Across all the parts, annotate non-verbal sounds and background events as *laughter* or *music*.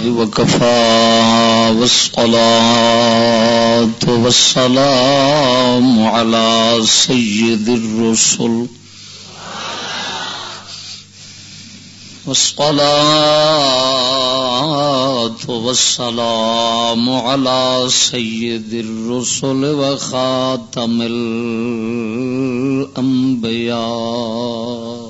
الله وكفى والصلاة والسلام على سيد الرسل. والصلاة والسلام على سيد الرسل وخاتم الأنبياء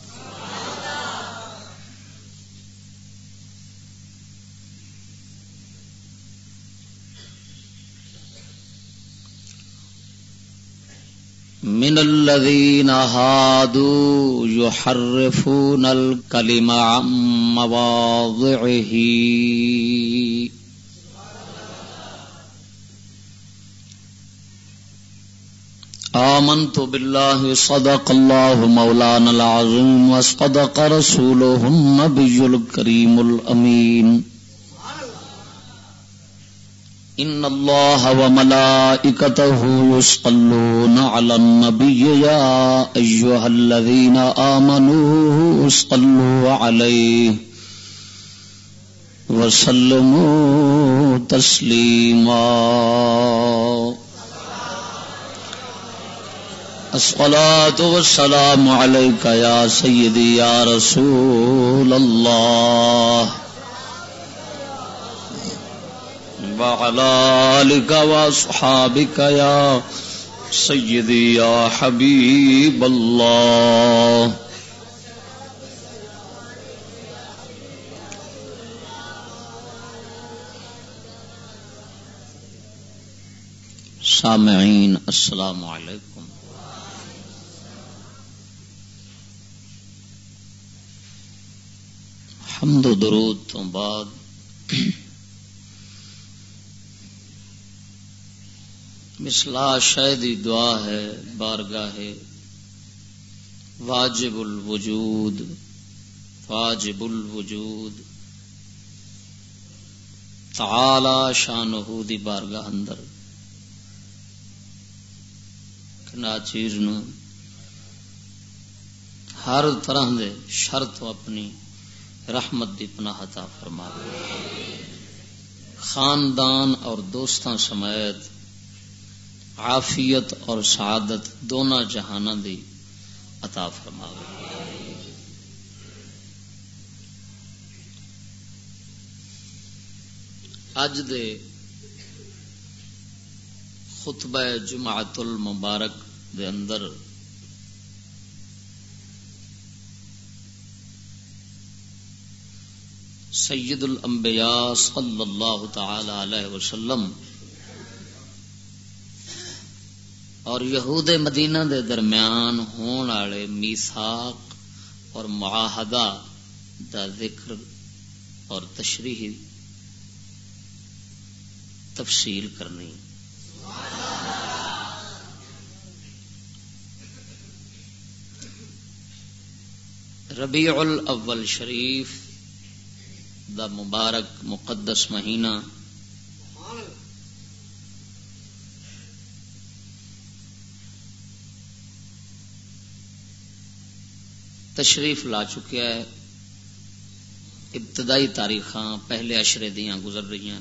من الذين هادوا يحرفون الكلم عن مواضعه. آمنت بالله صدق الله مولانا العظيم وصدق رسوله النبي الكريم الأمين. ان الله وملائكته يصلون على النبي يا ايها الذين امنوا صلوا عليه وسلموا تسليما الصلاة والسلام عليك يا سيدي يا رسول الله وعلى آلك وأصحابك يا سيدي يا حبيب الله. سامعين السلام عليكم حمد و درود تو بعد مسلا شہدی دعا ہے، بارگاہ واجب الوجود واجب الوجود۔ تعالی شانہ دی بارگاہ اندر۔ چیز نو ہر طرح دے شرط اپنی رحمت دی پناہ عطا فرما خاندان اور دوستاں سمیت عافیت اور سعادت دونوں جہان دی عطا فرما اج دے خطبہ جماعت المبارک دے اندر سید الانبیاء صلی اللہ تعالی علیہ وسلم اور یہود مدینہ دے درمیان ہون والے میساک اور معاہدہ دا ذکر اور تشریح تفصیل کرنی۔ ربیع الاول شریف دا مبارک مقدس مہینہ تشریف لا چکیا ہے۔ ابتدائی تاریخ پہلے اشرے دیا گزر رہی ہیں۔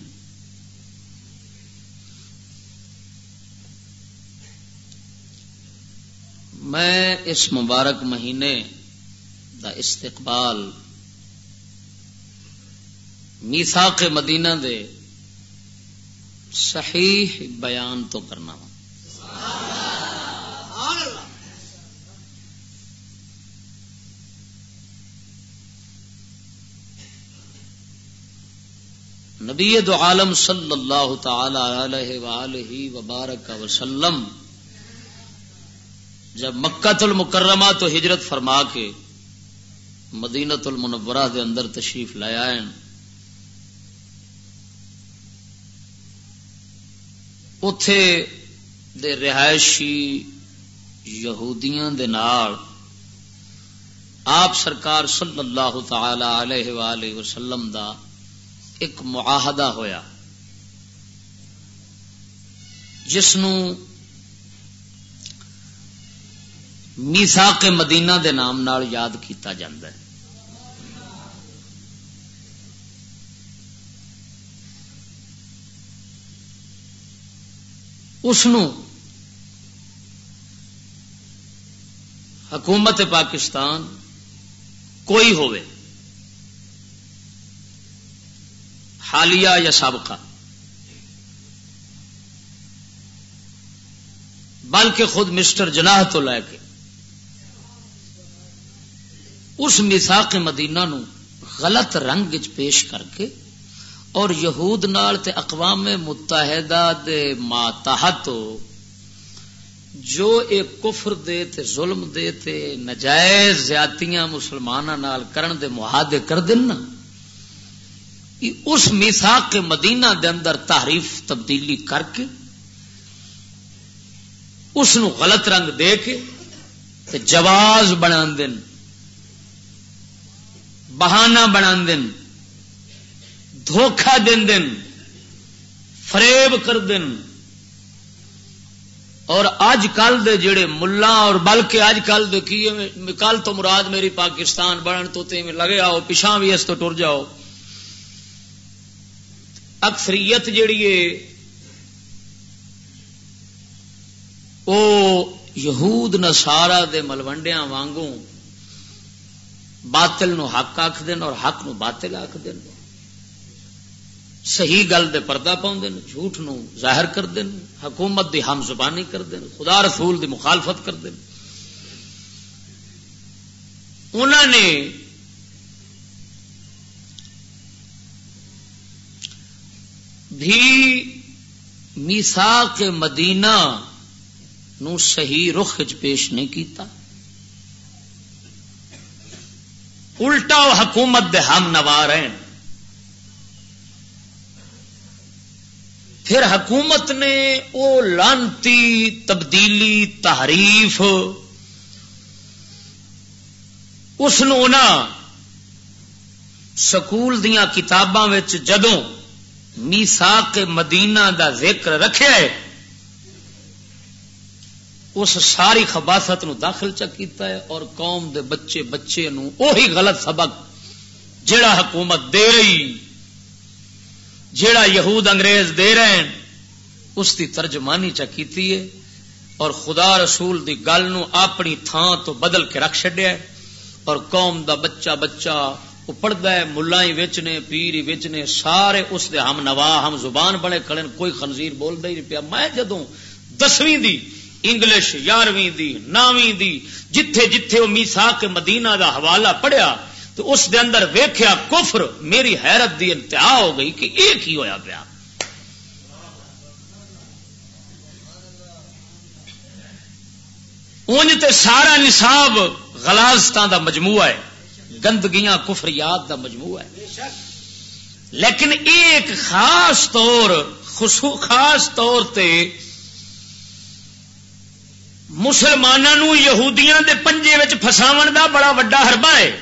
میں اس مبارک مہینے دا استقبال میساک مدینہ دے صحیح بیان تو کرنا ہوں نبی دو عالم صلی اللہ تعالی علیہ وآلہ وبارک وسلم، جب مکہ تل مکرمہ تو ہجرت فرما کے مدینت المنورہ دے اندر تشریف لایا اتے دے رہائشی یہودیاں دے نال آپ سرکار صلی اللہ تعالی علیہ وآلہ وسلم دا ایک معاہدہ ہویا۔ جس میساق مدینہ دے نام نال یاد کیتا جاندہ ہے۔ اس حکومت پاکستان کوئی ہوئے حالیہ یا سابقہ؟ بلکہ خود مسٹر جناح تو لے کے اس مساق مدینہ نو غلط رنگ پیش کر کے اور یہود نال تے اقوام متحدہ دے ماتحت جو ایک کفر دے تے ظلم دے تے نجائز زیاتیاں مسلمانوں نال کرن دے معاہدے کر دینا اس میساق کے مدینہ دے اندر تحریف تبدیلی کر کے، اس نو غلط رنگ دے کے تے جواز بنا دن بہانہ بنا دن دھوکھا دن دن فریب کر دن اور اج کل دے جڑے ملا اور بلکہ اج کل دے کی کل تو مراد میری پاکستان بڑھن تو لگے آؤ پچھا بھی اس تو ٹر جاؤ۔ اکثریت جیڑی ہے وہ یہود نسارا دے ملوڈیا وانگوں باطل نو حق آخ دین اور حق نو باطل آخ دین صحیح گل دے پردہ پاؤں جھوٹ نو ظاہر کر دین حکومت دی ہم زبانی کر دین خدا رسول دی مخالفت کر دین انہوں نے بھی میسا کے مدینہ نو صحیح رخ پیش نہیں کیتا۔ الٹا حکومت دے ہم نوار ہیں پھر حکومت نے وہ لانتی، تبدیلی، تحریف، اس سکول دیا کتاباں جدوں میسا کے مدینہ دا ذکر رکھا ہے اس ساری خباست نو داخل چکیتا ہے اور قوم دے بچے بچے نو اوہی غلط سبق جڑا حکومت دے رہی جیڑا یہود انگریز دے رہے ہیں، اس کی ترجمانی چکیتی ہے اور خدا رسول دی گل نو اپنی تھان تو بدل کے رکھ چڈیا اور قوم دا بچہ بچہ وہ پڑھتا ہے ملا ہی وچنے پیر ہی وچنے سارے اس دے ہم نوا، ہم زبان بنے کھڑے کوئی خنزیر بولتا ہی نہیں پیا۔ میں جدوں دسویں دی انگلش، یارویں دی، نویں دی، جتھے جتھے وہ میسا کے مدینہ دا حوالہ پڑھیا، تو اس دے اندر ویخیا کفر میری حیرت دی انتہا ہو گئی کہ ایک ہی ہویا پیا۔ اونج تے سارا نصاب غلازتان دا مجموعہ ہے۔ گندگیاں کفریات دا مجموعہ ہے۔ لیکن ایک خاص طور، خصو، خاص طور تے مسلمانوں یہودیاں دے پنجے فساو دا بڑا وڈا حربہ ہے۔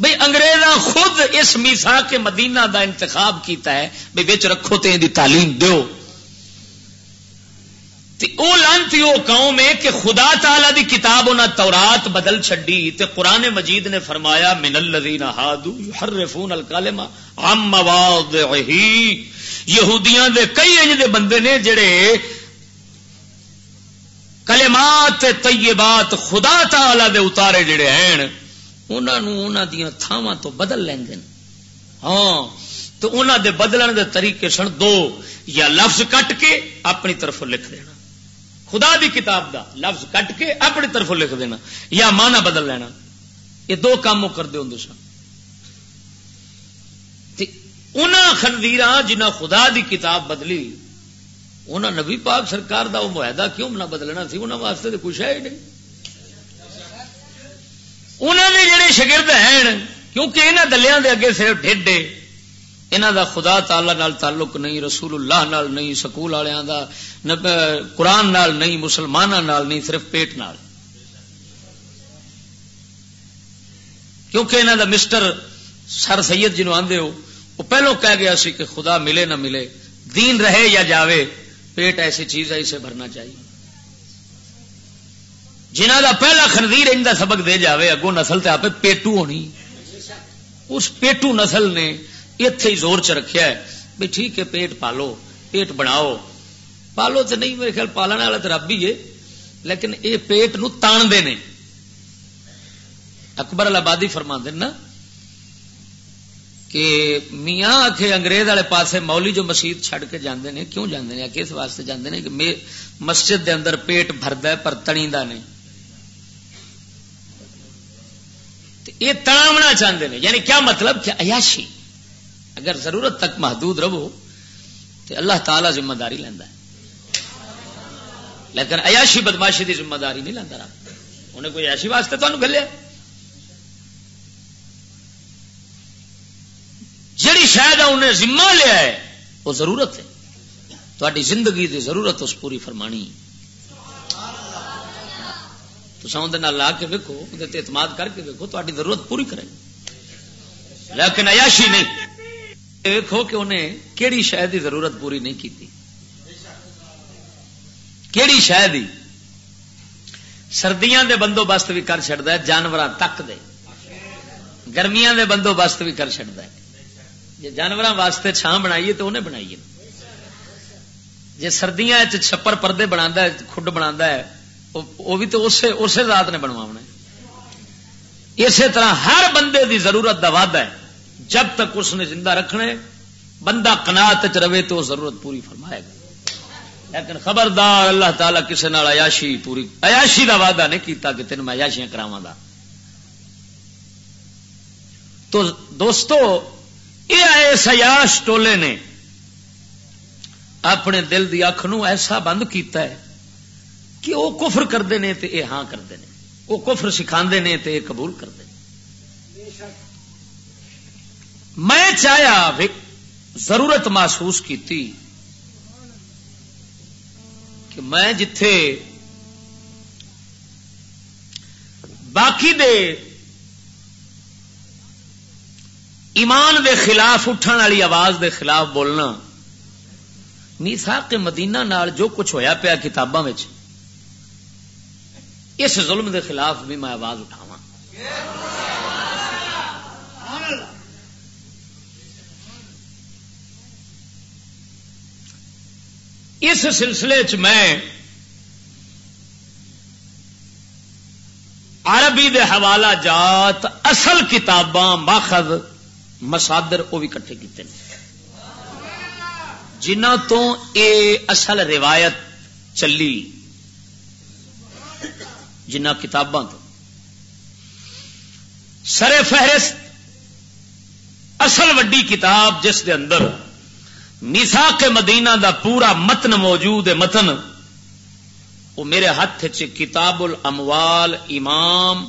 بھئی انگریزا خود اس میسا کے مدینہ دا انتخاب کیتا ہے، بھئی بچ رکھو تے دی تعلیم دیو۔ تے او لانتی او قوم ہے کہ خدا تعالی دی کتاب انہاں تورات بدل چھڈی تے قرآن مجید نے فرمایا، من الذین ہادو یحرفون الکلمہ عم مواضعہ یہودیاں دے کئی انج دے بندے نے جڑے کلمات طیبات خدا تعالی دے اتارے جڑے ہیں انہوں دیا تھاواں تو بدل لیں ہاں تو انہوں دے بدلن دے طریقے سن دو، یا لفظ کٹ کے اپنی طرف لکھ دینا۔ خدا دی کتاب دا لفظ کٹ کے اپنی طرف لکھ دینا یا مانا بدل لینا۔ یہ دو کام کرتے ہوں سن خنویر جنہ خدا دی کتاب بدلی انہوں نبی پاک سرکار دا وہ معاہدہ کیوں نہ بدلنا سی؟ انہوں واسطے تو کچھ ہے ہی نہیں۔ انہوں نے جڑے شگرد ہیں، کیونکہ یہاں دلیا دے اگے صرف ڈھڈے۔ یہاں دا خدا تعالی نال تعلق نہیں، رسول اللہ نال نہیں، سکول والوں دا قرآن نال نہیں مسلمانوں نال نہیں، صرف پیٹ نال۔ کیونکہ یہاں دا مسٹر سر سید جنوب آدھے ہو، وہ پہلو کہہ گیا سی کہ خدا ملے نہ ملے، دین رہے یا جاوے، پیٹ ایسی چیز ہے، اسے بھرنا چاہیے۔ جنہ دا پہلا خنزیر ان سبق دے جاوے اگو نسل تے آپ پیٹو ہونی۔ اس پیٹو نسل نے اتے ہی زور چ رکھیا ہے بھی ٹھیک ہے، پیٹ پالو، پیٹ بناؤ۔ پالو تو نہیں، میرے خیال پالنے والا تو رب ہی ہے۔ لیکن یہ پیٹ نو تان دے نے۔ اکبر آبادی فرما دینا کہ میاں آخے انگریز والے پاسے مولی جو مسیت چھڈ کے جاندے نے، کیوں جاندے نے؟ کس واسطے جاندے نے کہ مسجد دے اندر پیٹ ہے پر تنی نہیں۔ یہ تڑاونا چاہتے ہیں یعنی کیا مطلب؟ کہ عیاشی۔ اگر ضرورت تک محدود رہو تو اللہ تعالی ذمہ داری لینا ہے۔ لیکن عیاشی بدماشی کی ذمہ داری نہیں لینا رب انہیں کوئی ایسی واسطے تمہیں گلیا جڑی شاید انہیں ذمہ لیا ہے، وہ ضرورت ہے۔ تاری زندگی دی ضرورت اس پوری فرمانی۔ تو سو لا کے ویکو اعتماد کر کے ویکو تاری ضرورت پوری کرے لیکن عیاشی نہیں۔ ویکو کہ انہیں کیڑی شاید کی ضرورت پوری نہیں کی کیڑی شاید سردیاں دے بندوبست بھی کر چڑتا ہے جانور تک دے۔ گرمیاں دے بندوبست بھی کر چڑتا ہے۔ جی جانوروں واسطے چھان بنائیے تو انہیں بنائیے۔ جی سردیاں چھپر پردے بنا کھڈ بنا وہ بھی تو اسے اسی ذات نے بنوا اسی طرح ہر بندے دی ضرورت کا وعدہ ہے۔ جب تک اس نے زندہ رکھنے، بندہ کنات رہے تو ضرورت پوری فرمائے گا۔ لیکن خبردار اللہ تعالیٰ کسی نال عیاشی پوری، عیاشی کا وعدہ نہیں کیتا کہ تین میں عیاشیاں کراوا تو دوستو، یہ سیاش ٹولے نے اپنے دل کی اکھ نو ایسا بند کیتا ہے کہ وہ کفر کرتے ہیں تو یہ ہاں کرتے ہیں وہ کفر سکھا نے تو یہ قبول کرتے ہیں میں چاہیا ضرورت محسوس کی کہ میں جتھے باقی دے ایمان دے خلاف اٹھن والی آواز دے خلاف بولنا میسا کے مدینہ نال جو کچھ ہویا پیا کتاباں اس ظلم دے خلاف بھی میں آواز اٹھاوا اس سلسلے چ میں عربی دے حوالہ جات اصل کتاباں ماخذ مسادر وہ بھی کٹھے کیتے ہیں۔ جنہ تو اے اصل روایت چلی جنہ کتاباں تو۔ سر فہرست، اصل وڈی کتاب جس دے اندر میسا کے مدینہ دا پورا متن موجود ہے، متن۔ وہ میرے ہاتھ کتاب الاموال امام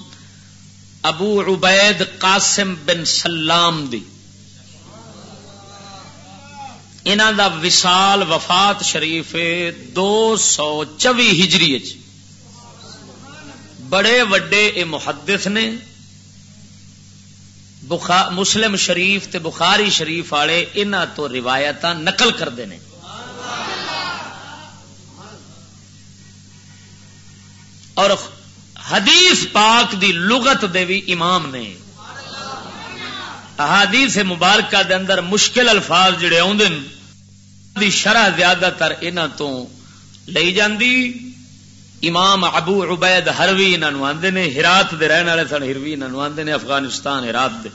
ابو عبید قاسم بن سلام دی۔ انہ دا وسال وفات شریف دو سو چوی ہجری بڑے وڈے اے محدث نے مسلم شریف تے بخاری شریف والے انہ تو روایت نقل کرتے ہیں اور حدیث پاک دی لغت دے بھی امام نے۔ احادیث مبارکہ دے اندر مشکل الفاظ جڑے دی شرح زیادہ تر انہوں تو لئی جاندی امام ابو عبید ہروی انہوں آدھے نے، ہرات دے رہن والے سن، ہروی انہوں آدھے نے، افغانستان، ہرات دے۔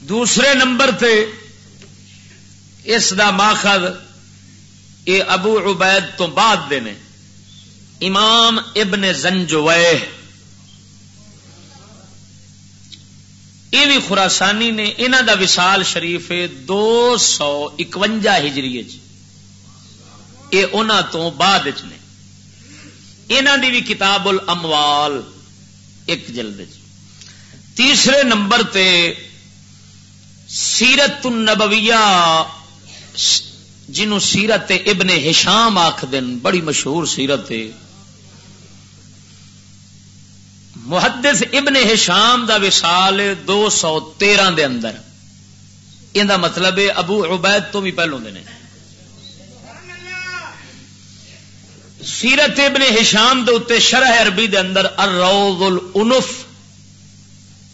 دوسرے نمبر تے اس دا ماخذ یہ ابو عبید تو بعد دے نے۔ امام ابن زنجوہ یہ بھی خراسانی نے انہوں دا وسال شریف دو سو اکوجا ہجری یہ انہوں تو بعد نے۔ یہاں دی بھی کتاب الاموال، ایک جلد تیسرے نمبر تے سیرت النبویہ، جنہوں سیرت ابن ہشام آخ دن بڑی مشہور سیرت ہے۔ محدث ابن ہشام دا وصال دو سو تیرہ دے اندر۔ یہ مطلب ہے ابو عبید تو بھی پہلوں دے سیرت ابن ہشام دے اتنے شرح عربی دے اندر الروض الانف.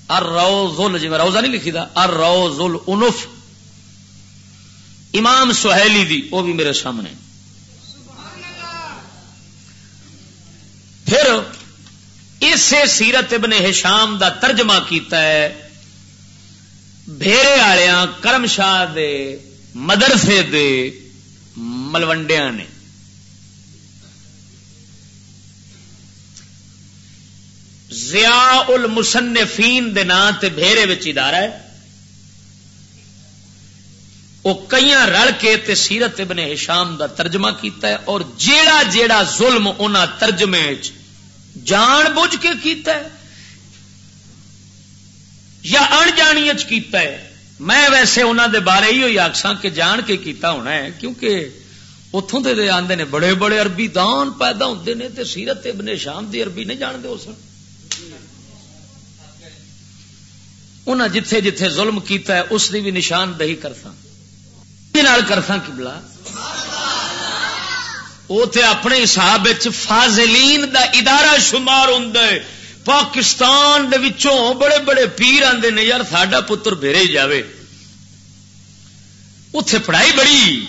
الروض جی میں روزہ نہیں لکھی دا. الروض الانف. امام سہیلی دی، وہ بھی میرے سامنے. پھر اسے سیرت ابن ہشام دا ترجمہ کیتا ہے بھیرے والیا کرم شاہ دے، مدرسے دے ملوڈیا نے. ضیاء المصنفین دے نام تے بھیرے وچ ادارہ ہے۔ وہ کئی رل کے تے سیرت ابن ہشام دا ترجمہ کیتا ہے اور جیڑا جیڑا ظلم انہاں ترجمے جان بوجھ کے کیتا ہے یا ان جانی کیتا ہے۔ میں ویسے انہوں دے بارے ہی آخسا کہ جان کے کیتا ہونا ہے کیونکہ اتوں دے آتے نے بڑے بڑے عربی دان پیدا ہوتے ہیں تے سیرت ابن شام دی عربی نہیں جانتے اس انہیں جتھے جتھے ظلم کیتا ہے، اس دی بھی نشاندہی کرساں۔ کرساں کبلا وہ تے اپنے حساب فاضلین دا ادارہ شمار ہوں پاکستان دے وچوں بڑے بڑے پیر آتے نے، یار ساڈا پتر بھیرے جاوے۔ اتے پڑھائی بڑی۔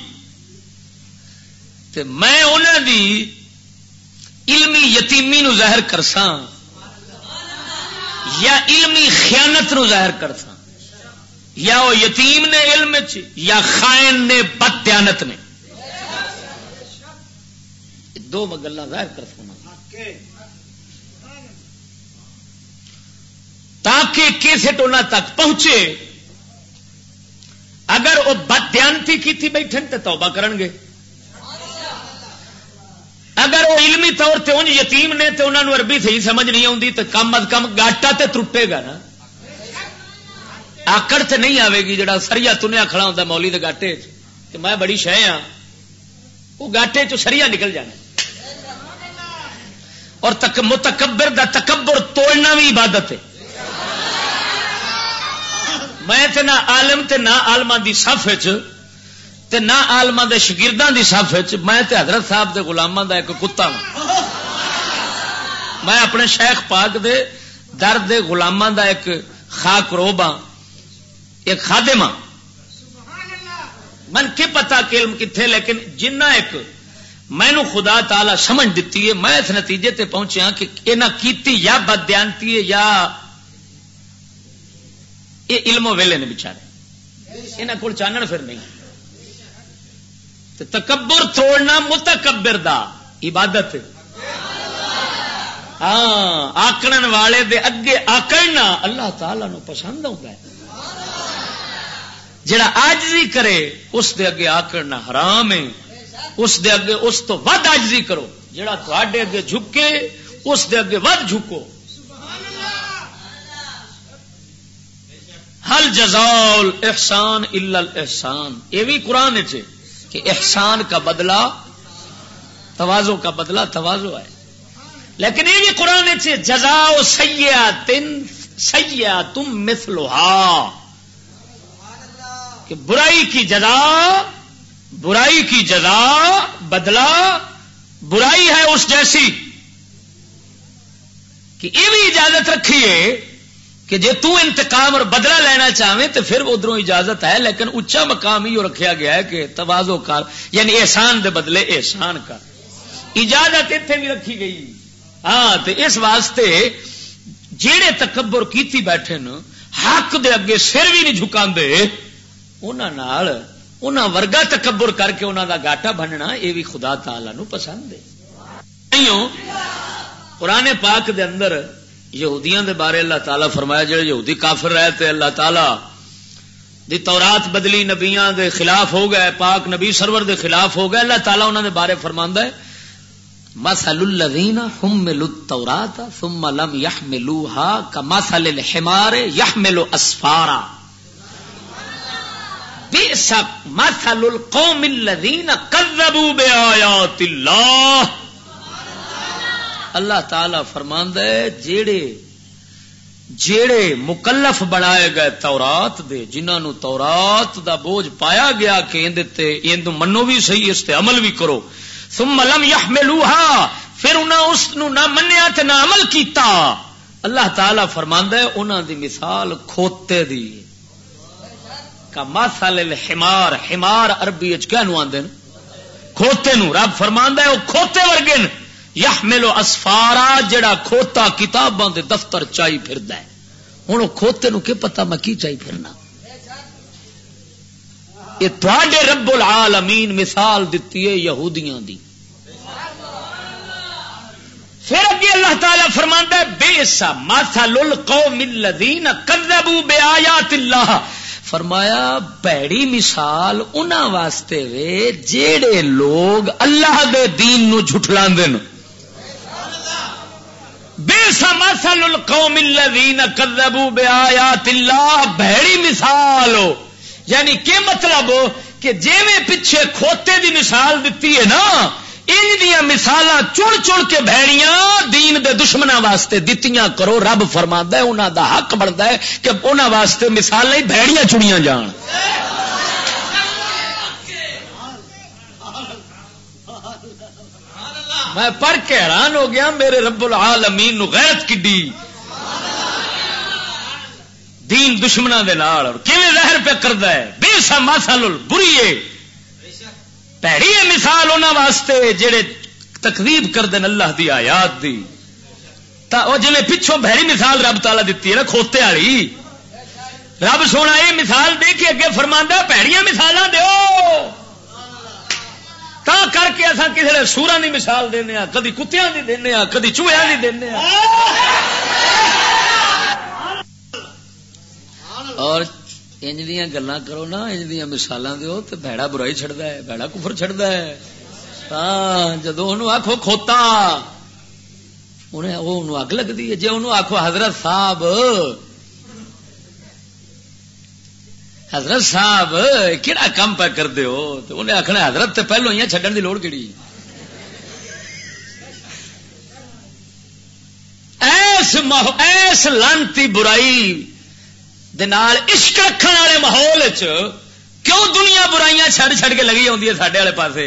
تے میں انہوں دی علمی یتیمی نو ظاہر کرسا یا علمی خیانت نو ظاہر کرسا یا وہ یتیم نے علم چ یا خائن نے بدیانت نے۔ دو گلا ظاہر کر سونا تاکہ کیسٹ ان تک پہنچے۔ اگر وہ بدیانتی کی تھی بیٹھے تو توبہ کرن گے۔ اگر وہ علمی طور سے انج یتیم نے تو انہوں عربی صحیح سمجھ نہیں آتی تو کم از کم گاٹا تے ترٹے گا نا۔ آکڑ تے نہیں آئے گی جڑا سریا تنیا کھڑا ہوتا مولی دے گاٹے کہ میں بڑی شہ ہاں۔ وہ گاٹے چ سریا نکل جانا۔ اور تک متکبر دا تکبر توڑنا بھی عبادت ہے۔ میں تے نہ عالم تے نہ آلما دی صف چ تے نہ آلما دے شگرداں دی صف میں تے حضرت صاحب دے غلاماں دا ایک کتا ہوں میں اپنے شیخ پاک دے در دے غلاماں دا ایک خاک روب ہاں۔ ایک خادم ہاں۔ من کے پتا کہ علم کتنے لیکن جنہ ایک مینو خدا تعالی سمجھ دیتی ہے، میں اس نتیجے تے پہنچیا ہاں کہ یہ کیتی یا بدیانتی ہے یا یہ علم ویلے نے بچارے۔ یہاں کو چانن پھر نہیں۔ تکبر توڑنا متکبر دا، عبادت۔ ہاں آکڑن والے دے اگے آکڑنا اللہ تعالی نو پسند آتا ہے۔ جڑا آجزی کرے، اس دے اگے آکڑنا حرام ہے۔ اس دے اگے اس تو ود آجزی کرو۔ جڑا تھوڑے اگے جھکے، اس دے اگے ود جھکو۔ ہل جزال احسان احسان یہ بھی قرآن چ کہ احسان کا بدلہ، توازو کا بدلہ توازو ہے۔ لیکن یہ بھی قرآن سے جزا سیا تن سیا تم مثلوہا کہ برائی کی جزا برائی کی جزا بدلا برائی ہے اس جیسی۔ کہ یہ بھی اجازت رکھیے کہ جی انتقام اور بدلہ لینا چاہے تو پھر ادھر اجازت ہے، لیکن اچا مقام ہی رکھا گیا ہے کہ توازو کار یعنی احسان دے بدلے احسان کر۔ اجازت اتنے بھی رکھی گئی۔ ہاں تو اس واسطے جہے تکبر کیتی بیٹھے نا حق دے اگے سر بھی نہیں جھکا انہوں ورگا تکبر کر کے انہوں دا گاٹا بننا یہ بھی خدا تعالی نو پسند ہے۔ قرآن پاک دے اندر یہودیاں دے بارے اللہ تعالیٰ فرمایا، جڑے یہودی کافر رہے تھے اللہ تعالیٰ دی تورات بدلی نبیاں دے خلاف ہو گئے، پاک نبی سرور دے خلاف ہو گئے، اللہ تعالیٰ انہوں نے بارے فرماندہ ہے مسل الذین حملوا التوراۃ ثم لم يحملوها كمثل الحمار يحمل اسفارا بئس مثل القوم الذين كذبوا بآيات الله۔ اللہ تعالی فرماندا ہے، جیڑے جیڑے مکلف بنائے گئے تورات دے، جنہاں نو تورات دا بوجھ پایا گیا کہ اندے تے اند منو بھی صحیح، اس تے عمل بھی کرو۔ ثم لم يحملوها، پھر انہاں اس نو نہ منیا تے نہ عمل کیتا۔ اللہ تعالی فرماندا ہے، انہاں دی مثال کھوتے دی۔ کا مثل الحمار، حمار عربی وچ کہنو آندے کھوتے نو۔ رب فرماندا ہے او کھوتے ورگے نے یحملو اسفارا، جڑا کھوتا کتاباں دے دفتر چائی پھردا ہے۔ ہن او کھوتے نو کی پتہ میں کی چائی پھرنا؟ یہ تھوڑے رب العالمین مثال دیتی ہے یہودیاں دی۔ پھر اگے اللہ تعالی فرماندا ہے، بے سا مثل القوم الذين كذبوا بآيات الله فرمایا پیڑی مثال انہاں واسطے وے، جیڑے لوگ اللہ دے دین نو جھٹلاندے نے بے سماسل القوم الذين كذبوا بآيات الله بھڑی مثال ہو۔ یعنی کہ مطلب ہو کہ جیویں پیچھے کھوتے دی مثال دیتی ہے نا، ان دیا مثال چن چن کے بھڑیاں دین دے دشمنوں واسطے دتیاں کرو۔ رب فرما ہے انہوں دا حق بنتا ہے کہ انہوں واسطے مثال نہیں بھڑیاں چنیاں جان۔ میں پڑھ کے حیران ہو گیا، میرے رب العالمین نو غیرت کڈی۔ دین دشمنا ظاہر پہ کرتا ہے؟ بے سا ماسل بری پیڑی ہے مثال انہوں واسطے جڑے تقریب کر دین اللہ دی آیات دی۔ تا وہ جی پچھوں بہری مثال رب تالا دیتی ہے نا، کھوتے والی۔ رب سونا، یہ مثال دے کے اگے فرما پیڑیاں مثال دو تا کر کے اصا کسی نے سورا کی مثال دینا کدی کتیا کی دینا کدی چوہیا کی دینا اور انج دیا گلا کرو نا، انج دیا مثال دو تو بھڑا برائی چڑھتا ہے بھڑا کفر چڑھتا ہے۔ ہاں جدو آخو کھوتا، انہیں اگ لگتی ہے۔ جی انہوں آخو حضرت صاحب حضرت صاحب کہڑا کام پہ کر دے ہو؟ تو انہیں آخنا حضرت تو پہلو ہی چڈن کی لوڑ کہڑی ایس ایس لانتی برائی دنال عشق رکھنے والے ماحول کیوں دنیا برائیاں چھڑ چھڑ کے لگی آدھی ہے سڈے والے پاس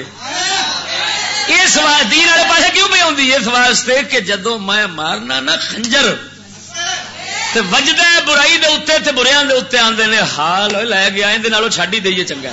اس دین والے پاس کیوں پہ آتی اس واسطے کہ جدو میں مارنا نا خنجر وجد برائی دے اتنے تے بریا دے اتنے آتے نے، حال لے گیا اندر چڈ ہی دئیے چنگا۔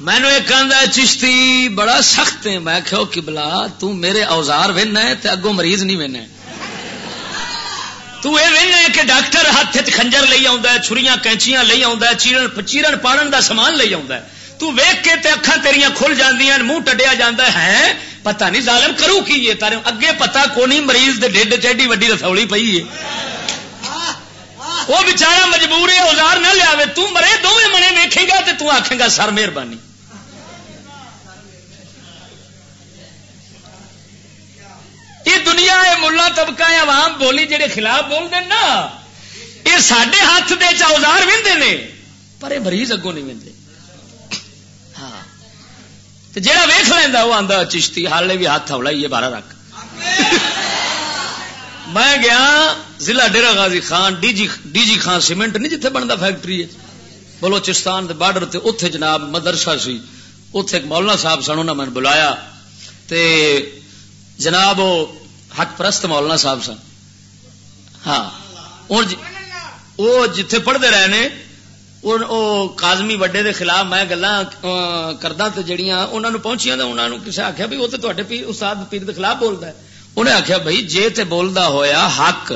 مینو ایک آدھا چشتی، بڑا سخت ہے۔ میں کہو کہ بلا تیرے اوزار وہنا ہے اگوں مریض نہیں وہنا تو یہ کہ ڈاکٹر ہاتھ خنجر لے آ چھریاں کینچیاں لے آ چیرن چیرن پاڑن دا سامان لے آ تو ویک کے تے اکھاں تیریاں کھل جاندیاں منہ ٹڈیا جاندا ہے پتہ نہیں ظالم کرو کی ہے تارے۔ اگے پتہ کونی مریض دے ڈیڈ چیڈی وڈی رسولی پئی ہے۔ وہ بیچارہ مجبور ہے، اوزار نہ لیا تو مرے، دوویں منے ویکھے گا تے تو آکھے گا سر مہربانی۔ یہ دنیا ہے ملا طبقہ عوام بولی جہے خلاف بولتے نا یہ سڈے ہاتھ دے اوزار وہدے نے پر یہ مریض اگوں نہیں وہدے ہاں۔ جہاں ویخ لینا وہ آتا چشتی ہالے بھی ہاتھ ہولا ہی بارہ رکھ۔ میں گیا ضلع Dera Ghazi Khan D G D G Khan cement نہیں جتنے بنتا فیکٹری بلوچستان کے بارڈر سے اتے جناب مدرسہ سی۔ اتے ایک مولانا صاحب سن انہوں نے بلایا۔ تے جناب حق پرست مولانا صاحب سن۔ ہاں جی- وہ جتھے پڑھتے رہے نے کازمی وڈے دے خلاف میں گلا کردا تو جڑیاں انہوں نے پہنچیاں انہوں نے کسی آخیا بھی وہ تو تے استاد پیر دے خلاف بولتا ہے۔ انہیں آخیا بھائی جے تے بولدا ہویا حق،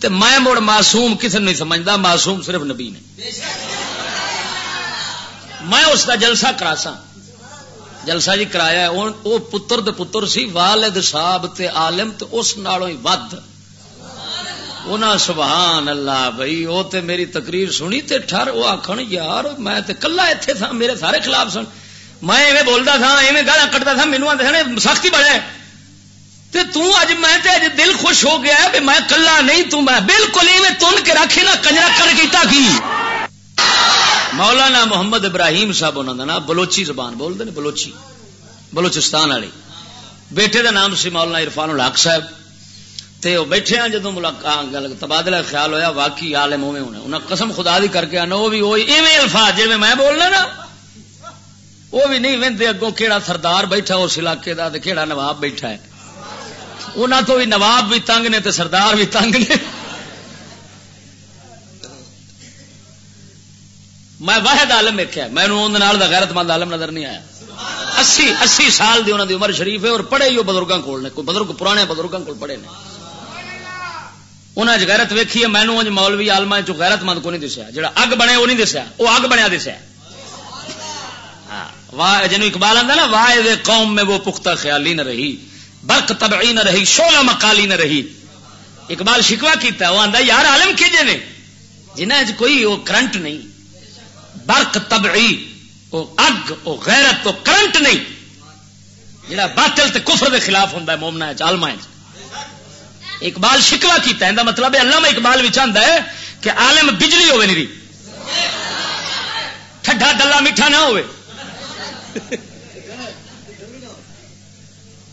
تے میں مڑ معصوم کسی نہیں سمجھتا معصوم صرف نبی نے۔ میں اس کا جلسہ کراسا جلسہ جی کرایا وہ پتر دے پتر سی، والد صاحب تے عالم تے اس نالوں ہی ود۔ سبحان اللہ بھائی وہ تے میری تقریر سنی تے ٹھر وہ آخر یار، میں تے کلا اتنے تھا، میرے سارے خلاف سن۔ میں ایویں بولتا تھا، ایویں گالا کٹتا تھا مینو آتے سختی بڑے تے تو اج میں تے اج دل خوش ہو گیا ہے کہ میں کلا نہیں تو میں بالکل ایویں تن کے رکھے نا کنجرا کر کیتا کی؟ مولانا محمد ابراہیم صاحب انہوں نا بلوچی زبان بولتے ہیں، بلوچی، بلوچستان والی۔ بیٹے دا نام سی مولانا عرفان الحق صاحب۔ تے وہ بیٹھے ہیں جدو ملاقات تبادلہ خیال ہویا، واقعی عالم اوے ہونے۔ انہیں قسم خدا دی کر کے آنا، وہ بھی وہی ایویں الفاظ جی میں بولنا نا۔ وہ بھی نہیں وہدے اگوں کہڑا سردار بیٹھا اس علاقے دا تے کہڑا نواب بیٹھا ہے۔ انہوں تو بھی نواب بھی تنگ نے تے سردار بھی تنگ نے۔ میں واحد عالم ویکیا میں غیرت مند عالم نظر نہیں آیا۔ اسی اسی سال دی انہوں دی عمر شریف ہے اور پڑھے ہی وہ بزرگوں کو کوئی بزرگ، پرانے بزرگوں کو پڑھے نے۔ انہیں غیرت ویکھی ہے مینو انج مولوی آلما چ غیرت مند کو نہیں دسیا۔ جڑا اگ بنے وہ نہیں دسیا۔ وہ اگ بنیا دسیا۔ ہاں جن اقبال آتا نا واہ قوم میں وہ پختہ خیالی نہ رہی۔ برق تبعی نہ رہی، شولہ مکالی نہ رہی۔ اقبال شکوا کیتا وہ آتا یار عالم کیجے نے؟ جنہیں کوئی وہ کرنٹ نہیں۔ برق تبعی وہ اگ وہ غیرت وہ کرنٹ نہیں۔ جڑا باطل تے کفر دے خلاف ہوں مومنا چالما اقبال شکوا کیتا ہے مطلب ہے اللہ میں اقبال بھی چاہتا ہے کہ عالم بجلی ہوے نہیں ٹھڈا ڈلا میٹھا نہ ہوئے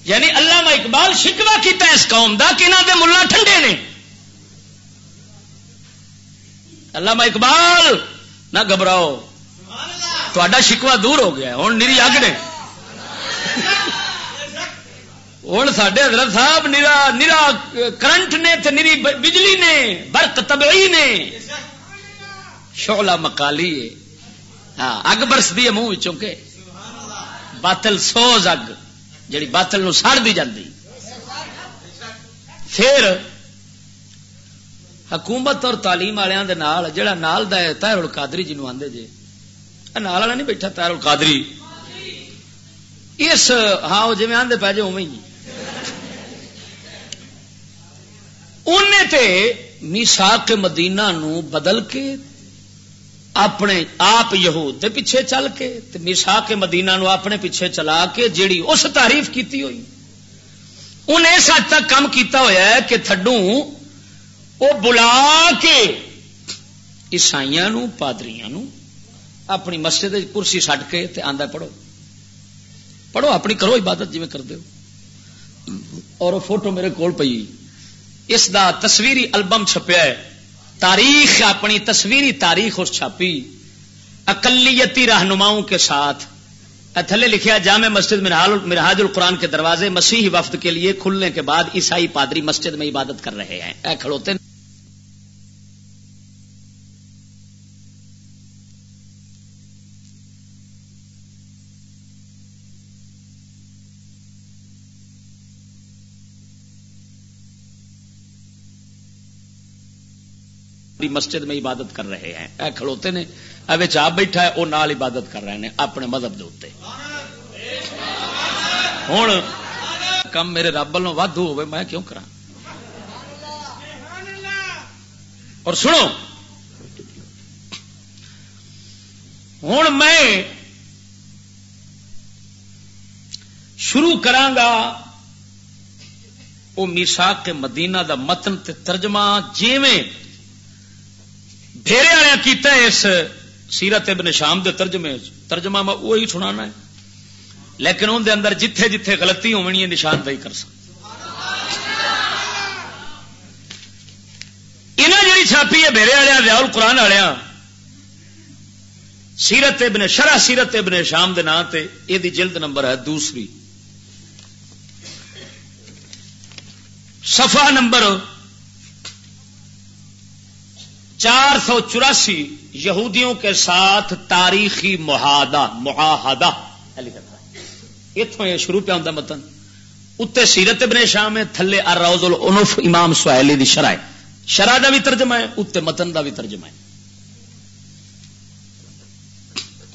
یعنی اللہ میں اقبال شکوا کیتا ہے اس قوم دا کہ انہوں دے ملا ٹھنڈے نے۔ اللہ میں اقبال نہ گھبراؤ۔ تا شکوا دور ہو گیا ہوں نیری اگ نے۔ ہوں سڈے حضرت صاحب نیرا نیرا کرنٹ نے تے نیری بجلی نے، برق تبعی نے۔ شولا مکالی ہاں اگ برستی ہے منہ چونکہ باطل سوز اگ، جڑی باطل نو سڑ دی جاندی۔ پھر حکومت اور تعلیم والوں جڑا نال دا ہے تہر القادری جنوب آدھے جی نال والا نہیں بیٹھا تہر القادری۔ اس ہاں وہ جی آدھے پہ جی اوی انہیں تے میساک مدینہ نو بدل کے اپنے آپ یہود دے پیچھے چل کے میسا کے مدینہ نو اپنے پیچھے چلا کے جیڑی اس تعریف کیتی ہوئی۔ انہیں اس حد تک کام کیتا ہوا ہے کہ تھڈو وہ بلا کے عیسائی پادری اپنی مسجد کرسی سٹ کے تے آندا پڑھو۔ پڑھو، اپنی کرو عبادت جی کر دو اور وہ فوٹو میرے کول پی اس دا تصویری البم چھپیا ہے۔ تاریخ، اپنی تصویری تاریخ اس چھاپی۔ اقلیتی رہنماؤں کے ساتھ تھلے لکھیا جامع مسجد مرحاج القرآن کے دروازے مسیحی وفد کے لیے کھلنے کے بعد عیسائی پادری مسجد میں عبادت کر رہے ہیں۔ اے کھڑوتے مسجد میں عبادت کر رہے ہیں۔ اے کھڑوتے نے اب چاپ بیٹھا ہے وہ نال عبادت کر رہے ہیں اپنے مذہب دے ہوں کم میرے رب نو ودو ہوئے میں کیوں کرا اور سنو ہوں میں شروع کرانگا وہ میسا کے مدینہ دا متن تے ترجمہ جیویں ڈھیرے والے کیتا ہے اس سیرت ابن شام دے ترجمے ترجمہ میں وہی سنانا ہے۔ لیکن ان دے اندر جتھے جتھے غلطی ہونی ہے، نشاندہی کر سکتا انہیں جی چھاپی ہے بھیرے والے ریاول قرآن والے سیرت ابن شرح، سیرت ابن شام دے نام تے یہ جلد نمبر ہے دوسری۔ صفحہ نمبر چار سو چوراسی یہودیوں کے ساتھ تاریخی محادہ معاہدہ اتوں یہ شروع پہ ہوتا متن۔ اتنے سیرت ابن شام ہے، تھلے اروز الف امام سہیلی دی شرائ شرح کا بھی ترجمہ ہے اتنے متن کا بھی ترجمہ ہے۔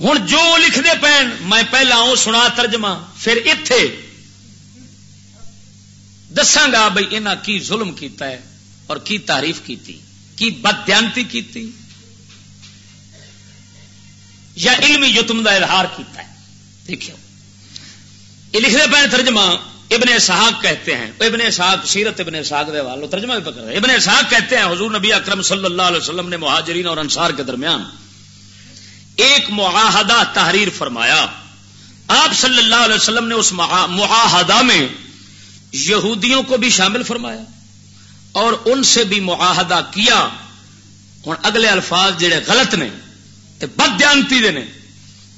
ہوں جو لکھتے پین، میں پہلا وہ سنا ترجمہ، پھر اتے دساگا بھائی یہاں کی ظلم کیتا ہے اور کی تعریف کی کی بدیانتی کی یا علمی یتم کا اظہار کیتا ہے؟ دیکھو یہ لکھنے پہ ترجمہ ابن اسحاق کہتے ہیں۔ ابن اسحاق سیرت ابن اسحاق دے والو ترجمہ بھی پکڑ رہے ابن اسحاق کہتے ہیں، حضور نبی اکرم صلی اللہ علیہ وسلم نے مہاجرین اور انصار کے درمیان ایک معاہدہ تحریر فرمایا۔ آپ صلی اللہ علیہ وسلم نے اس معاہدہ میں یہودیوں کو بھی شامل فرمایا۔ اور ان سے بھی معاہدہ کیا۔ ہوں اگلے الفاظ جڑے غلط نے بدیانتی دے نے۔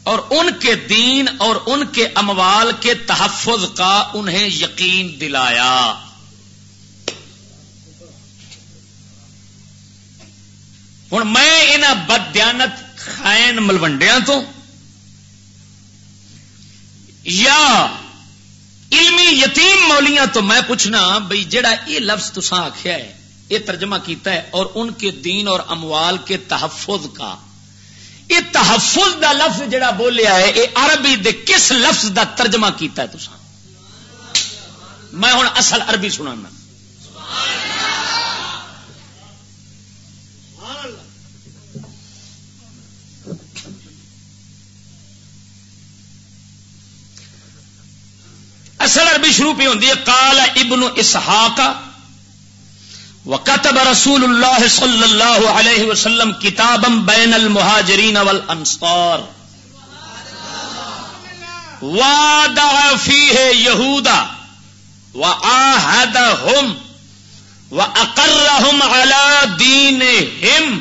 اور ان کے دین اور ان کے اموال کے تحفظ کا انہیں یقین دلایا۔ ہوں میں انہوں بدیانت خائن ملوڈیا تو یا علمی یتیم مولیاں تو میں پوچھنا بھئی جڑا یہ لفظ تسا آخیا ہے، یہ ترجمہ کیتا ہے اور ان کے دین اور اموال کے تحفظ کا۔ یہ تحفظ دا لفظ جڑا بولیا ہے، یہ عربی دے کس لفظ دا ترجمہ کیتا ہے تسا میں ہوں اصل عربی سنانا۔ اصل عربی شروع پہ ہوتی ہے کال ابن اسحاق وكتب رسول الله صلى الله عليه وسلم كتابا بين المهاجرين والانصار۔ وادع فیہ فيه يهودا وعاهدهم واقرهم على دينهم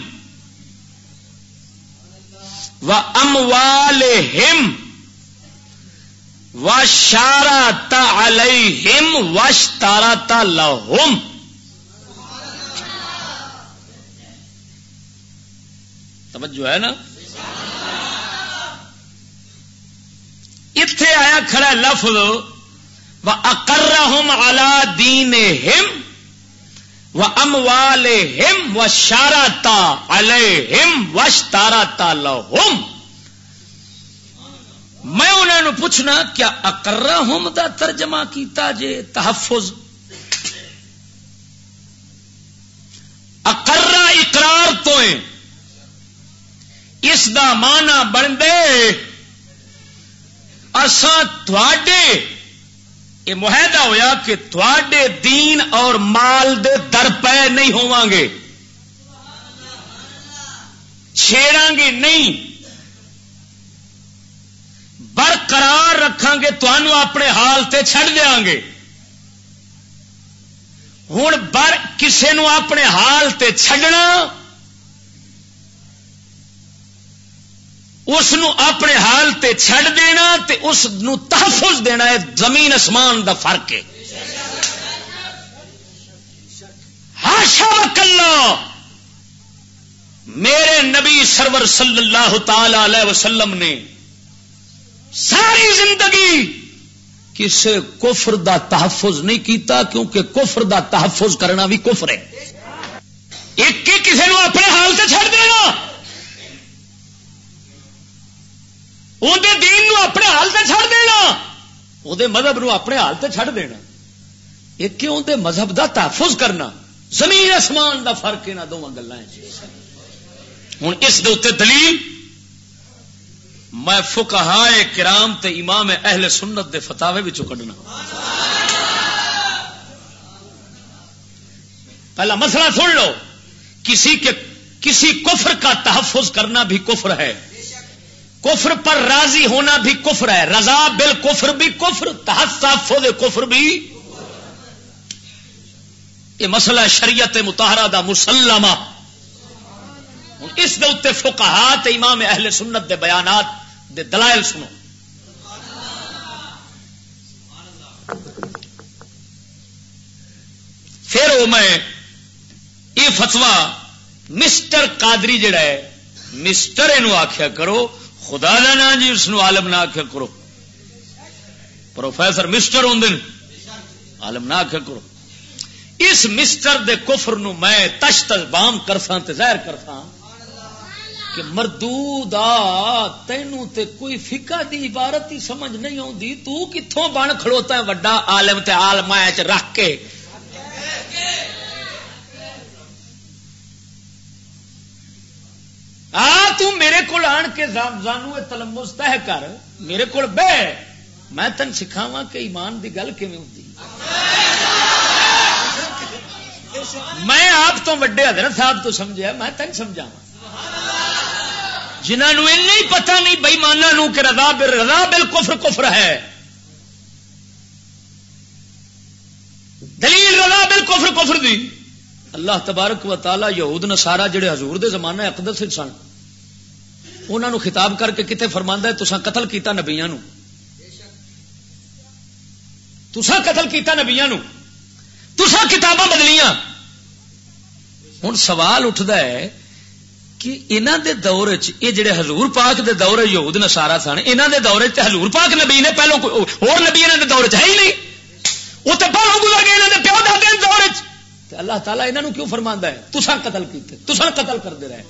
واموالهم وشارت عليهم واشترط لهم توجہ ہے نا؟ اتے آیا کھڑا لفظ و اکر الا دین ہم و ام وال ہم و شارا تا الم وش تارا تا لم میں انہوں پوچھنا، کیا اکرا ہوم کا ترجمہ کیتا جے؟ تحفظ۔ اکرا اقرار تو اس دا مانا بن دے اسان تھوڑے یہ معاہدہ ہویا کہ تھوڑے دین اور مال دے در پے نہیں ہوا گے۔ چھیڑا گے نہیں۔ برقرار رکھا گے تنوع اپنے حال تے چھڑ دیا گے ہوں بر کسے نو اپنے حال تے چھڈنا، اس اپنے حال تے چھڑ دینا تے اس نو تحفظ دینا ہے زمین اسمان دا فرق ہے۔ ہاشا کلو میرے نبی سرور صلی اللہ تعالی علیہ وسلم نے ساری زندگی کسے کفر دا تحفظ نہیں کیتا کیونکہ کفر دا تحفظ کرنا بھی کفر ہے۔ ایک کسی نو اپنے حال سے چھڑ دینا۔ اندر دین نو اپنے حال سے چھڑ دینا۔ وہ مذہب نو اپنے حال سے چھڑ دینا۔ ایک اندر مذہب دا تحفظ کرنا۔ زمین آسمان دا فرق یہاں دونوں گلیں ہوں اس دلیل میں فکہ کرام تے امام اہل سنت دے فتاوے بھی چکنا پہلا مسئلہ سن لو، کسی کے کسی کفر کا تحفظ کرنا بھی کفر ہے۔ کفر پر راضی ہونا بھی کفر ہے۔ رضا بل کفر بھی کفر تحفظ کفر بھی۔ یہ مسئلہ شریعت متحرہ دا مسلمہ۔ اس دے اتنے امام اہل سنت دے بیانات دے دلائل سنو۔ پھر وہ میں یہ فتوا مسٹر قادری جڑا ہے، مسٹر یہ آخیا کرو، خدا کا نا جی اس عالم نہ آخیا کرو۔ پروفیسر مسٹر ہوں عالم نہ آخیا کرو۔ اس مسٹر دے کفر نو میں تش بام کرسا زہر کرسا کہ مردود تینوں تے کوئی فکا دی عبارت ہی سمجھ نہیں آتی تو کتوں بن کھڑوتا ہے وڈا عالم تے عالم رکھ کے؟ آ، تو میرے کو آن کے زانو تلمس تہ کر، میرے کو بہ میں تین سکھاوا کہ ایمان دی گل کیون ہوتی میں آپ تو وڈے حضرت صاحب تو سمجھا میں تین سمجھا جنہوں نے پتا نہیں بئی مانا نو کہ رضا بل رضا بل کفر کفر ہے۔ دلیل رضا بل کفر کفر دی۔ اللہ تبارک و تعالی یہود نسارا جڑے حضور دے زمانے اقدس سن انہوں خطاب کر کے کتنے فرما ہے تسا قتل کیتا نبیا تسا قتل کیتا نبیا تسا کتاباں بدلیاں۔ ہوں سوال اٹھتا ہے کہ انہوں دے دور یہ جڑے حضور پاک دے دور یہود نسارا سن انہوں دے دور حضور پاک نبی نے پہلو اور نبی انہوں دے دور چ ہے ہی نہیں۔ وہ تو پہلو گزر گئے انہوں نے پیو دے دور اللہ تعالیٰ انہوں کیوں فرما ہے؟ تسا قتل کیتے تسا قتل کرتے رہے۔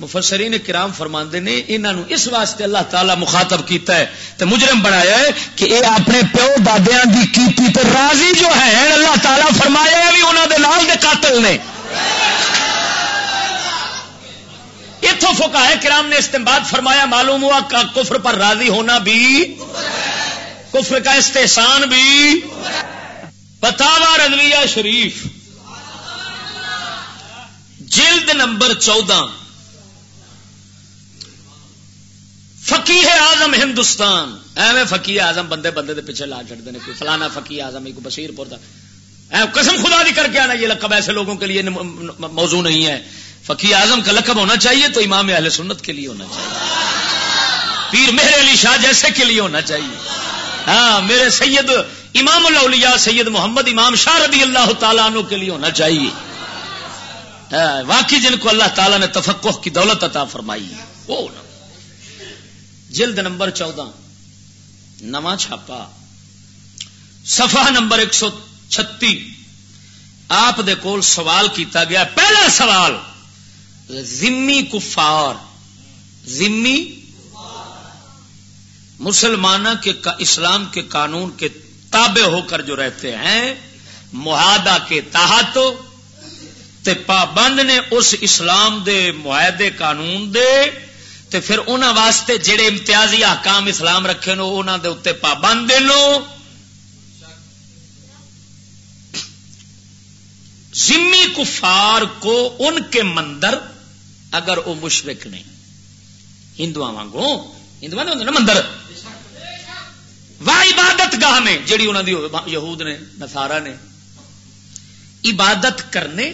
مفسرین کرام فرما نے انہوں اس واسطے اللہ تعالیٰ مخاطب کیتا ہے تو مجرم بنایا ہے کہ اے اپنے پیو دادیا کی کیتی تے راضی جو ہے اللہ تعالیٰ فرمایا ہے بھی انہوں دے نال دے قاتل نے۔ اتوں فکا ہے کرام نے استعمال فرمایا، معلوم ہوا کفر پر راضی ہونا بھی، کفر کا استحسان بھی۔ بتاوا رضویہ شریف، جلد نمبر چودہ۔ فقی ہے آزم ہندوستان۔ ایویں فقی آزم بندے بندے دے پیچھے لا چڑھتے ہیں، کوئی فلانا فقی آزم کوئی بشیر پور کا قسم خدا دی کر کے آنا، یہ لقب ایسے لوگوں کے لیے موضوع نہیں ہے۔ فقی اعظم کا لقب ہونا چاہیے تو امام اہل سنت کے لیے ہونا چاہیے۔ پیر مہر علی شاہ جیسے کے لیے ہونا چاہیے۔ ہاں میرے سید امام اللہ سید محمد امام شاہ رضی اللہ تعالیٰ عنہ کے لیے ہونا چاہیے۔ ہاں، واقعی جن کو اللہ تعالیٰ نے تفقہ کی دولت عطا فرمائی وہ جلد نمبر چودہ۔ نواں چھاپا سفا نمبر ایک سو چھتی۔ آپ دے کول سوال کیتا گیا پہلا سوال۔ ذمی کفار، ذمی مسلمان کے اسلام کے قانون کے تابع ہو کر جو رہتے ہیں، معاہدہ کے تحت تے پابند نے اس اسلام دے معاہدے قانون دے تے پھر انہوں واسطے جڑے امتیازی حکام اسلام رکھے نو انہوں دے اتنے پابند نو۔ ذمی کفار کو ان کے مندر اگر وہ مشرق نے ہندو وگوں ہندو نا مندر واہ، عبادت گاہ میں، جیڑی انہوں دی یہود نے نسارا نے۔ عبادت کرنے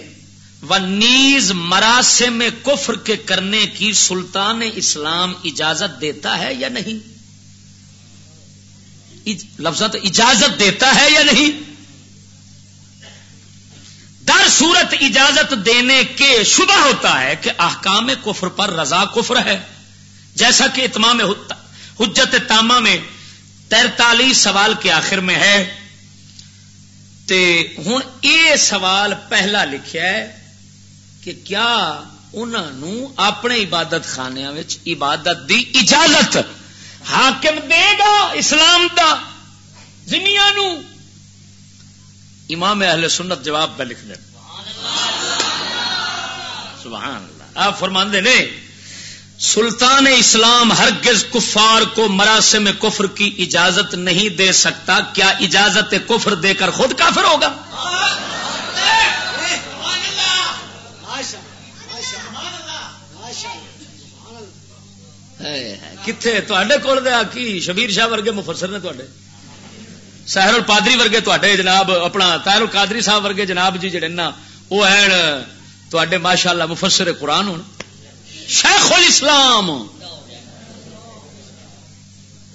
و نیز مراسم میں کفر کے کرنے کی سلطان اسلام اجازت دیتا ہے یا نہیں؟ لفظ اجازت دیتا ہے یا نہیں؟ در صورت اجازت دینے کے شبہ ہوتا ہے کہ احکام کفر پر رضا کفر ہے۔ جیسا کہ اتمام حجت تامہ میں تیرتالیس سوال کے آخر میں ہے۔ ہوں یہ سوال پہلا لکھا ہے کہ کیا انہوں اپنے عبادت خانے عبادت دی اجازت حاکم دے گا اسلام دا؟ زمیا امام اہل سنت جواب پہ لکھ دیں سبحان اللہ۔ آپ فرماندے نے؟ سلطان اسلام ہرگز کفار کو مراسم کفر کی اجازت نہیں دے سکتا۔ کیا اجازت کفر دے کر خود کافر ہوگا؟ کتنے تے کول دیا کی؟ شبیر شاہ ورگے مفسر نے تے سہر الپادری ورگے تے جناب، اپنا تیر القادری صاحب ورگے جناب جی جڑے نا وہ ہیں تے ماشاء اللہ مفسر قرآن ہوں شیخ الاسلام۔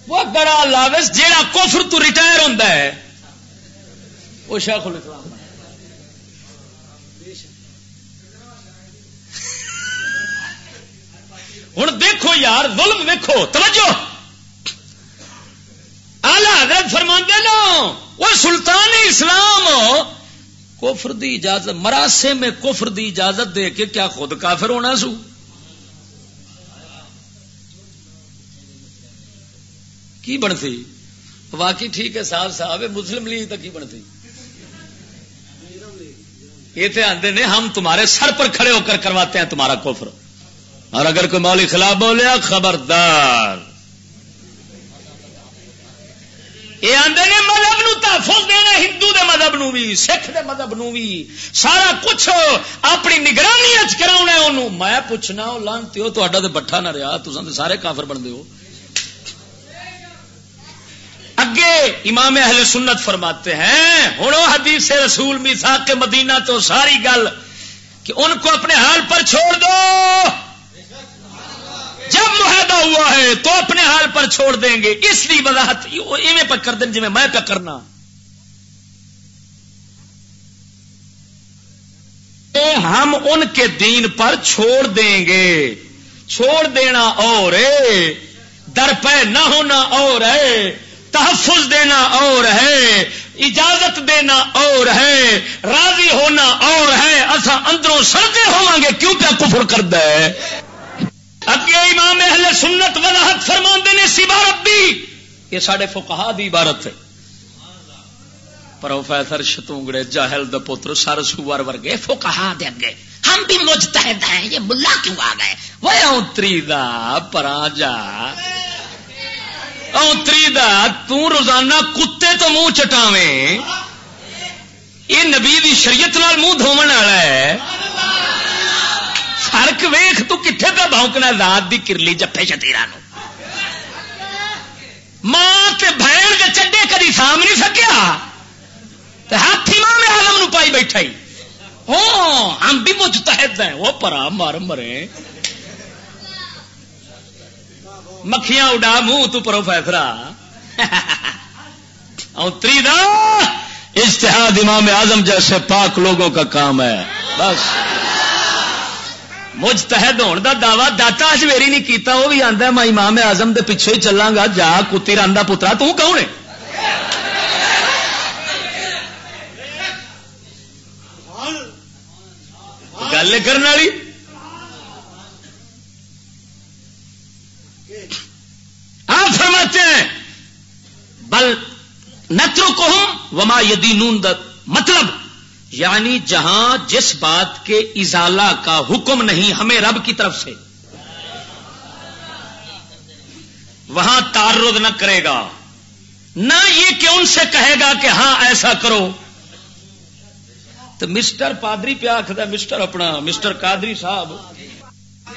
وہ بڑا لاوس جہاں کفر تو ریٹائر ہوتا ہے۔ وہ شیخ الاسلام۔ ہوں دیکھو یار، ظلم دیکھو توجہ۔ آلہ حضرت فرما نا، وہ سلطان اسلام کفر دی اجازت، مراسے میں کفر دی اجازت دے کے کیا خود کافر ہونا سو؟ کی بنتی؟ واقعی ٹھیک ہے صاحب صاحب مسلم لیگ تک کی بنتی۔ یہ تو آتے نے، ہم تمہارے سر پر کھڑے ہو کر کرواتے ہیں تمہارا کفر۔ اور اگر کوئی مولی خلاف بولیا خبردار۔ یہ آدھے نے مذہب نو تحفظ دینا، ہندو دے مذہب نو بھی، سکھ دے مذہب نو بھی۔ سارا کچھ اپنی نگرانی کرا میں پوچھنا لانتی ہو تو بٹھا نہ رہا تو سارے کافر بنتے ہو۔ اگے امام اہل سنت فرماتے ہیں ہوں حدیث رسول میسا کے مدینہ تو ساری گل کہ ان کو اپنے حال پر چھوڑ دو۔ جب معاہدہ ہوا ہے تو اپنے حال پر چھوڑ دیں گے۔ اس لیے وضاحت ایویں پہ کر دیں جی میں پہ کرنا۔ ہم ان کے دین پر چھوڑ دیں گے۔ چھوڑ دینا اور در پہ نہ ہونا اور ہے۔ تحفظ دینا اور ہے۔ اجازت دینا اور ہے۔ راضی ہونا اور ہے۔ اصا اندروں سردے ہوا گے۔ کیوں پہ کفر کرد اگے امام اہل سنت وضاحت فرما نے اس عبارت بھی یہ سارے فکہ دی عبارت ہے۔ پروفیسر شتونگڑے جاہل د پتر سر سور ورگے فکہ دے گے ہم بھی مجتہد ہیں، یہ ملا کیوں آ گئے؟ وہ اتری دا پرا جا اتری دا تو روزانہ کتے تو منہ چٹاویں یہ نبی دی شریعت نال منہ دھوم والا ہے۔ فرق ویخ تو کتنے پہ بونکنا رات دی کرلی جفے شتیرا ماں تے بہن کے چڈے کدی سام نہیں سکیا۔ ہاتھی ماں میں آلم نو پائی بیٹھا ہی۔ ہوں، ہم بھی مجھ تحت ہیں۔ وہ پرا مار مرے۔ مکھیاں اڈا، منہ تو پروفیسرا اتری دا اشتہاد امام اعظم جیسے پاک لوگوں کا کام ہے۔ بس۔ مجھ تحد ہونے کا دعوی داتا اجمیری نہیں کیتا، وہ بھی آتا میں امام آزم دے پیچھے ہی چلا گا، جا کتی رندا پترا، تو کون ہے؟ گل کرنے والی؟ آپ فرماتے ہیں، بل نترو کو ہوں وما یدی مطلب یعنی جہاں جس بات کے ازالہ کا حکم نہیں، ہمیں رب کی طرف سے۔ وہاں تعرض نہ کرے گا۔ نہ یہ کہ ان سے کہے گا کہ ہاں ایسا کرو۔ تو مسٹر پادری پہ آخر مسٹر اپنا، مسٹر قادری صاحب۔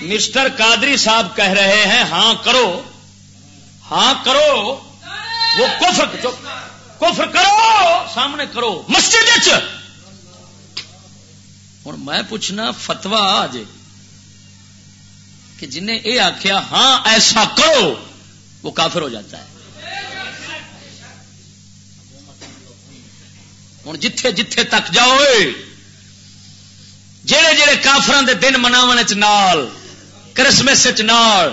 مسٹر قادری صاحب کہہ رہے ہیں ہاں کرو۔ ہاں کرو۔ وہ کفر کفر کرو، سامنے کرو۔ مسجد ہوں میں پوچھنا فتوا آج کہ جنہیں یہ آخیا ہاں ایسا کرو، وہ کافر ہو جاتا ہے۔ ہوں جتھے جتھے تک جاؤ جہے جہے کافران دے دن مناو نال، کرسمس نال،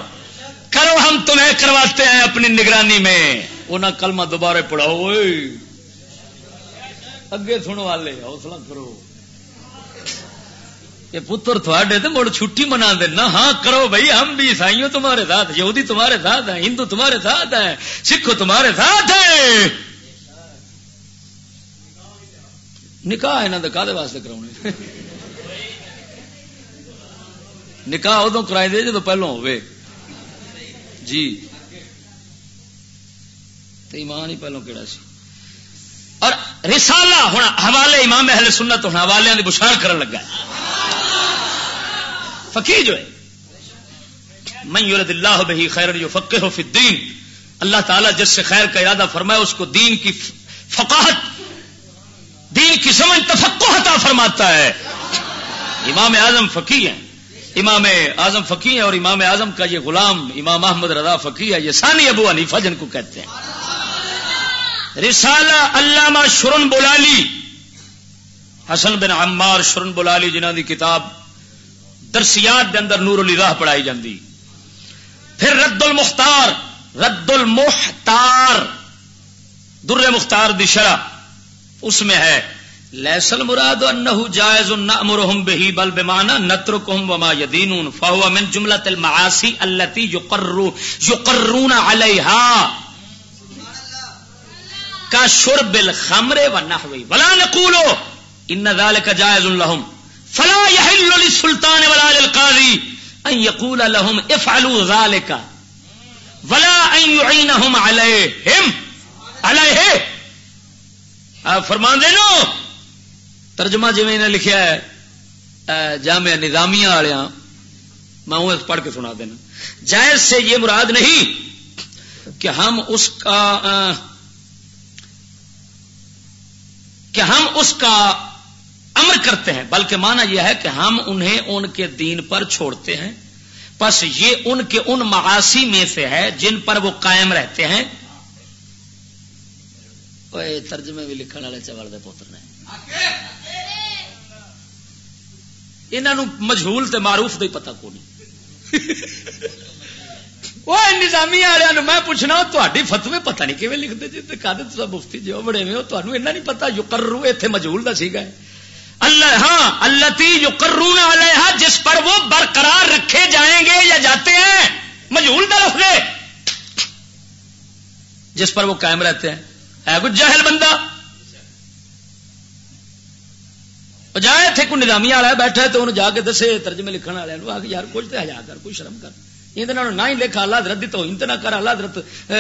کرو ہم تمہیں کرواتے ہیں اپنی نگرانی میں۔ انہیں کلمہ دوبارہ پڑھاؤ اگے سنو والے حوصلہ کرو۔ یہ پتر تھوڑے تو مڑ چھٹی منا دینا۔ ہاں کرو بھائی، ہم بھی عیسائیوں تمہارے ساتھ، یہودی تمہارے ساتھ ہیں، ہندو تمہارے ساتھ ہیں سکھ تمہارے ساتھ ہیں۔ نکاح یہاں کا واسطے کرا نکاح ادو کرائے دے جب پہلو ہوئے جی۔ تو ایمان ہی پہلو کہڑا سی؟ اور رسالہ ہونا حوالے امام اہل سنت ہونا حوالے کی بشار کرن لگا ہے۔ فقیر جو ہے میں یورد اللہ بہی خیر جو فقے ہو الدین اللہ تعالیٰ جس سے خیر کا ارادہ فرمائے، اس کو دین کی فقاہت، دین کی سمجھ تفقو عطا فرماتا ہے۔ امام اعظم فقی ہیں۔ امام اعظم فقی ہیں اور امام اعظم کا یہ غلام امام احمد رضا فقی ہے، یہ ثانی ابو حنیفہ جن کو کہتے ہیں۔ رسالہ علامہ شرن بلالی، حسن بن عمار شرن بلالی جنہ دی کتاب درسیات دے اندر نور علی راہ پڑھائی جاندی۔ پھر رد المختار رد المختار در مختار دی شرح اس میں ہے، لیسل مراد انه جائز نامرهم به بل بمعنى نتركهم وما يدينون فهو من جمله المعاصي التي يقر يقرون عليها كشرب الخمر والنحو ولا نقول ان ذلك جائز لهم. فلا يحل للسلطان ولا للقاضي ان يقول لهم افعلوا ذلك ولا ان يعينهم عليهم عليه فرمان دے نو. ترجمہ جی میں نے لکھا ہے جامع نظامیہ والیا میں وہ پڑھ کے سنا دینا۔ جائز سے یہ مراد نہیں کہ ہم اس کا کہ ہم اس کا امر کرتے ہیں، بلکہ مانا یہ ہے کہ ہم انہیں ان کے دین پر چھوڑتے ہیں۔ بس یہ ان کے ان معاشی میں سے ہے جن پر وہ قائم رہتے ہیں۔ ترجمے بھی لکھنے والے چوڑ دے پوتر نے۔ انہوں مجھول تے معروف دے پتہ کو نہیں *laughs* وہ نظامی والے میں پوچھنا تاری فتوی پتہ نہیں کیون لکھتے جی کد مفتی جو بڑے میں تمہیں ایسا نہیں پتا جو کرو اتنے مجھول کا سیگا اللہ ہاں اللہ تی جو علیہ جس پر وہ برقرار رکھے جائیں گے یا جاتے ہیں مجھول کا رکھ جس پر وہ قائم رہتے ہیں۔ ہے کچھ جاہل بندہ؟ جائے تھے، کوئی نظامی والا بیٹھا تو انہوں جا کے دسے، ترجمے لکھنے والے آ کے یار، کچھ تو ہزار کر، کوئی شرم کر۔ یہ نہ ہی لکھا اللہ حضرت دی تو انت نہ کر، اللہ حضرت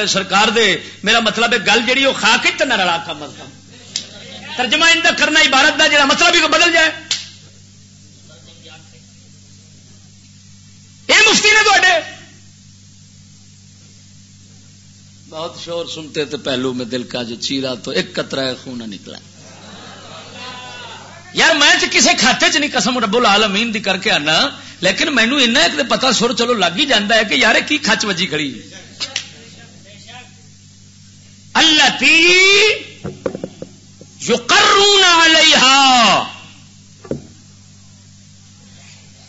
سرکار دے، میرا مطلب ہے گل جہی وہ کھا کے نہ رلا، کم از کم۔ ترجمہ ان کرنا عبارت کا جڑا مطلب ہی بدل جائے۔ یہ مفتی نے تے بہت شور سنتے تھے پہلو میں دل کا جو چیرا تو ایک قطرہ خون نکلا۔ یار میں کسی کھاتے چ نہیں قسم رب العالمین دی کر کے آنا لیکن مینو ایک پتا سر چلو لگ ہی جانا ہے کہ یار کی کچ وجی کھڑی اللہ تی جو کرون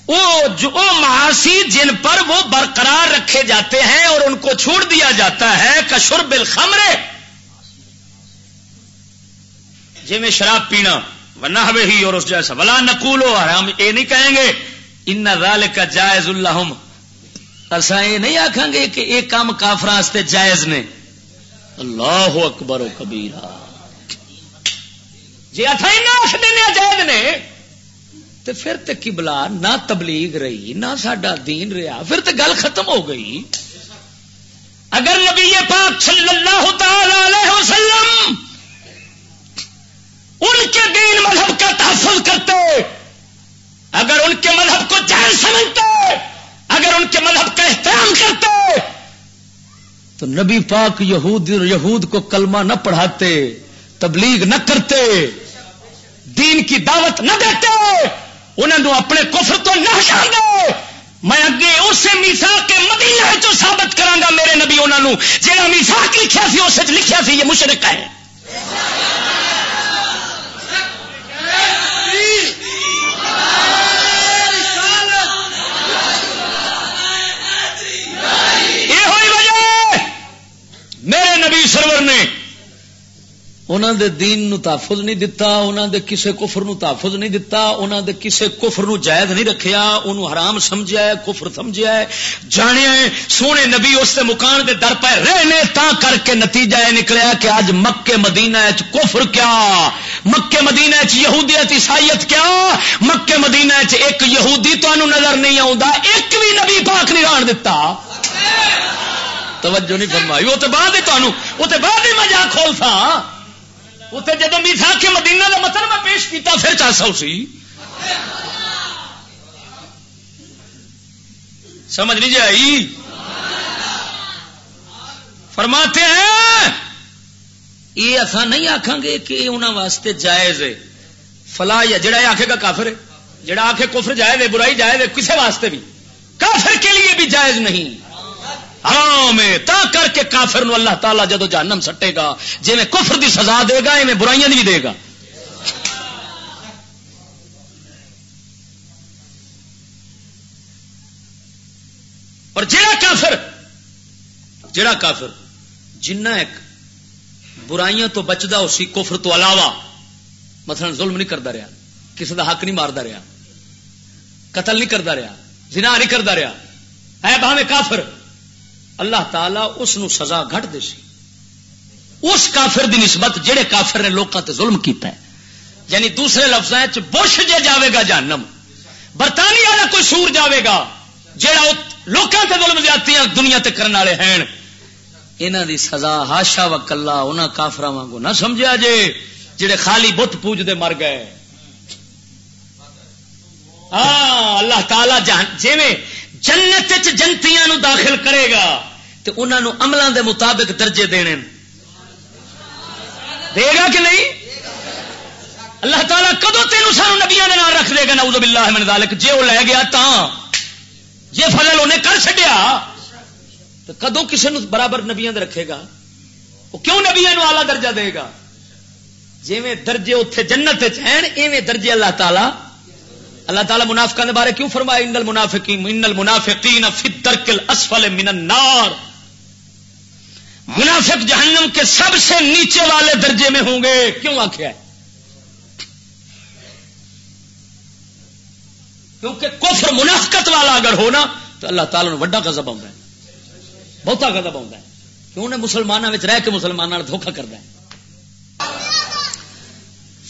وہ جو معاشی جن پر وہ برقرار رکھے جاتے ہیں اور ان کو چھوڑ دیا جاتا ہے کشور بل خمرے جی میں شراب پینا ورنہ ہی اور اس جیسا۔ بلا نقول ہو ہم یہ نہیں کہیں گے ان رال کا جائز اللہ اصا یہ نہیں آخان گے کہ یہ کام کافر جائز نے۔ اللہ اکبر و کبیرا جی اتنا آخ دینا جائز نے تو پھر تو کبلا نہ تبلیغ رہی، نہ سڈا دین رہا، پھر تو گل ختم ہو گئی۔ اگر نبی پاک صلی اللہ تعالی علیہ وسلم ان کے دین مذہب کا تحفظ کرتے، اگر ان کے مذہب کو جان سمجھتے، اگر ان کے مذہب کا احترام کرتے، تو نبی پاک یہود یہود کو کلمہ نہ پڑھاتے، تبلیغ نہ کرتے، دین کی دعوت نہ دیتے انہوں اپنے کفر تو نہ ہٹا دے۔ میں اگے اسے میسا کے مدینہ چ ثابت کرا میرے نبی انہوں جہاں میساک لکھا سی اس لکھا سی، یہ مشرق ہے۔ سرور نے۔ انہوں دے دین نو تحفظ نہیں دتا انہوں دے کسے کفر نو تحفظ نہیں دتا انہوں دے کسے کفر نو جائز نہیں رکھیا انہوں حرام سمجھیا ہے، کفر سمجھیا ہے جانے ہے، سونے نبی اس سے مکان دے در پہ رہنے تا کر کے نتیجہ یہ نکلیا کہ آج مکے مدینہ اچ کفر کیا مکے مدینہ اچ یہودیت عیسائیت کیا مکے مدینہ اچ ایک یہودی تو نظر نہیں آتا ایک بھی نبی پاک نہیں ران دتا۔ توجہ نہیں فرمائی۔ وہ تو بعد ہی وہ تو بعد ہی میں جا کھول تھا اتنے جب میسا کے مدینہ کا مطلب میں پیش کیتا، پھر چار سو سی۔ سمجھ نہیں جی جائی فرماتے ہیں۔ یہ اصا نہیں آخان گے کہ انہوں واسطے جائز ہے۔ فلا یا جڑا یہ آخے گا کافر ہے۔ جڑا آخے کفر جائز ہے، برائی جائز ہے کسی واسطے بھی۔ کافر کے لیے بھی جائز نہیں۔ حرام ہے، تا کر کے کافر نو اللہ تعالیٰ جدو جہنم سٹے گا جی میں کفر دی سزا دے گا میں برائیاں بھی دے گا۔ اور جڑا کافر جڑا کافر جنہ ایک برائیاں تو بچتا اسی کفر تو علاوہ مثلا ظلم نہیں کرتا رہا کسی کا حق نہیں مارتا رہا، قتل نہیں کرتا رہا، زنا نہیں کرتا رہا ہے باہے کافر اللہ تعالی اس نو سزا گھٹ دے سی۔ اس کافر دی نسبت جہے کافر نے لوگوں تے ظلم کیتا ہے۔ یعنی دوسرے لفظ بش جے جاوے گا جانم برطانیہ کا کوئی سور جاوے گا جہاں لوگوں تے ظلم جاتی دنیا تے کرنے والے ہیں انہوں دی سزا ہاشا و کلا انہوں کافر وگوں نہ سمجھا جے، جڑے خالی بت پوجتے مر گئے۔ ہاں اللہ تعالی جی جنت جنتیاں داخل کرے گا تو انہوں عملوں دے مطابق درجے دینے دے گا کہ نہیں؟ اللہ تعالیٰ کدو تین سانو نبیا کے نام رکھ دے گا؟ نعوذ باللہ من ذالک۔ جے وہ لے گیا تا جی فضل انہیں کر چڈیا تو کدو کسی برابر نبیا رکھے گا؟ وہ کیوں نبیا آلہ درجہ دے گا؟ جی درجے اتے جنت ایویں درجے اللہ تعالی اللہ تعالیٰ منافقہ بارے کیوں فرمایا؟ ان المنافقین ان المنافقین فی الدرک الاسفل من النار۔ منافق جہنم کے سب سے نیچے والے درجے میں ہوں گے۔ کیوں آخیا کیونکہ کفر منافقت والا اگر ہونا تو اللہ تعالیٰ نے وڈا گزب آتا ہے۔ بہتا گزب آتا ہے۔ کیوں نے مسلمانوں میں رہ کے مسلمانوں دھوکھا کرتا ہے؟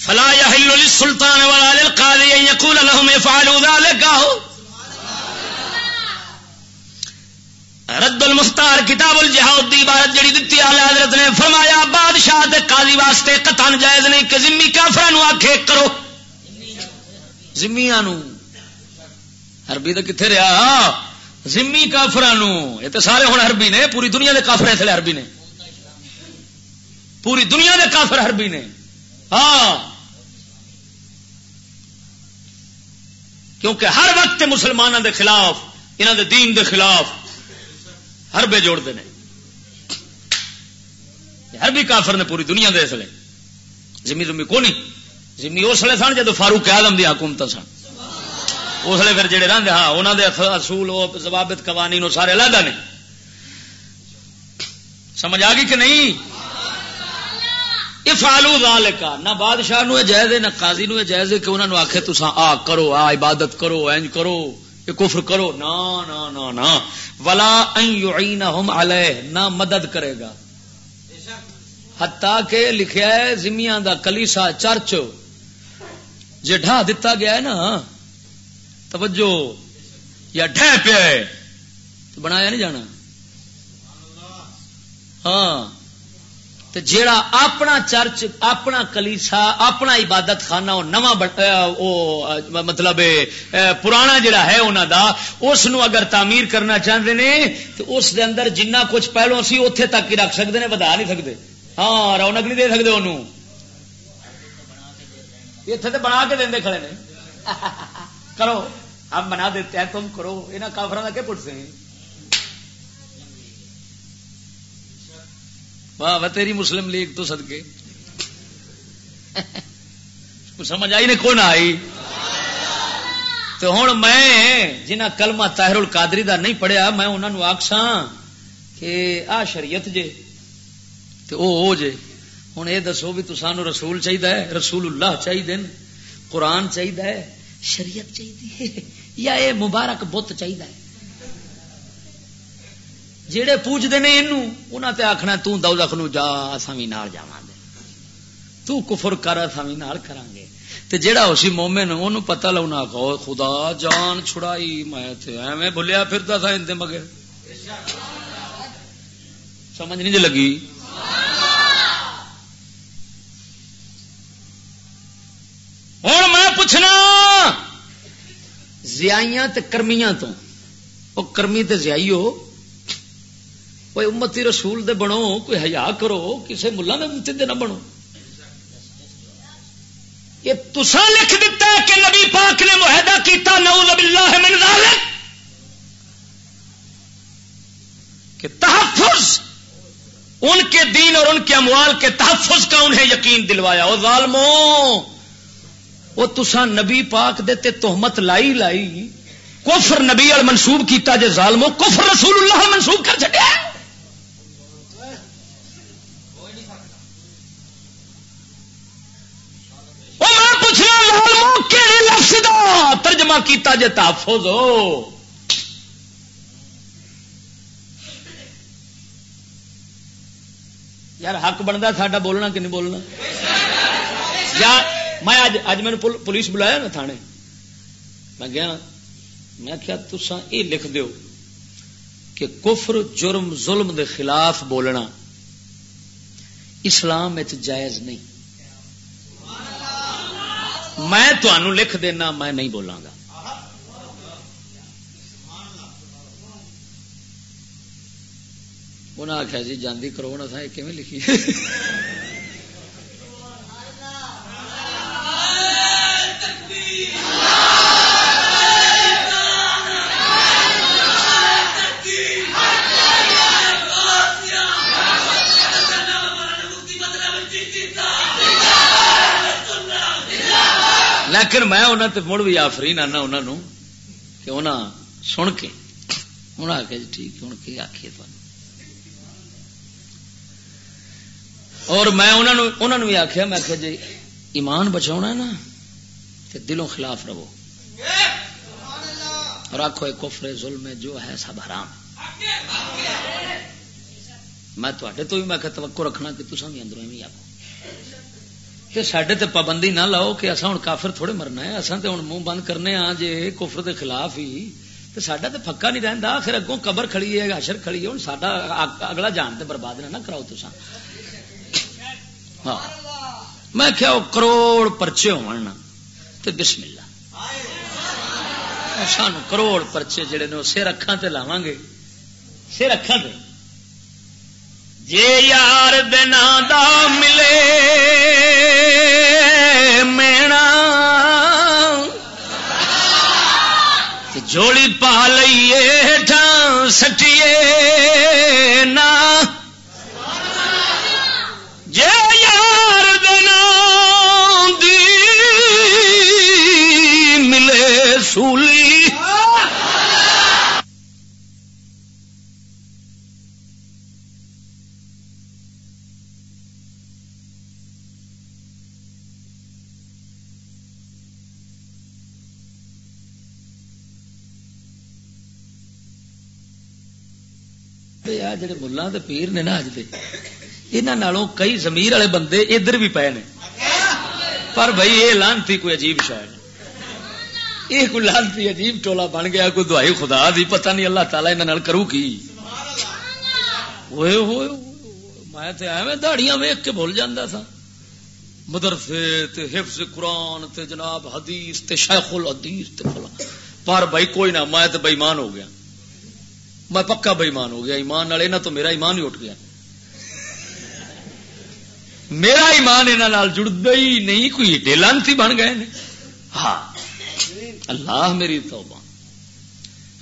فلا يحل للسلطان ولا للقاضي ان يقول لهم يفعلوا ذلك. رد المختار کتاب الجہاد دی عبارت جڑی دتی اعلی حضرت نے فرمایا، بادشاہ دے قاضی واسطے قطن جائز نہیں کہ ذمہ کافراں نو آکھے کرو۔ ذمیاں نو۔ عربی تے کتھے رہیا؟ ذمی کافراں نو یہ تے سارے ہن عربی نے، پوری دنیا دے کافر تھے عربی نے۔ پوری دنیا دے کافر عربی نے۔ ہاں۔ کیونکہ ہر وقت مسلمانوں دے خلاف انہوں دے دین دے خلاف ہر بے جوڑتے ہیں۔ ہر بھی کافر نے پوری دنیا دے اس لیے۔ زمین زمین کو نہیں زمین اس لیے سن جب فاروق آدم دی حکومت سن۔ اس لیے پھر جڑے رہتے ہاں انہوں دے اصول ضوابط، قوانین سارے علیحدہ نے۔ سمجھ آ گئی کہ نہیں؟ فالو لال نہ بادشاہ نو جائز نہ قاضی نو جائز کہ انہوں نے آخے تسا آ کرو، آ عبادت کرو، اینج کرو، یہ کفر کرو۔ نا نا نا نا ولا ان علیہ نہ مدد کرے گا۔ ہتا کہ لکھیا ہے، زمیاں دا کلیسا چرچ جی ڈھا دتا گیا ہے نا، توجہ، یا ڈہ پیا ہے، تو بنایا نہیں جانا۔ ہاں۔ تو جیڑا اپنا چرچ، اپنا کلیسا، اپنا عبادت خانہ نواں مطلب پرانا جڑا ہے انہوں دا اس نو اگر تعمیر کرنا چاہتے ہیں تو اس دے اندر جنہ کچھ پہلو سی اتے تک ہی رکھ سکتے ہیں بتا نہیں سکتے ہاں رونق نہیں دے سکتے انہوں اتنے تو بنا کے دے کھڑے نے۔ *laughs* کرو، ہم بنا دیتے ہیں، تم کرو۔ یہاں کافر کا کیا پوچھتے ہیں واہ واہ، تیری مسلم لیگ تو سدکے سمجھ آئی نے کون آئی؟ تو ہوں میں جنہ کلمہ تاہر القادری دا نہیں پڑھیا، میں انہوں نے آخسا کہ آ شریعت جے تو او ہو جے۔ ہوں یہ دسو بھی تو سانو رسول چاہیے رسول اللہ چاہیے قرآن چاہیے شریعت چاہیے یا یہ مبارک بت چاہیے جہے پوجتے ہیں یہ تے آخنا تخ نو جا اصا بھی نال جا تو کفر کر اصا بھی نال کران گے۔ تے جیڑا اسی مومن، انہوں پتہ لونا کہ خدا جان چھڑائی، میں تے ایویں بھولیا پھرتا تھا اندے مگر۔ سمجھ نہیں جی لگی؟ ہوں میں پوچھنا، زیائیاں تے کرمیاں تو۔ وہ کرمی تے زیائی ہو کوئی امتی رسول دے بنو کوئی حیا کرو کسی ملا امتی دے نہ بنو یہ تسا لکھ دیتا ہے کہ نبی پاک نے معاہدہ کیتا نعوذ باللہ من ذالک کہ تحفظ ان کے دین اور ان کے اموال کے تحفظ کا انہیں یقین دلوایا وہ ظالموں وہ تسا نبی پاک دیتے تہمت لائی لائی کفر نبی اور منسوب کیتا جے ظالموں کفر رسول اللہ منسوب کر چکے ظلم کیتا جے تحفظ ہو۔ یار، حق بنتا ساڈا بولنا کہ نہیں بولنا؟ یا میں اج اج میں پولیس بلایا نا تھانے۔ میں گیا، میں کیا تسا یہ لکھ دیو کہ کفر، جرم، ظلم دے خلاف بولنا اسلام جائز نہیں۔ میں تنوع لکھ دینا، میں نہیں بولاں گا۔ انہیں آخیا جی جاندی کرونا تھا یہ لکھی؟ لیکن میں انہوں تے مڑ بھی آفری آنا انہوں کہ انہوں سن کے انہیں آخیا جی ٹھیک ہوں کہ آخیے تمہیں اور میں انہوں نے بھی آخیا میں آخیا جی ایمان بچا نا تو دلوں خلاف رہو۔ اور آخو کفر ظلم جو ہے سب حرام۔ میں تے تو بھی میں توقع رکھنا کہ تصا بھی اندروں بھی آخو کہ سڈے تے پابندی نہ لاؤ کہ اصا ہوں کافر تھوڑے مرنا ہے اصا تو ہوں منہ بند کرنے ہاں جی کفر دے خلاف ہی۔ تو سڈا تو پکا نہیں رہتا پھر اگوں قبر کھڑی ہے اشر کھڑی ہے ہوں سا اگلا جان تے برباد نہ کراؤ تصا ہاں۔ میں کیا کروڑ پرچے ہونا تو بسم اللہ سان کروڑ پرچے جڑے نے سر اکھان تے لاواں گے۔ سر اکھان تے؟ جے یار دنا دا ملے مینا۔ جوڑی پا لئیے ٹھان سٹیے۔ جڑے ملا پیر نے نا اج دے یہاں کئی زمیر والے بندے ادھر بھی پے نے پر بھائی یہ لانتی کوئی عجیب شاید یہ کوئی لانتی عجیب ٹولا بن گیا کوئی دوائی خدا دی پتہ نہیں اللہ تعالیٰ یہاں کرو کی ہوئے ہوئے میں تو ایویں دہڑیاں ویک کے بھول جانا تھا مدرسے تے حفظ قرآن تے جناب حدیث تے شیخ الحدیث تے فلا پر بھائی کوئی نہ میں تو بےمان ہو گیا میں پکا بےمان ہو گیا، ایمان والے نہ تو میرا ایمان ہی اٹھ گیا۔ میرا ایمان یہاں جڑتا ہی نہیں، کوئی ایڈے بن گئے نے۔ ہاں اللہ میری توبہ۔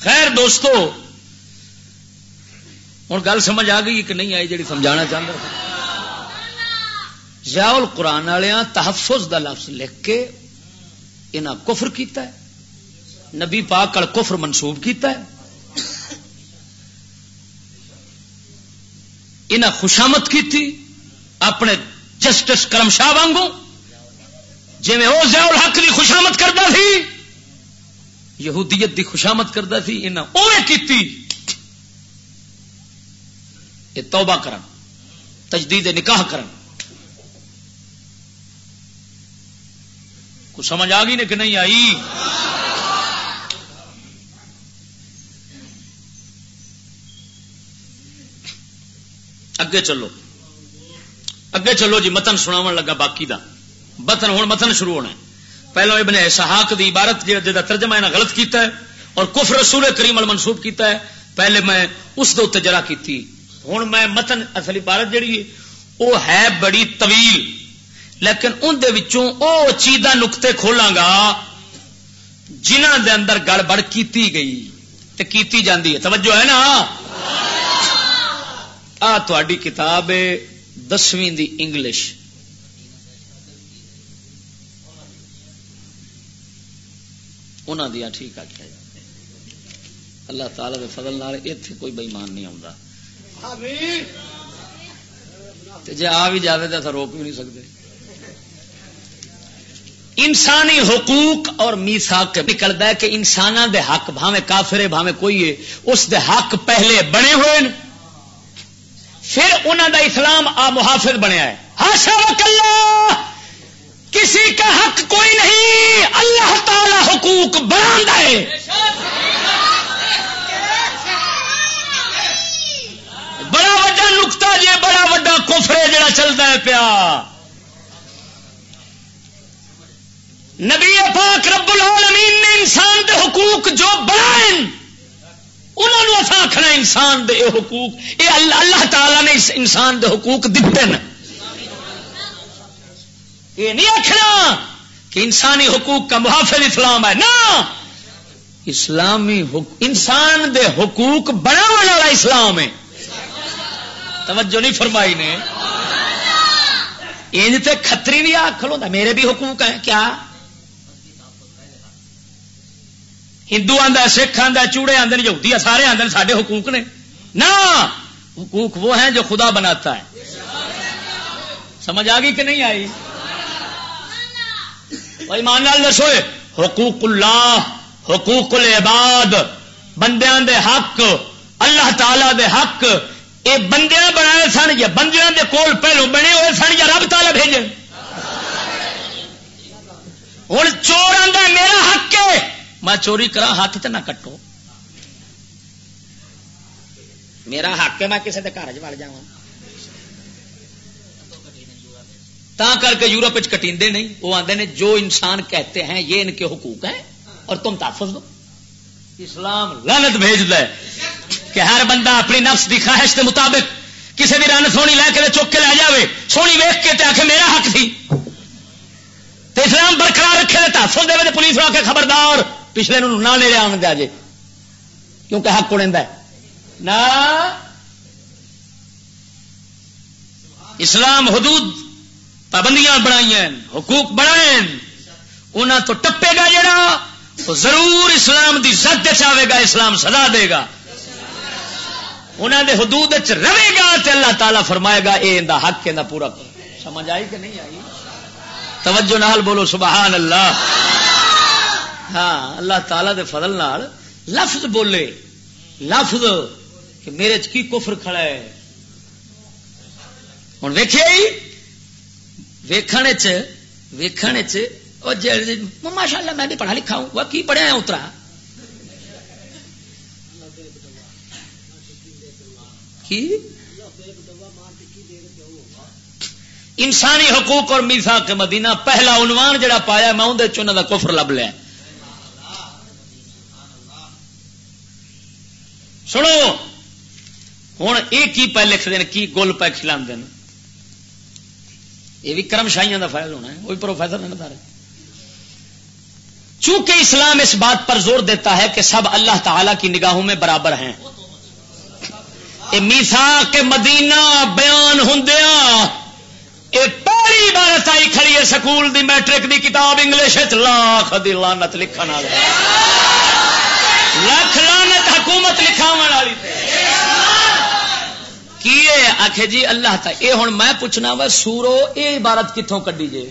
خیر دوستو ہوں گل سمجھ آ گئی کہ نہیں آئی جی سمجھانا چاہتا ضیاء قرآن والیا تحفظ دا لفظ لکھ کے انہیں کفر کیتا ہے۔ نبی پاک کل کفر منسوب کیتا ہے۔ انہیں خوشامت کی اپنے جسٹس کرم شاہ وانگو جی وہ ضیاء الحق کی خوشامت کرتا سی، یہودیت کی خوشامت کرتا سی انہیں اوے کیتی۔ یہ توبہ کرن، تجدید نکاح کرن۔ کچھ سمجھ آ گئی نے کہ نہیں آئی؟ اگے چلو۔ اگے چلو جی متن سناو لگا باقی دا۔ بتن ہوں متن شروع ہونا ہے۔ پہلو ابن اسحاق دی عبارت جا ترجمہ انہیں غلط کیتا ہے اور کفر رسول کریم المنسوب کیتا ہے۔ پہلے میں اس دے جرا کی ہوں میں متن اصل عبارت جہی ہے وہ ہے بڑی طویل۔ لیکن ان دے وچوں او چیدہ نقطے کھولاں گا جنہ دے اندر گڑبڑ کیتی گئی۔ تے کیتی جاندی ہے۔ توجہ ہے نا؟ آ تھی کتاب ہے دسویں دی انگلش۔ انہوں دیا ٹھیک آخیا اللہ تعالی کے فضل نال اتنے کوئی بےمان نہیں آتا جی آ بھی جائے تو روک بھی نہیں سکتے انسانی حقوق اور میسا نکلتا ہے کہ انسان دے حق بھاوے کافرے بھاوے کوئی ہے، اس دے حق پہلے بنے ہوئے پھر انہوں دا اسلام آ محافظ بنیا ہے۔ ہاشا وکلا کسی کا حق کوئی نہیں۔ اللہ تعالی حقوق بنا ہے بڑا وڈا نکتا جی بڑا وڈا کفرے جڑا چلتا ہے پیا۔ نبی پاک رب العالمین نے انسان دے حقوق جو بنائے۔ انہوں نے آخنا انسان دے حقوق یہ اللہ اللہ تعالی نے انسان دے حقوق دیتے ہیں یہ نہیں آخنا کہ انسانی حقوق کا محافظ اسلام ہے نا اسلامی انسان دے حقوق بنا والا اسلام ہے۔ توجہ نہیں فرمائی نے۔ انج تے کتری بھی آخ لو میرے بھی حقوق ہیں کیا؟ ہندو آدھا سکھ آدھا چوڑے آدھے یہودی سارے آدھے سارے حقوق نے۔ نہ! حقوق وہ ہیں جو خدا بناتا ہے۔ سمجھ آ گئی کہ نہیں آئی؟ مان لال دسو حقوق اللہ، حقوق العباد، بندیاں دے حق، اللہ تعالی دے حق یہ بندیاں بنائے سن یا بندیاں دے کول پہلو بنے ہوئے سن یا رب تالا بھیجے۔ ہوں چور آدھا میرا حق ہے۔ میں چوری کرا، ہاتھ تو نہ کٹو۔ میرا حق ہے، میں کسی کے گھر چڑ جا تا کر کے یورپ کٹیندے نہیں وہ آتے ہیں جو انسان کہتے ہیں، یہ ان کے حقوق ہیں، اور تم تحفظ دو۔ اسلام لانت بھیج دے کہ ہر بندہ اپنی نفس کی خواہش کے مطابق کسی بھی رن سونی لے کے چک کے لے جائے سونی ویخ کے آخر میرا حق تھی۔ اسلام برقرار رکھے تحفظ دے پولیس آ کے خبردار۔ پچھلے نہ لے آن دیا جی کیونکہ حق اڑ نہ اسلام حدود پابندیاں بنائی حقوق بنائے انہوں تو ٹپے گا جڑا تو ضرور اسلام دی زد چاہے گا اسلام سزا دے گا انہوں دے حدود رہے گا تو اللہ تعالیٰ فرمائے گا یہ حق کہ پورا سمجھ آئی کہ نہیں آئی توجہ نال بولو سبحان اللہ ہاں اللہ تعالی دے فضل نال لفظ بولے۔ لفظ کہ میرے کی کفر کھڑا ہے۔ ہوں ویخیا ویخن ویخن ماشاء اللہ میں بھی پڑھا لکھا ہوں۔ وہ کی پڑھیا اترا کی؟ انسانی حقوق اور میسا کے مدینہ پہلا عنوان جڑا پایا میں اندر چنہ کا کفر لب لیا۔ سنو ہوں یہ کی پہ لکھتے ہیں؟ کی گل پہ کھلا یہ بھی کرم شاہیاں کا فائل ہونا ہے وہی پروفیسر نے بتا رہے چونکہ اسلام اس بات پر زور دیتا ہے کہ سب اللہ تعالی کی نگاہوں میں برابر ہیں۔ میسا کے مدینہ بیان ہوں پہلی بار آئی کھڑی ہے سکول دی میٹرک دی کتاب انگلش لاکھ دی لانت لکھن لکھ لانت حکومت لکھاو والی کی آخ جی اللہ تا، اے ہوں میں پوچھنا وا، سورو اے عبارت کتوں کڈی جے؟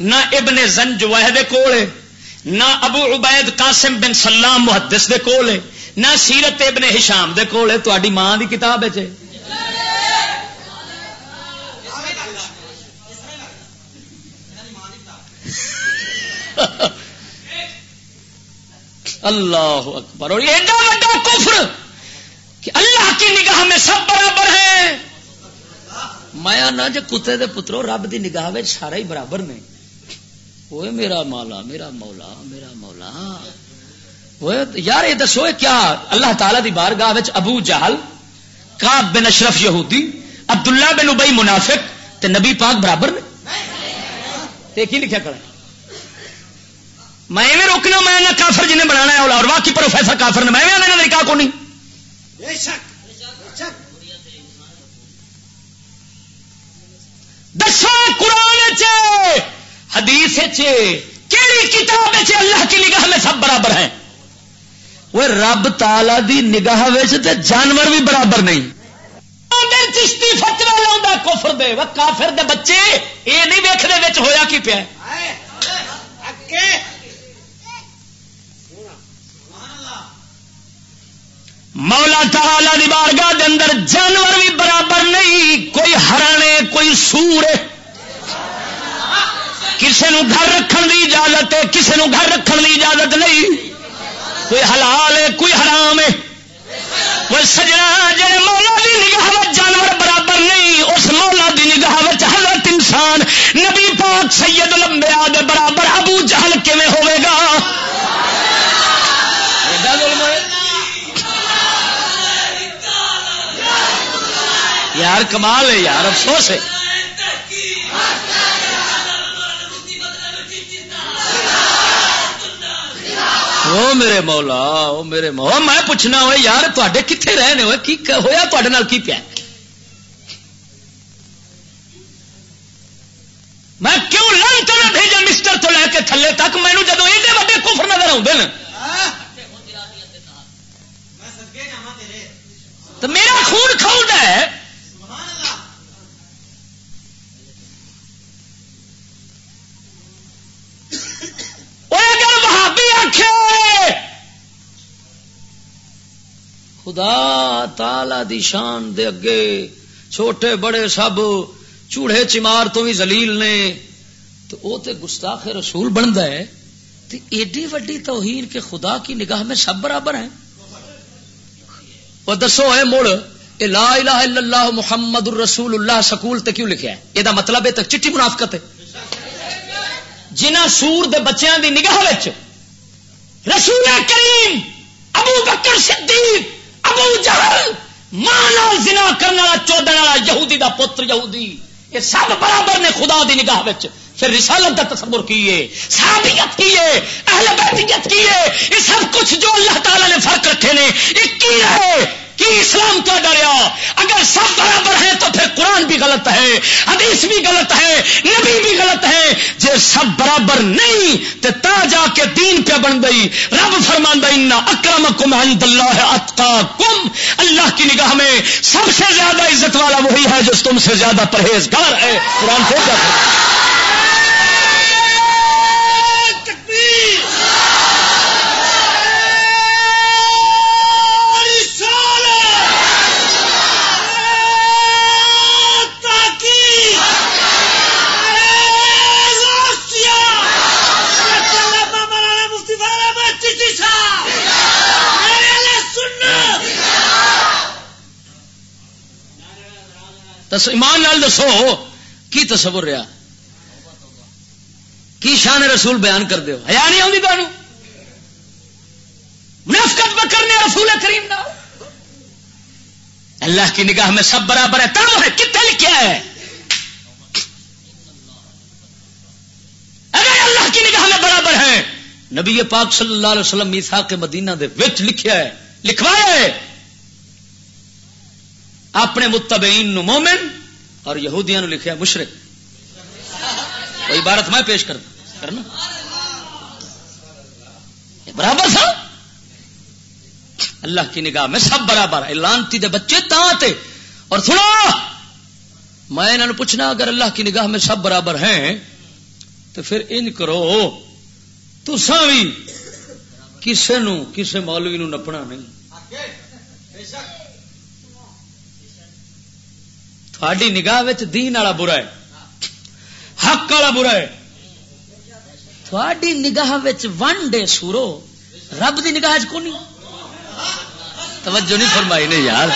نہ ابن زنج وحد کول نہ ابو عبید قاسم بن سلام محدث دے کول نہ سیرت ابن ہشام دے کول ہے تاری ماں دی کتاب ہے اللہ اکبر۔ اور یہ ایڈا بڑا کفر کہ اللہ کی نگاہ میں سب برابر ہیں۔ مایا نہ جو کتے دے پترو، رب دی نگاہ میں سارا ہی برابر نے۔ وہ میرا مولا میرا مولا میرا مولا۔ وہ یار، یہ دسو کیا؟ اللہ تعالی دی بارگاہ ابو جہل کاب بن اشرف یہودی، عبداللہ بن ابئی منافق تے نبی پاک برابر نے۔ کی لکھا کرا میں ایویں روکنا میں نہ کافر جنہیں بنا ہے اور باقی پروفیسر کافر نے میں نکاح کو نہیں دسو قرآن حدیث کیڑی کتاب اللہ کی نگاہ میں سب برابر ہیں وہ رب تالا دی نگاہ تے جانور بھی برابر نہیں چشتی فتوا لا کفر دے وہ کافر دے بچے یہ نہیں ویخ ہویا کی پیا مولا تعالی دی بارگاہ دے اندر جانور بھی برابر نہیں، کوئی ہرانے کوئی سور کسی نو گھر رکھن دی اجازت ہے کسی نو گھر رکھن دی اجازت نہیں۔ کوئی حلال ہے، کوئی حرام ہے۔ وہ سجنا جی مولا دی نگاہ جانور برابر نہیں، اس مولا دی نگاہ حضرت انسان، نبی پاک سید لمبے آدھے برابر ابو جہل کیون ہوئے گا؟ یار کمال ہے، یار افسوس ہے۔ او میرے مولا، او میرے مولا میں پوچھنا ہوئے، یار تے کتنے رہنے ہوئے؟ کی ہوا تے کی پیا؟ میں کیوں لن تو نہ بھیجا مسٹر تو لے کے تھلے تک؟ مینو جدو ایڈے وڈے کفر نظر آتے ہیں تو میرا خون کھول ہے اگر وہابی خدا تالا دی شان دے اگے چھوٹے بڑے سب چوڑے چمار تو بھی زلیل نے۔ تو وہ تو گستاخ رسول بنتا ہے۔ تو ایڈی وڈی توہین کہ خدا کی نگاہ میں سب برابر ہیں۔ وہ دسو ہے مڑ لا الہ الا اللہ محمد الرسول اللہ سکول تے کیوں لکھا ہے؟ یہ مطلب ہے تک چٹی منافقت ہے۔ جنہ سور دے بچیاں دی نگاہ وچ رسول کریم، ابو بکر صدیق، ابو جہل ماں زنا کرنے والا چودن والا یہودی دا پتر یہودی۔ یہ سب برابر نے خدا دی نگاہ پھر رسالت کا تصور کیے، صحابیت کیے، اہل بیتیت کیے، یہ سب کچھ جو اللہ تعالی نے فرق رکھے نے، یہ کی رہے؟ کی اسلام کا ڈریا۔ اگر سب برابر ہیں تو پھر قرآن بھی غلط ہے، حدیث بھی غلط ہے، نبی بھی غلط ہے۔ جی سب برابر نہیں تو تا جا کے دین پہ بن گئی۔ رب فرمان اکرم کم اللہ اتقا کم اللہ کی نگاہ میں سب سے زیادہ عزت والا وہی ہے جو تم سے زیادہ پرہیزگار ہے۔ قرآن سے ایمان نال دسو، کی تصور رہا؟ کی شان رسول بیان کر دو ہیا نہیں آتی تمہیں منافقت میں کرنے رسول کریم دا اللہ کی نگاہ میں سب برابر ہے۔ تم ہے کتنے لکھا ہے؟ اگر اللہ کی نگاہ میں برابر ہے، نبی پاک صلی اللہ علیہ وسلم میسا کے مدینہ دے وچ لکھیا ہے، لکھوایا ہے۔ اپنے متبعین نو مومن اور یہودیاں نو لکھیا مشرق کوئی عبارت میں پیش کر کرنا۔ برابر سا اللہ کی نگاہ میں سب برابر لانتی دے بچے تے۔ اور سنو، میں انہوں نے پوچھنا، اگر اللہ کی نگاہ میں سب برابر ہیں، تو پھر ان کرو۔ تو بھی کسے نو، کسے مولوی نو نپنا نہیں۔ تھوڑی نگاہ دین والا برا ہے۔ حق والا برا ہے۔ تھوڑی نگاہ ون ڈے سورو، رب دی نگاہ کو نہیں توجہ نہیں فرمائی نے یار۔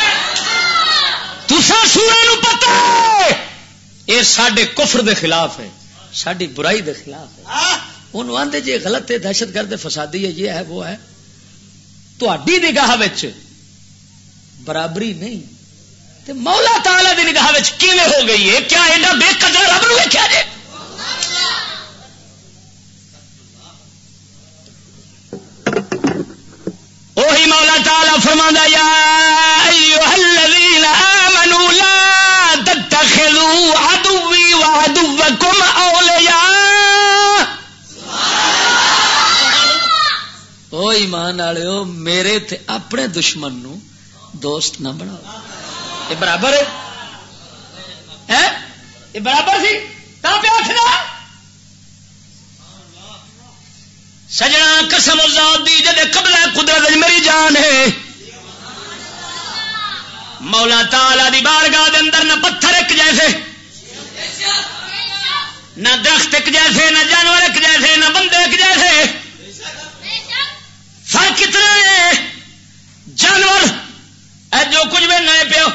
تسا سورا پتا یہ سڈے کفر دے خلاف ہے ساری برائی دے خلاف ہے۔ انہوں آدھے جی غلط ہے، دہشت گرد فسادی ہے، یہ ہے، وہ ہے۔ تھی نگاہ برابری نہیں۔ تے مولا تالا کی نگاہ ہو گئی ہے؟ کیا ایڈا بے قدر رب نو ویکیا جی وہی مولا تالا فرما یا الذین آمنوا لا تتخذوا عدوی وعدوکم اولیاء۔ او ایمان والے میرے تے اپنے دشمن نو دوست نہ بناؤ۔ یہ برابر ہے؟ یہ برابر سی؟ پہ آخنا سجنا قسم ازاد دی، جدے قبل قدرت میری جان ہے۔ مولا تالا دی بارگاہ دے اندر نہ پتھر ایک جیسے، نہ درخت ایک جیسے، نہ جانور ایک جیسے، نہ بندے ایک جیسے۔ فرق کتنا ہے، جانور، اے جو کچھ بھی نئے پیو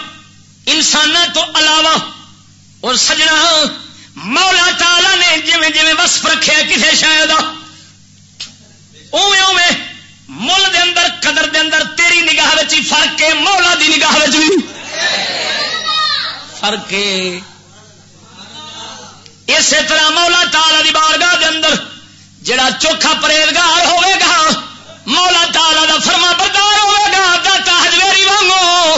انسان تو علاوہ اور سجنا، مولا تالا نے جی جی وسف رکھے کسی شاید اوے اوے مل دے اندر، قدر دے اندر تیری نگاہ ہی فرق ہے، مولا دی نگاہ بھی فرق ہے۔ اسی طرح مولا تالا دی بارگاہ دے اندر جڑا چوکھا پرہیزگار ہوے گا، مولا تالا دا فرما بردار ہوے گا داتا ہجویری وانگو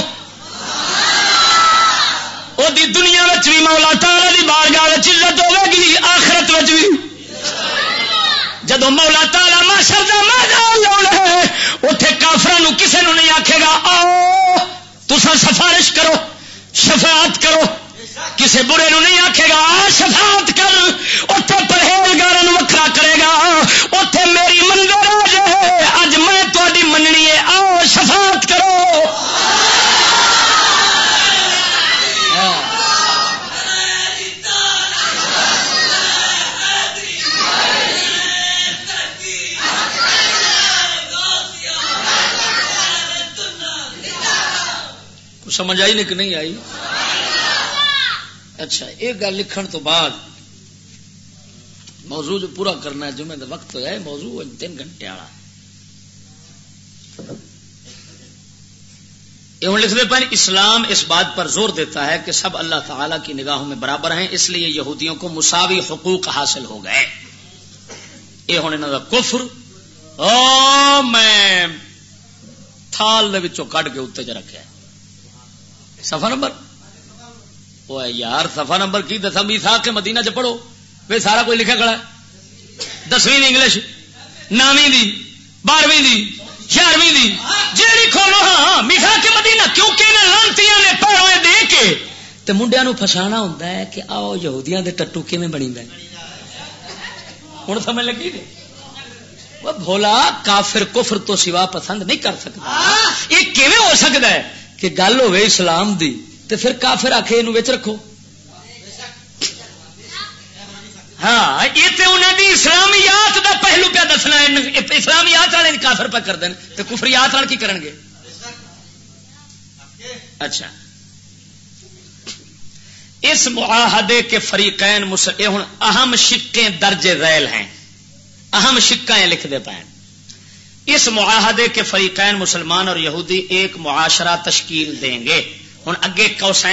وہ دنیا بھی مولا تالا دی بارگاہ عزت ہوے گی، آخرت بھی جدو مولا تالا ماشر کا میدان لاؤ اتے کافر کسی نے نہیں آخے گا، آؤ تسا سفارش کرو، شفاعت کرو۔ کسی برے نو نہیں آخے گا، آ، شفاعت کر۔ اتے پرہیزگار وکرا کرے گا۔ اتے میری منظر آ اج میں تاری مننی ہے سمجھ آئی نہیں کہ نہیں آئی؟ اچھا ایک گل لکھن تو بعد موضوع جو پورا کرنا ہے جمعے وقت ہوا ہے، موضوع تین گھنٹے والا۔ یہ ہوں لکھتے پہ اسلام اس بات پر زور دیتا ہے کہ سب اللہ تعالی کی نگاہوں میں برابر ہیں، اس لیے یہودیوں کو مساوی حقوق حاصل ہو گئے۔ یہ ہوں انہوں کا کفر۔ او میں تھال کٹ کے اتنے چ رکھا سفا نمبر؟ وہ یار سفا نمبر کی دسا میسا کے مدینہ چ پڑھو۔ وہ سارا کوئی لکھا کھڑا ہے۔ دسویں انگلش نویں دی بارہویں دی گیارہویں دی۔ جیڑی کھولو ہاں میسا کے مدینہ کیونکہ لانتی نے پیروں دے کے تے منڈیا نو فسانا ہے کہ آؤ یہودیاں دے ٹٹو کیون بنی ہوں سمجھ لگی؟ نہیں وہ بھولا کافر کفر تو سوا پسند نہیں کر سکتا۔ یہ کیون ہو سکتا ہے؟ کہ گل ہوے اسلام دی تو پھر کافر آخ یہ رکھو۔ ہاں یہ تو انہوں نے اسلامیات کا پہلو پہ دسنا اسلامیات والے کافر پہ کر دیں تو کفریات والے کی کرن گے اچھا۔ اس معاہدے کے فریقین ہوں اہم شکیں درج ریل ہیں۔ اہم شکیں لکھ دے پائیں اس معاہدے کے فریقین مسلمان اور یہودی ایک معاشرہ تشکیل دیں گے۔ ہوں اگے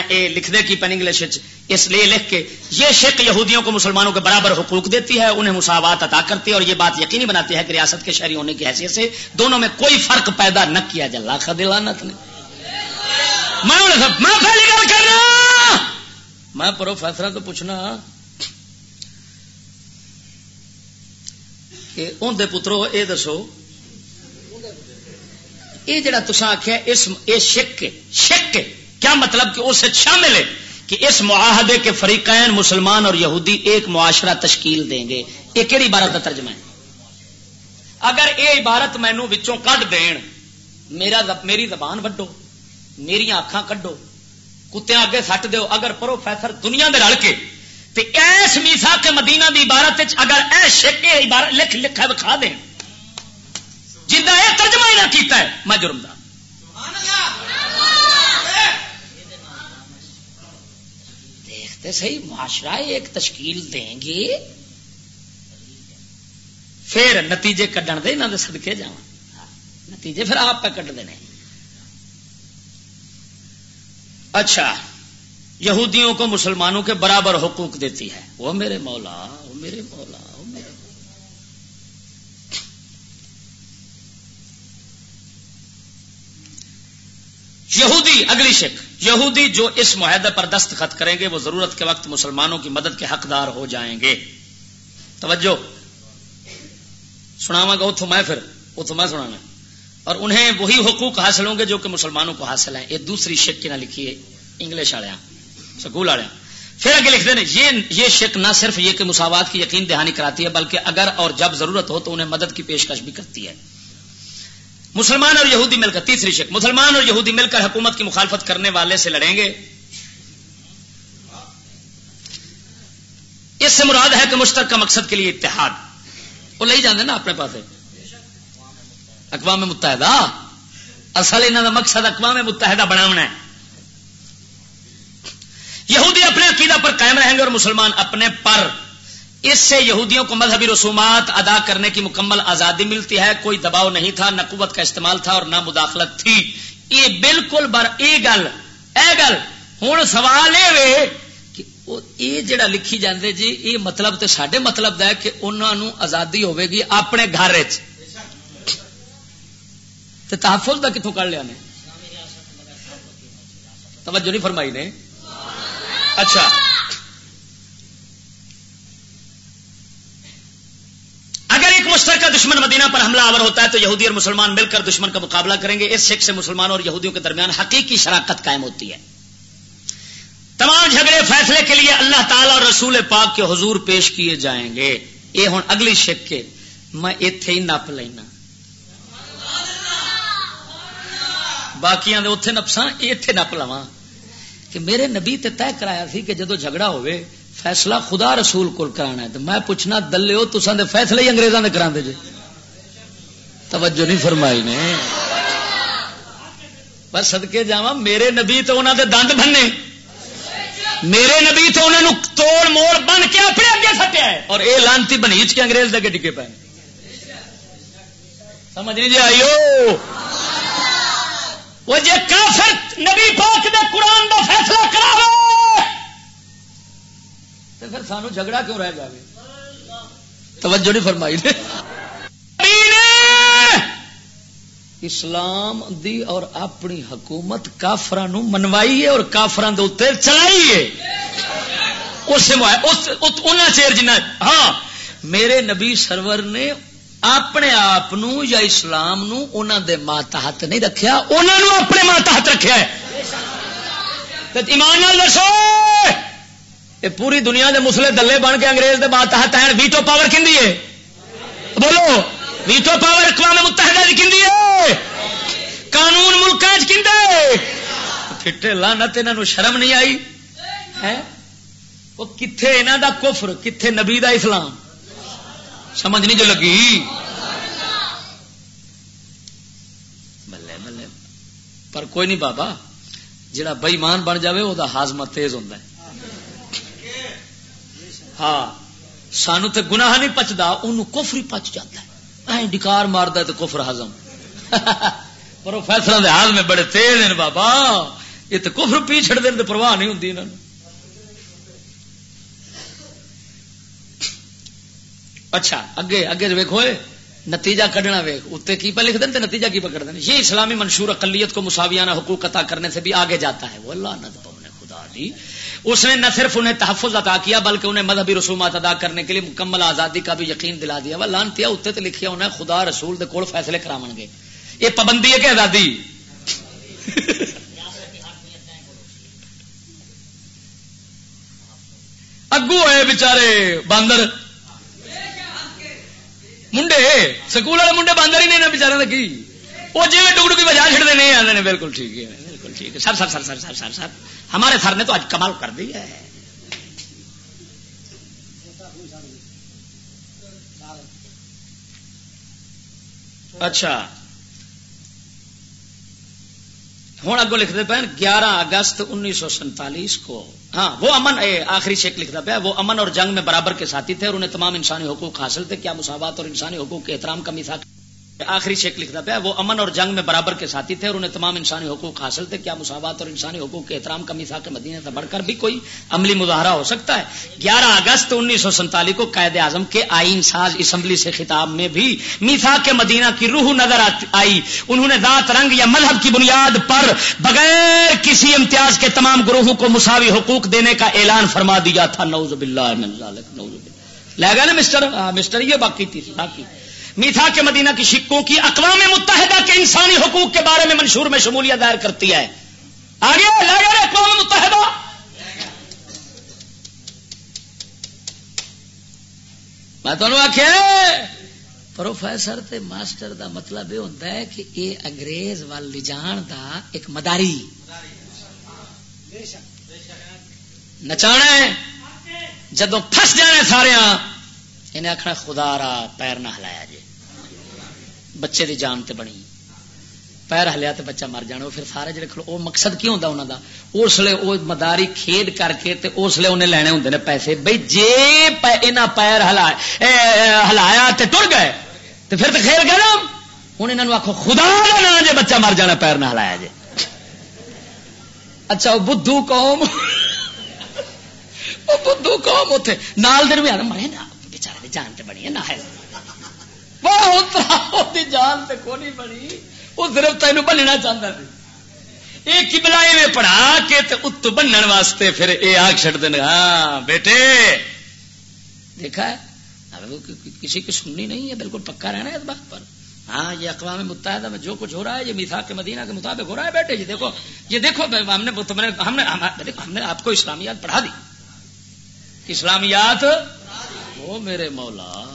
اے لکھ دے کی پین انگلش اس لیے لکھ کے یہ شک یہودیوں کو مسلمانوں کے برابر حقوق دیتی ہے، انہیں مساوات عطا کرتی ہے اور یہ بات یقینی بناتی ہے کہ ریاست کے شہری ہونے کی حیثیت سے دونوں میں کوئی فرق پیدا نہ کیا جائے۔ لاکھ دلانت نے۔ ہاں۔ میں پروفیسر تو پوچھنا ہاں کہ اندر پترو یہ دسو۔ یہ جڑا تسا آخیا اس شک شک کیا مطلب کہ اس شامل ہے کہ اس معاہدے کے فریقین مسلمان اور یہودی ایک معاشرہ تشکیل دیں گے؟ یہ کہڑی عبارت کا ترجمہ ہے؟ اگر یہ عبارت مینو کٹ دین، میرا میری زبان وڈو، میری اکھان کڈو کتیا اگے سٹ دو اگر پروفیسر دنیا دے رل کے ایس میسا کے مدینہ دی عبارت اگر اے شک عبارت لکھ لکھا بکھا دیں جا یہ ترجمہ ہی نہ کیتا ہے۔ میں جرم دار دیکھتے صحیح، معاشرہ ایک تشکیل دیں گے۔ پھر نتیجے کڈن دے انہوں نے سدکے جا نتیجے پھر آپ پہ کٹ دینے۔ اچھا یہودیوں کو مسلمانوں کے برابر حقوق دیتی ہے۔ وہ میرے مولا، وہ میرے مولا۔ یہودی اگلی شک یہودی جو اس معاہدے پر دستخط کریں گے، وہ ضرورت کے وقت مسلمانوں کی مدد کے حقدار ہو جائیں گے۔ توجہ۔ سناوا گا اتو میں پھر اتو میں سنا اور انہیں وہی حقوق حاصل ہوں گے جو کہ مسلمانوں کو حاصل ہیں۔ یہ دوسری شک کی نہ لکھی ہے انگلش والے سکول والے پھر آگے لکھتے ہیں، یہ یہ شک نہ صرف یہ کہ مساوات کی یقین دہانی کراتی ہے، بلکہ اگر اور جب ضرورت ہو تو انہیں مدد کی پیشکش بھی کرتی ہے۔ مسلمان اور یہودی مل کر، تیسری شک، مسلمان اور یہودی مل کر حکومت کی مخالفت کرنے والے سے لڑیں گے۔ اس سے مراد ہے کہ مشترکہ مقصد کے لیے اتحاد۔ وہ لے جانے نا اپنے پاس۔ اقوام متحدہ، اصل انہوں کا مقصد اقوام متحدہ بناونا ہے۔ یہودی اپنے عقیدہ پر قائم رہیں گے اور مسلمان اپنے پر اس سے یہودیوں کو مذہبی رسومات ادا کرنے کی مکمل آزادی ملتی ہے۔ کوئی دباؤ نہیں تھا، نہ قوت کا استعمال تھا اور نہ مداخلت تھی۔ یہ بالکل بر اے گل اے گل۔ ہوں سوال یہ یہ جڑا لکھی جاندے جی یہ مطلب تو سڈے مطلب ہے کہ انہوں آزادی ہوے گی اپنے گھر تحفظ کا کتوں کر لیا نے؟ توجہ نہیں فرمائی نے؟ اچھا اگر ایک مشترکہ دشمن مدینہ پر حملہ آور ہوتا ہے تو یہودی اور مسلمان مل کر دشمن کا مقابلہ کریں گے۔ اس سکھ سے مسلمانوں اور یہودیوں کے درمیان حقیقی شراکت قائم ہوتی ہے۔ تمام جھگڑے فیصلے کے لیے اللہ تعالی اور رسول پاک کے حضور پیش کیے جائیں گے۔ یہ ہوں اگلی شک کے۔ میں اتے ہی نپ لینا۔ باقی اتے نپسا اتے نپ لوا کہ میرے نبی تے طے کرایا سی کہ جدو جھگڑا ہوئے فیصلہ خدا رسول کو کرانا ہے، تو میں پوچھنا دلے ہو تسان دے فیصلے ہی انگریزوں نے کرا دے جی توجہ نہیں فرمائی نے۔ بس سدکے جا میرے نبی تو انہوں دے دند بننے میرے نبی تو انہوں توڑ موڑ بن کے اپنے اگے سٹیا ہے۔ اور اے لانتی بنیچ کے انگریز دے ڈگے پے۔ سمجھ لیجیے آئیو وہ جے کافر نبی پاک دے قرآن دا فیصلہ کرا تو پھر سانو جھگڑا کیوں رہ جائے توجہ نہیں فرمائی نے۔ اسلام دی اور اپنی حکومت کافران منوائی ہے اور کافران دے چلائی ہے۔ اس چیر جنا ہاں میرے نبی سرور نے اپنے آپ یا اسلام نو دے ماتحت نہیں رکھیا انہوں نے اپنے ماتحت رکھیا ہے۔ ایمان دسو۔ یہ پوری دنیا دے مسلے دلے بن کے انگریز دے ماتحت ہیں ویٹو پاور کھندی ہے؟ بولو، ویٹو پاور اقوام متحدہ کی کھندی ہے؟ قانون ملک پھٹے لانت انہوں شرم نہیں آئی؟ ہے؟ وہ کتنے یہاں دا کفر کتنے نبی دا اسلام؟ سمجھ نہیں جو لگی؟ بلے بلے پر کوئی نہیں بابا، جڑا بئیمان بن جاوے وہ ہاضمہ تیز ہوتا ہے۔ ہاں سانو تے گناہ نہیں پچتا ان کفر ہی پچ جاتا ہے۔ ڈکار مارتا تو کفر ہزم *laughs* پروفیسر حال میں بڑے تیز ہیں بابا۔ یہ تو کفر پی چڑ دین تو پرواہ نہیں ہوتی انہوں اچھا اگے اگے ویکو نتیجہ کڈنا ویک۔ اتنے کی پہ لکھ دیں نتیجہ کی پکڑ دیں یہ اسلامی منشور اقلیت کو مساویانہ حقوق عطا کرنے سے بھی آگے جاتا ہے۔ وہ اللہ نت پونے خدا دی۔ اس نے نہ صرف انہیں تحفظ عطا کیا، بلکہ انہیں مذہبی رسومات ادا کرنے کے لیے مکمل آزادی کا بھی یقین دلا دیا۔ وہ لانتیا اتنے تو لکھیا انہیں خدا رسول دے کول فیصلے کرا گے۔ یہ پابندی ہے کہ آزادی؟ *laughs* اگو ہے بچارے باندر۔ منڈے، سکول والے منڈے باندر ہی نہیں بچارے لگی وہ جی ڈگ ڈگی بجا چڑتے نہیں آتے بالکل ٹھیک ہے، بالکل ٹھیک ہے۔ سر سر سر سر سر سر سر۔ ہمارے سر نے تو آج کمال کر دی ہے۔ اچھا۔ ہوں اگو لکھتے پہ گیارہ اگست انیس سو سینتالیس کو۔ ہاں وہ امن آخری شیک لکھتا پیا وہ امن اور جنگ میں برابر کے ساتھی تھے اور انہیں تمام انسانی حقوق حاصل تھے۔ کیا مساوات اور انسانی حقوق کے احترام کا مثال آخری شیک لکھتا پیا، وہ امن اور جنگ میں برابر کے ساتھی تھے اور انہیں تمام انسانی حقوق حاصل تھے۔ کیا مساوات اور انسانی حقوق کے احترام کا میسا کے مدینے سے بڑھ کر بھی کوئی عملی مظاہرہ ہو سکتا ہے؟ گیارہ اگست انیس سو سینتالیس کو قائد اعظم کے آئین ساز اسمبلی سے خطاب میں بھی میسا کے مدینہ کی روح نظر آئی۔ انہوں نے ذات، رنگ یا مذہب کی بنیاد پر بغیر کسی امتیاز کے تمام گروہوں کو مساوی حقوق دینے کا اعلان فرما دیا تھا۔ نوز باللہ نوز باللہ۔ لے گا نا مسٹر مسٹر، یہ باقی تھی باقی میتھا کے مدینہ کی شکوں کی اقوام متحدہ کے انسانی حقوق کے بارے میں منشور میں شمولیت دائر کرتی ہے۔ آگے اقوام متحدہ۔ میں تمہیں آخیا پروفیسر تے ماسٹر دا مطلب یہ ہوتا ہے کہ یہ انگریز وال جان دا ایک مداری۔ نچانا ہے۔ جدو پھس جانے سارے انہیں آخنا خدا را پیر نہ ہلایا جی بچے دی جان تے بنی۔ پیر ہلیا تو بچہ مر جانا، پھر سارے جڑے وہ مقصد کی ہوتا انہوں کا اس لیے وہ مداری کھیڈ کر کے اس لیے انہیں لینے ہوں پیسے۔ بھائی جی پیر ہلا ہلایا تے ٹر گئے تو پھر تو کھیل گئے نا۔ ہوں یہاں آخو خدا نہ جی بچہ مر جانا، پیر نہ ہلایا جی اچھا وہ بدھو قوم۔ *laughs* وہ بدھو قوم اتنے نال دن بھی آنا مرے نا، بچارے جان تے بنی ہے، نہ ہے۔ جان تے کو نہیں بنی؟ وہ صرف تین بننا چاہتا تھی یہ کبلا میں پڑھا کے ات بننے واسطے پھر یہ آگ چڑ دیں ہاں بیٹے۔ دیکھا ہے؟ کسی کی سننی نہیں ہے، بالکل پکا رہنا ہے اس بات پر۔ ہاں یہ اقوام متحدہ میں جو کچھ ہو رہا ہے، یہ میسا کے مدینہ کے مطابق ہو رہا ہے، بیٹے۔ یہ دیکھو یہ دیکھو، ہم نے ہم نے ہم نے آپ کو اسلامیات پڑھا دی۔ اسلامیات؟ وہ میرے مولا۔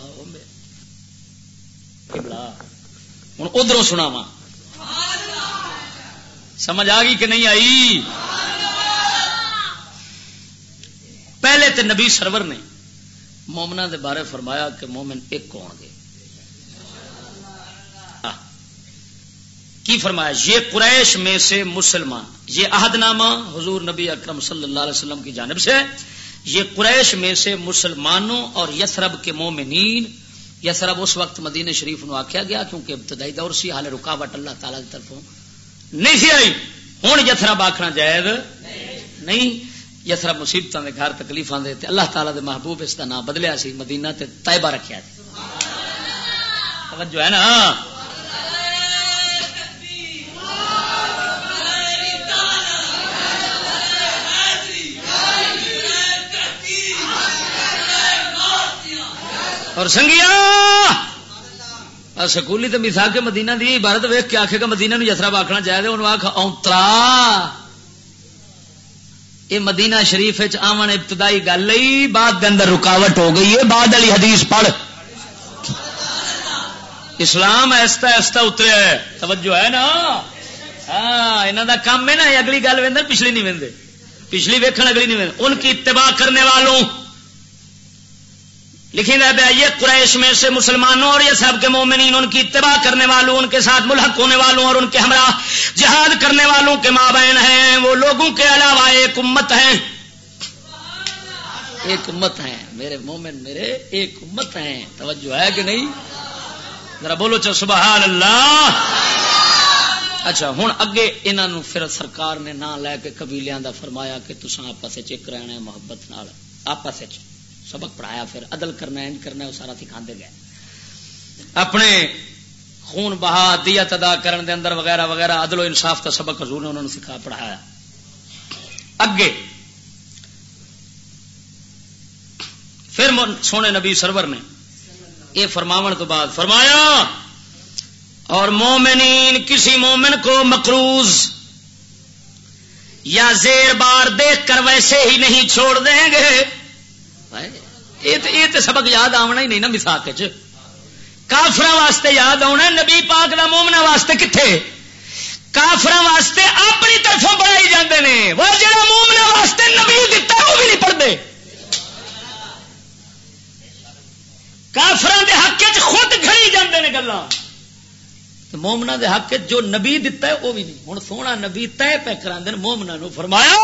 ہوں ادھر سنا وا سمجھ آ گئی کہ نہیں آئی؟ پہلے تو نبی سرور نے مومنا دے بارے فرمایا کہ مومن ایک کون گے کی فرمایا؟ یہ قریش میں سے مسلمان۔ یہ عہد نامہ حضور نبی اکرم صلی اللہ علیہ وسلم کی جانب سے یہ قریش میں سے مسلمانوں اور یسرب کے مومنین یسرب اس وقت مدینہ شریف نو آخیا گیا کیونکہ ابتدائی دور سی، حال رکاوٹ اللہ تعالی کی طرفوں نہیں سی آئی۔ ہوں یسرب آخنا جائز؟ نہیں۔ یسرب مصیبت کے گھر تکلیف دے اللہ تعالی دے محبوب اس کا نام بدلیا سی، مدینہ تے طیبہ رکھیا توجہ ہے نا؟ اور سنگیا! سکولی تو مسا کے مدینہ دی عبارت ویخ کے آخے گا، مدینہ نو یسرا آخنا چاہیے انہوں آخ اونترا۔ یہ مدینہ شریف آمن ابتدائی گل بعد کے اندر رکاوٹ ہو گئی ہے، بعد والی حدیث پڑھ۔ اسلام ایستا ایستا اتریا ہے، توجہ ہے نا؟ ہاں یہاں کا کام ہے نا اگلی گل وے پچھلی نہیں وے پچھلی ویکن اگلی نہیں وے ان کی اتباع کرنے والوں لکھی گیا یہ قریش میں سے مسلمانوں اور یہ سب کے مومنین، ان کی اتباع کرنے والوں، ان کے ساتھ ملحق ہونے والوں اور ان کے ہمراہ جہاد کرنے والوں کے ماں بہن ہیں، وہ لوگوں کے علاوہ ایک امت ہیں۔ ایک امت ہیں۔ میرے مومن، میرے ایک امت ہیں۔ توجہ ہے کہ نہیں؟ ذرا بولو چل سبحان اللہ۔ اچھا ہوں اگے انہوں پھر سرکار نے نہ لے کے قبیلیاں دا فرمایا کہ تسا آپس چیک رہنا محبت آپس سبق پڑھایا، پھر عدل کرنا ہے کرنا، وہ سارا سکھا گئے۔ اپنے خون بہا، دیت ادا کرن دے اندر وغیرہ وغیرہ، عدل و انصاف کا سبق حضور نے انہوں نے سکھا پڑھایا۔ اگے، پھر سونے نبی سرور نے یہ فرماون تو بعد فرمایا، اور مومنین، کسی مومن کو مقروض یا زیر بار دیکھ کر ویسے ہی نہیں چھوڑ دیں گے۔ یہ تو سبق یاد آنا ہی نہیں نا مساق کافر واسطے یاد آنا نبی پاک دا مومنا واسطے کتنے کافر واسطے اپنی طرفوں پڑھائی جاندے نے۔ وہ جڑا مومنا واسطے نبی دتا وہ بھی نہیں پڑھتے کافر دے حق خود کھڑی جاندے نے گلا مومنا دے حق جو نبی دتا ہے، وہ بھی نہیں۔ ہوں سونا نبی طے پہ کرا مومنا نو فرمایا،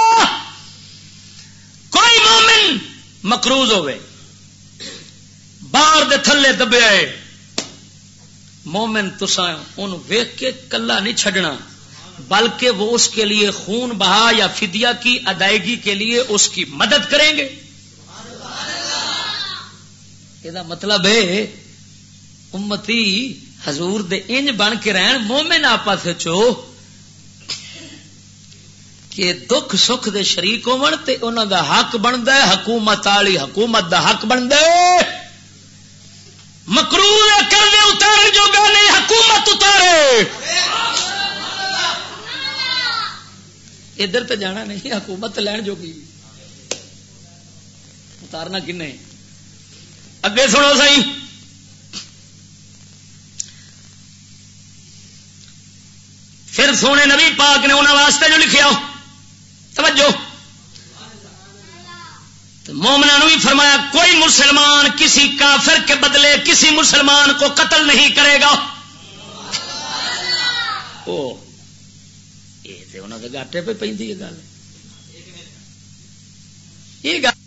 کوئی مومن مکروز ہوئے۔ باہر دے تھلے دبے آئے۔ مومن تسا ان ویک کے کلا نہیں چھڈنا، بلکہ وہ اس کے لیے خون بہا یا فدیا کی ادائیگی کے لیے اس کی مدد کریں گے۔ یہ مطلب ہے، امتی حضور دے انج بن کے رہن، مومن آپس چو کہ دکھ سکھ دے شریک ہون تے انہاں دا حق بندا ہے، حکومت والی حکومت دا حق بندا ہے۔ مکرو کر دے اتار جو گا نہیں، حکومت اتارے۔ ادھر تے جانا نہیں، حکومت لین جو کی اتارنا کن اگے سنو سی پھر سونے نبی پاک نے انہوں واسطے جو لکھا توجہ۔ مومنا بھی فرمایا، کوئی مسلمان کسی کافر کے بدلے کسی مسلمان کو قتل نہیں کرے گا۔ گاٹے پہ پہ گل۔ یہ گل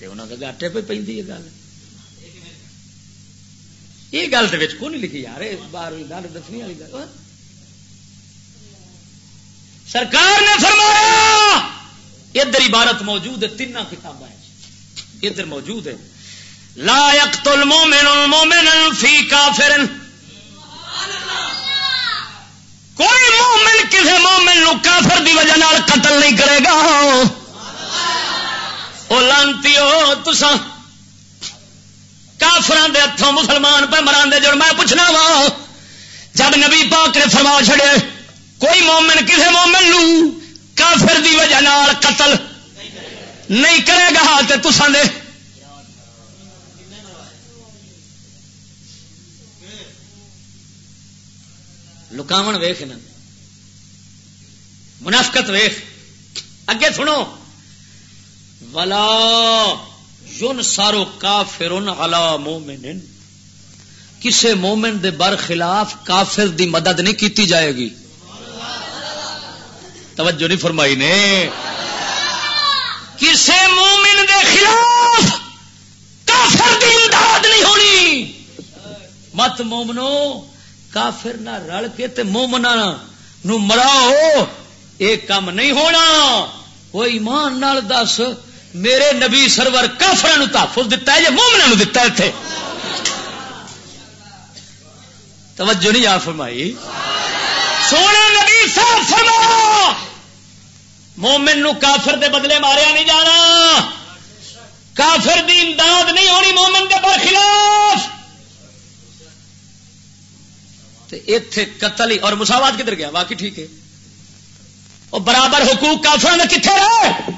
گاٹے پہ پہ گل یہ گل تو نہیں لکھی یار بار گل دسنی والی گل سرکار نے فرمایا ادھر عبارت موجود ہے تین کتابیں ادھر موجود ہے لا يقتل المؤمن المؤمن فی کافر کوئی مومن کسی مومن نو کافر دی وجہ قتل نہیں کرے گا وہ لانتی ہو تسا کافران دے ہاتھوں مسلمان پہ مران دے جو میں پوچھنا وا، جب نبی پاک نے فرما چھڑے، کوئی مومن کسی مومن لو کافر دی وجہ نال قتل نہیں کرے گا تے تسان دے لکاو ویخ نا، منافقت ویخ اگے سنو ولا یون سارو کافر علا مومن کسے مومن دے بر خلاف کافر دی مدد نہیں کیتی جائے گی۔ توجہ نہیں فرمائی نے۔ کسے مومن دے خلاف کافر دی امداد نہیں ہونی۔ مت مومنو، کافر نہ رل کے تے مومنا نو مراؤ ایک کام نہیں ہونا۔ وہ ایمان نال دس میرے نبی سرور کافر تحفظ دتا ہے یا مومنا دتا ہے اتنے توجہ نہیں آ فرمائی؟ سونے نبی صاحب فرما مومن نو کافر دے بدلے ماریا نہیں جانا۔ کافر دی امداد نہیں ہونی مومن کے برخلاف۔ اتے قتل اور مساوات کدھر گیا؟ باقی ٹھیک ہے۔ وہ برابر حقوق کافر میں کتنے رہے؟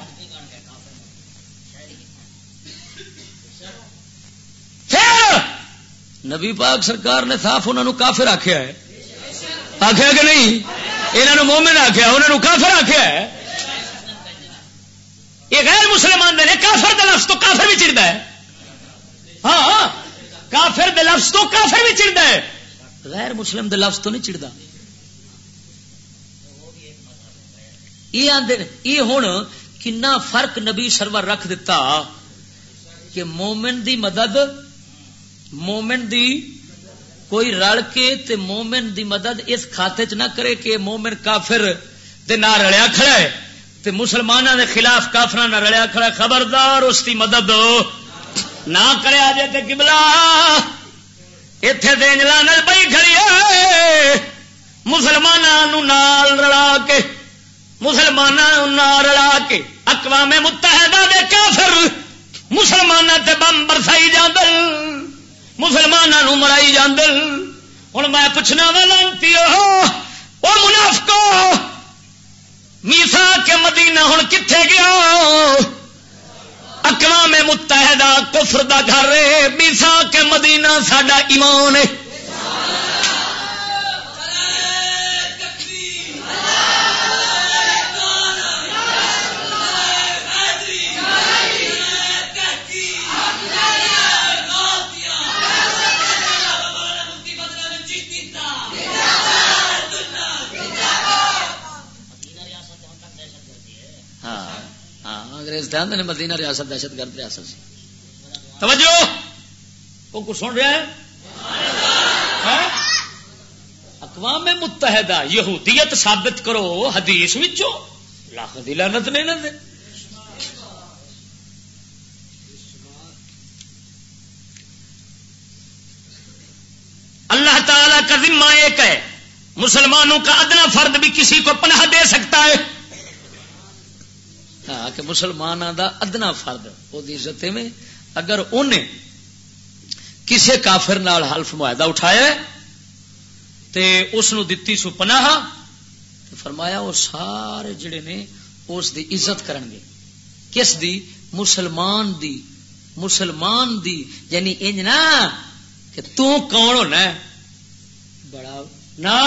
نبی پاک سرکار نے صاف انہوں نے کافر آخیا ہے۔ آخیا کہ نہیں؟ یہاں مومن آخیا انہوں نے کافر آخیا ہے۔ یہ غیر مسلمان دے کافر دے لفظ تو کافر بھی چڑھتا ہے۔ ہاں،, ہاں۔ کافر دے لفظ تو کافر بھی چڑھتا ہے۔ غیر مسلم دے لفظ تو نہیں چڑھتا یہ آدھے یہ ہوں کنا فرق نبی سرور رکھ دیتا کہ مومن دی مدد مومن دی کوئی رل کے تے مومن دی مدد اس کھاتے چ نہ کرے کہ مومن کافر دے نہ رلیا کھڑا ہے تے مسلمانوں دے خلاف کافر نہ رلیا کھڑا ہے۔ خبردار اس کی مدد نہ کرے آجے تے کبلا اتے دینجلا نل پی کھڑی ہے۔ مسلمانوں نال رلا کے مسلمانوں نال رلا کے اقوام متحدہ دے کافر مسلمانوں تے بم برسائی جاندل مسلمانوں مرائی جان ہوں میں پوچھنا وا لانتی وہ منافقو میسا کے مدینہ ہوں کتنے گیا؟ اقوام متحدہ کفر دا گھر میسا کے مدینہ ساڈا ایمان ہے۔ انگریز دھیان نے مدینہ ریاست دہشت گرد ریاست سی۔ توجہ! وہ کچھ سن رہا ہے؟ ہاں؟ اقوام متحدہ، یہودیت ثابت کرو، حدیث وچو لاکھ دی لعنت نہیں نہ دے۔ اللہ تعالی کا ذمہ ایک ہے، مسلمانوں کا ادنا فرد بھی کسی کو پناہ دے سکتا ہے۔ پڑھا کہ مسلمان دا ادنا فرد وہ عزت میں اگر انہیں کسے کافر نال حلف معاہدہ اٹھایا تے اس نو دتی سو پناہ فرمایا وہ سارے جڑے نے اس دی عزت کرن گے۔ کس دی؟ مسلمان دی مسلمان دی یعنی انج نا، کہ تو کون ہونا ہے؟ بڑا نہ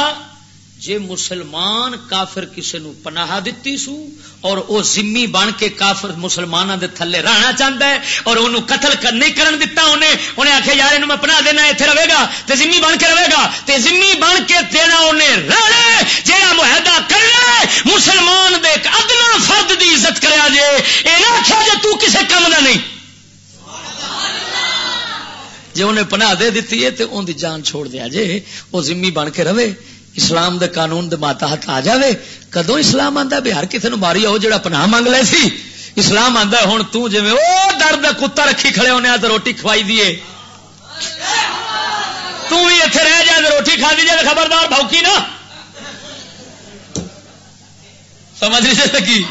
جے مسلمان کافر کسی نو پناہ دیتی سو اور او ذمی بن کے کافر مسلمانوں دے تھلے رہنا چاہتا ہے اور انہوں قتل کر نہیں کرن دیتا انہیں انہیں آخیا یار انہوں میں پناہ دینا اتنے رہے گا تے ذمی بن کے رہے گا، تے ذمی بن کے دینا انہیں رہنا جہاں معاہدہ کرنا مسلمان دے ایک ادنا فرد دی عزت کریا جے یہ نہ آخیا جے تو کسے کم دا نہیں۔ جی انہیں پناہ دے دیتی ہے تو ان دی جان چھوڑ دیا جے وہ ذمی بن کے رہے اسلام دے قانون دے ماتحت آ جاوے کدو اسلام آتا بہار ہر کسی ماری آؤ جڑا پناہ منگ لے سی۔ اسلام آتا ہوں جویں وہ درد کتا رکھی کھڑے ہونے تے روٹی کھوائی دیے تھی اتنے رہ جائے روٹی کھا دی جائے خبردار بھوکی نا۔ سمجھ نہیں سکی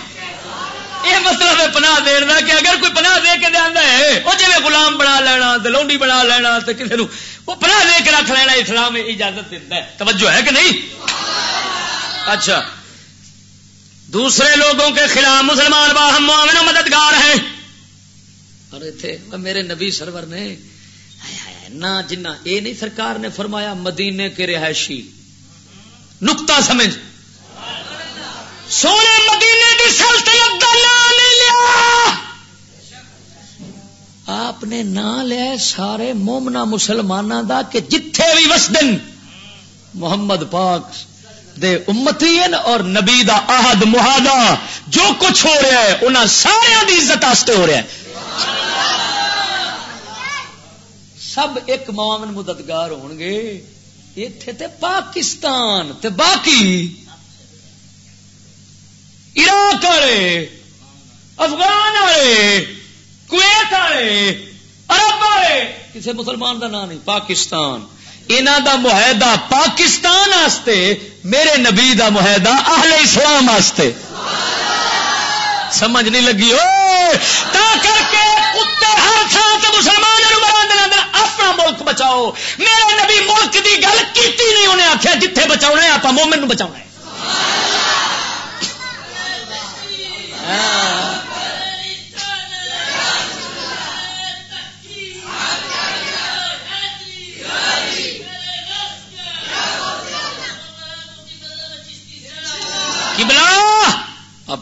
یہ مطلب ہے پناہ دینا کہ اگر کوئی پناہ دے کے دیا ہے، وہ جی گلام بنا لینا لونڈی بنا لینا تو کسی وہ پناہ دے کے رکھ لینا، اسلام اجازت دیتا ہے۔ توجہ ہے کہ نہیں؟ اچھا۔ دوسرے لوگوں کے خلاف مسلمان باہم معاون مددگار ہیں۔ اور تھے میرے نبی سرور نے نہ جنہ یہ نہیں سرکار نے فرمایا، مدینے کے رہائشی۔ نکتا سمجھ۔ سونے مدینے کی سلطنت کا نام نہیں لیا۔ آپ نے نام لیا سارے مومنا مسلمانوں دا کہ جتھے بھی وسدن محمد پاک دے امتی اور نبی دا آہد محادہ جو کچھ ہو رہا ہے، انہاں سارے دی عزت آستے ہو رہا ہے سب ایک معاون مددگار ہون گے اتے تے پاکستان تے باقی عراق والے، افغان والے، کویت والے، عرب والے کسی مسلمان دا نام نہیں، پاکستان۔ انہ دا معاہدہ پاکستان آستے میرے نبی دا معاہدہ اہل اسلام آستے سمجھ نہیں لگی او تا کر کے کتے ہر تھان مسلمان اپنا ملک بچاؤ۔ میرے نبی ملک دی گل کیتی نہیں، انہیں آخیا جتھے بچاؤ آپ مومن بچاؤ بلا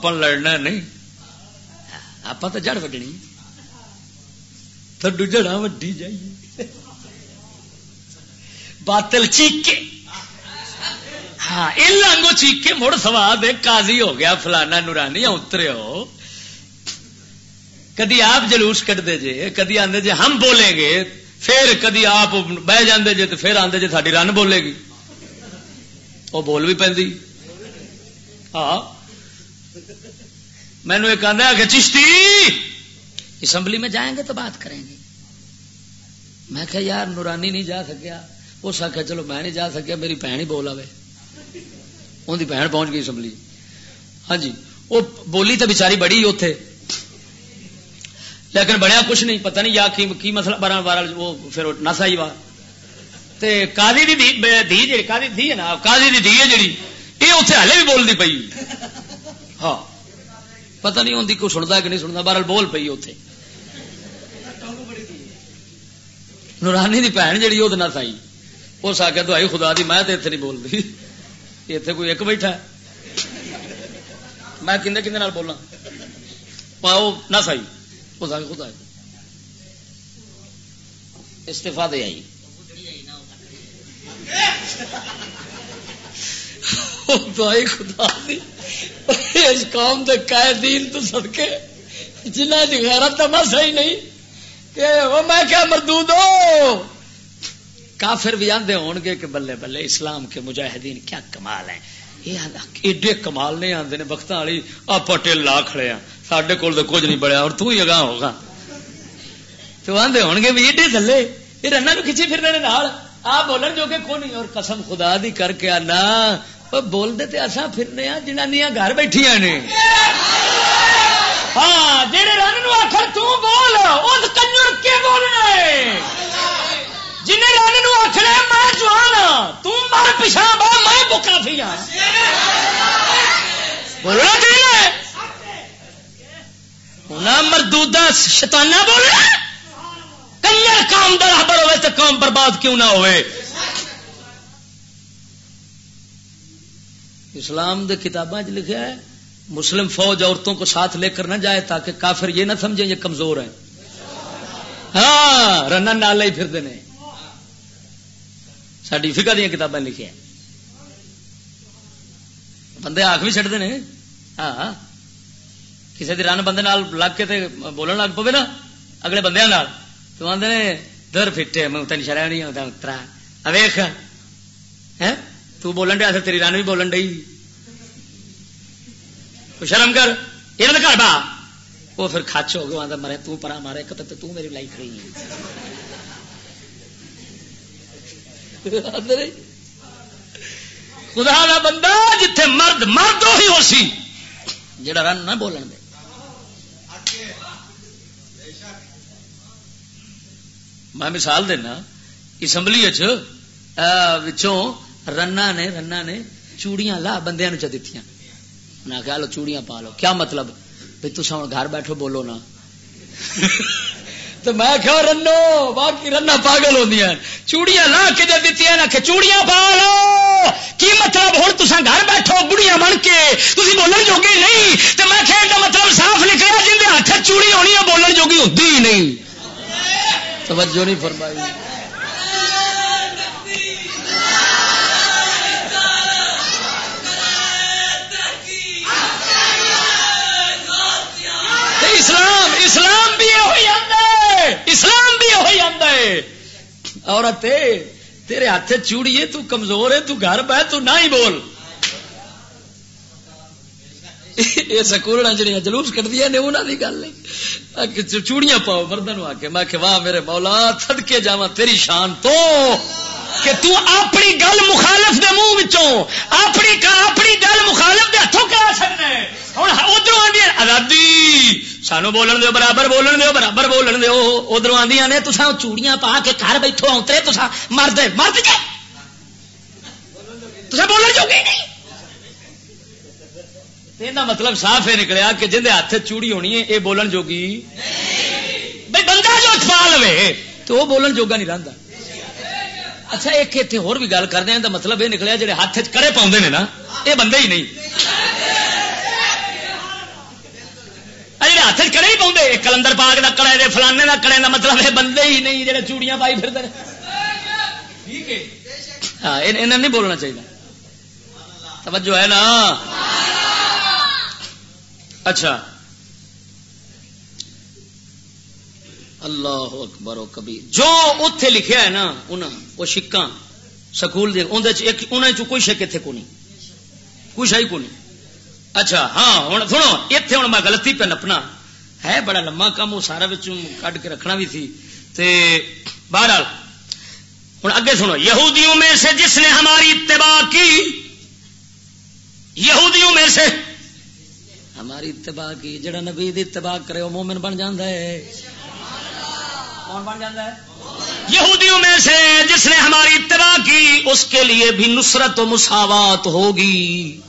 آپ لڑنا نہیں۔ آپ تو جڑ وڈنی۔ تھڈو جڑا وڈی جائیے باطل چیک ہاں یہ لانگو چیک کے مڑ سواد قاضی ہو گیا، فلانا نورانی اترے ہو۔ کدی آپ جلوس کٹ دے جے، کدی آدھے جے ہم بولیں گے، پھر کدی آپ بہ جاندے جے تو پھر آدھے جے ساری رن بولے گی۔ وہ بول بھی پی ہاں۔ مینو ایک آدھا کہ چشتی! اسمبلی میں جائیں گے تو بات کریں گے۔ میں کہ یار نورانی نہیں جا سکیا۔ اس آخیا چلو میں نہیں جا سکیا، میری بھن ہی بول آئے ان کی بہن پہنچ گئی اسمبلی۔ ہاں جی وہ بولی تو بچاری بڑی اتے لیکن بنیا کچھ نہیں، پتہ نہیں یا کی کی مسئلہ بارہ بارہ وہ پھر نس آئی بار کالی دی دھی جی کالی دھی ہے نا کالی دی دھی ہے جی یہ اتنے ہلے بھی بولتی پی ہاں۔ پتہ نہیں ہوتی کوئی سنتا کہ نہیں سنتا بہرحال بول پی اتے نورانی دی بھن جی وہ نس آئی اس آ کے دوائی خدا دی، میں تو اتنے نہیں بولتی اتنے کوئی ایک بیٹھا میں کھنے کھنے بولنا پاؤ نہ سائی۔ اس آگے خود آئے استفا دے آئی۔ دعائی خدا دی اس قوم دے قائدین تو سدکے جنہ کی غیرت تو میں صحیح نہیں۔ کہ وہ میں کیا مردود ہو؟ کافر بھی آدھے ہون گے کہ بلے بلے اسلام کے مجاہدین کیا کمال ہیں۔ ایڈے کمال نہیں آتے نے وقت والی آپ پٹیل لا کھڑے ہیں۔ سڈے کول تو کچھ نہیں بڑھیا، اور تو ہی اگاں ہوگا تو آدھے ہون گے بھی ایڈے تھلے یہ رنا نو کھچی پھر آپ بولن جو کہ کو نہیں اور قسم خدا دی کر کے آنا۔ بول دے تے اصا پھرنے ہاں، جنانیاں گھر بیٹھیا نے۔ ہاں جہے رن نو آخر تول اس کنجر کے بولنا ہے جن رن نو آخر میں جوان ہاں، تر پچھا بہ میں بکا فی ہاں۔ بولنا جی، چاہیے مردودا شتانہ بولنا کنجر کام درابر ہوئے تو کام برباد کیوں نہ ہوئے؟ اسلام دے کتاباں لکھا ہے، مسلم فوج عورتوں کو ساتھ لے کر نہ جائے تاکہ کافر یہ نہ سمجھیں یہ کمزور ہیں۔ ہاں رن نال ہی پھرتے ہیں۔ ساری فکا دیا کتابیں لکھی ہیں۔ بندے آخ بھی چڑھتے ہیں۔ ہاں۔ کسی دی رن بندے لگ کے بولن لگ پوے نا، اگلے بندے تو آدھے نے در فٹے میں تین شرح نہیں آتا اترا اویخ تو بولن ڈیا تیری رن بھی بولن ڈی شرم کر، یہ گھر با۔ وہ پھر کچ ہو گیا مرے، تو پرا مارے ایک تو میری لائی کھڑی۔ خدا کا بندہ جتھے مرد مرد ہی ہو سی، جڑا رن نہ بولن دے۔ میں مثال دینا، اسمبلی رنا نے رنا نے چوڑیاں لا بندے چ دیتی انہیں کہا لو چوڑیاں پا لو۔ کیا مطلب؟ بھائی تصا ہوں گھر بیٹھو بولو نا۔ *laughs* تو میں کہ رنو، باقی رنا پاگل ہوندی چوڑیاں لا کے جب دیتی نا کہ چوڑیاں پا لو۔ کی مطلب؟ ہوں تصا گھر بیٹھو بڑیاں بن کے۔ تھی بولن جوگی نہیں۔ تو میں کہ مطلب صاف نکلا جن کے ہاتھ چوڑی ہونی ہے، بولن جوگی ہوتی ہی نہیں۔ توجہ نہیں فرمائی۔ اسلام اسلام بھی یہ اسلام بھی یہ آتا ہے۔ عورت تیرے ہاتھ چوڑی ہے، تو کمزور ہے، تو گھر بہ، تو نہ ہی بول۔ *laughs* یہ سکول جڑی جلوس کٹدیا نے انہوں کی گل نہیں۔ چوڑیاں پاؤ مردوں آ کے۔ میں کہ واہ میرے مولا تھد کے جا تیری شان تو کہ تو اپنی گل مخالف دے منہ اپنی اپنی گل مخالف دے ہاتھوں کہہ سکنا ہے۔ ہوں ادھر آدھی آزادی! سانو بولن دو برابر بولن دو برابر بولن دو ادھر آدی نے تو چوڑیاں پا کے گھر بیٹھو اترے تو مرد مرد کے! تو بولن جو گے نہیں۔ مطلب صاف یہ نکلیا کہ جن ہاتھ چوڑی ہونی ہے یہ بولن جوگی بھائی بندہ جو پا لو تو وہ بولن جوگا نہیں رہتا اچھا ایک اتنے ہو گل کرتے ہیں مطلب یہ نکلیا جی ہاتھ کرے پاؤں نے نا یہ بندے ہی نہیں جی ہاتھ کرے ہی پاؤں کلندر پاک کا کڑے فلانے کا کڑے کا مطلب یہ بندے ہی نہیں جہے چوڑیاں پائی پھر ہاں نہیں بولنا چاہیے توجہ ہے نا اچھا۔ اللہ اکبر و کبھی جو اتے لکھیا ہے نا وہ شکا سکول کوئی شک اتنے کو نہیں کوئی شاہی کو نہیں اچھا ہاں سنو اتنے ہوں میں گلتی پہ نپنا۔ ہے بڑا لما کام وہ سارا کٹ کے رکھنا بھی تھی بہرحال ہوں اگے سنو یہودیوں میں سے جس نے ہماری اتباع کی یہودیوں میں سے ہماری اتباع کی، جڑا نبی اتباع کرے، وہ مومن بن جاندہ ہے۔ کون بن جاندہ ہے؟ یہودیوں میں سے جس نے ہماری اتباع کی، اس کے لیے بھی نصرت و مساوات ہوگی۔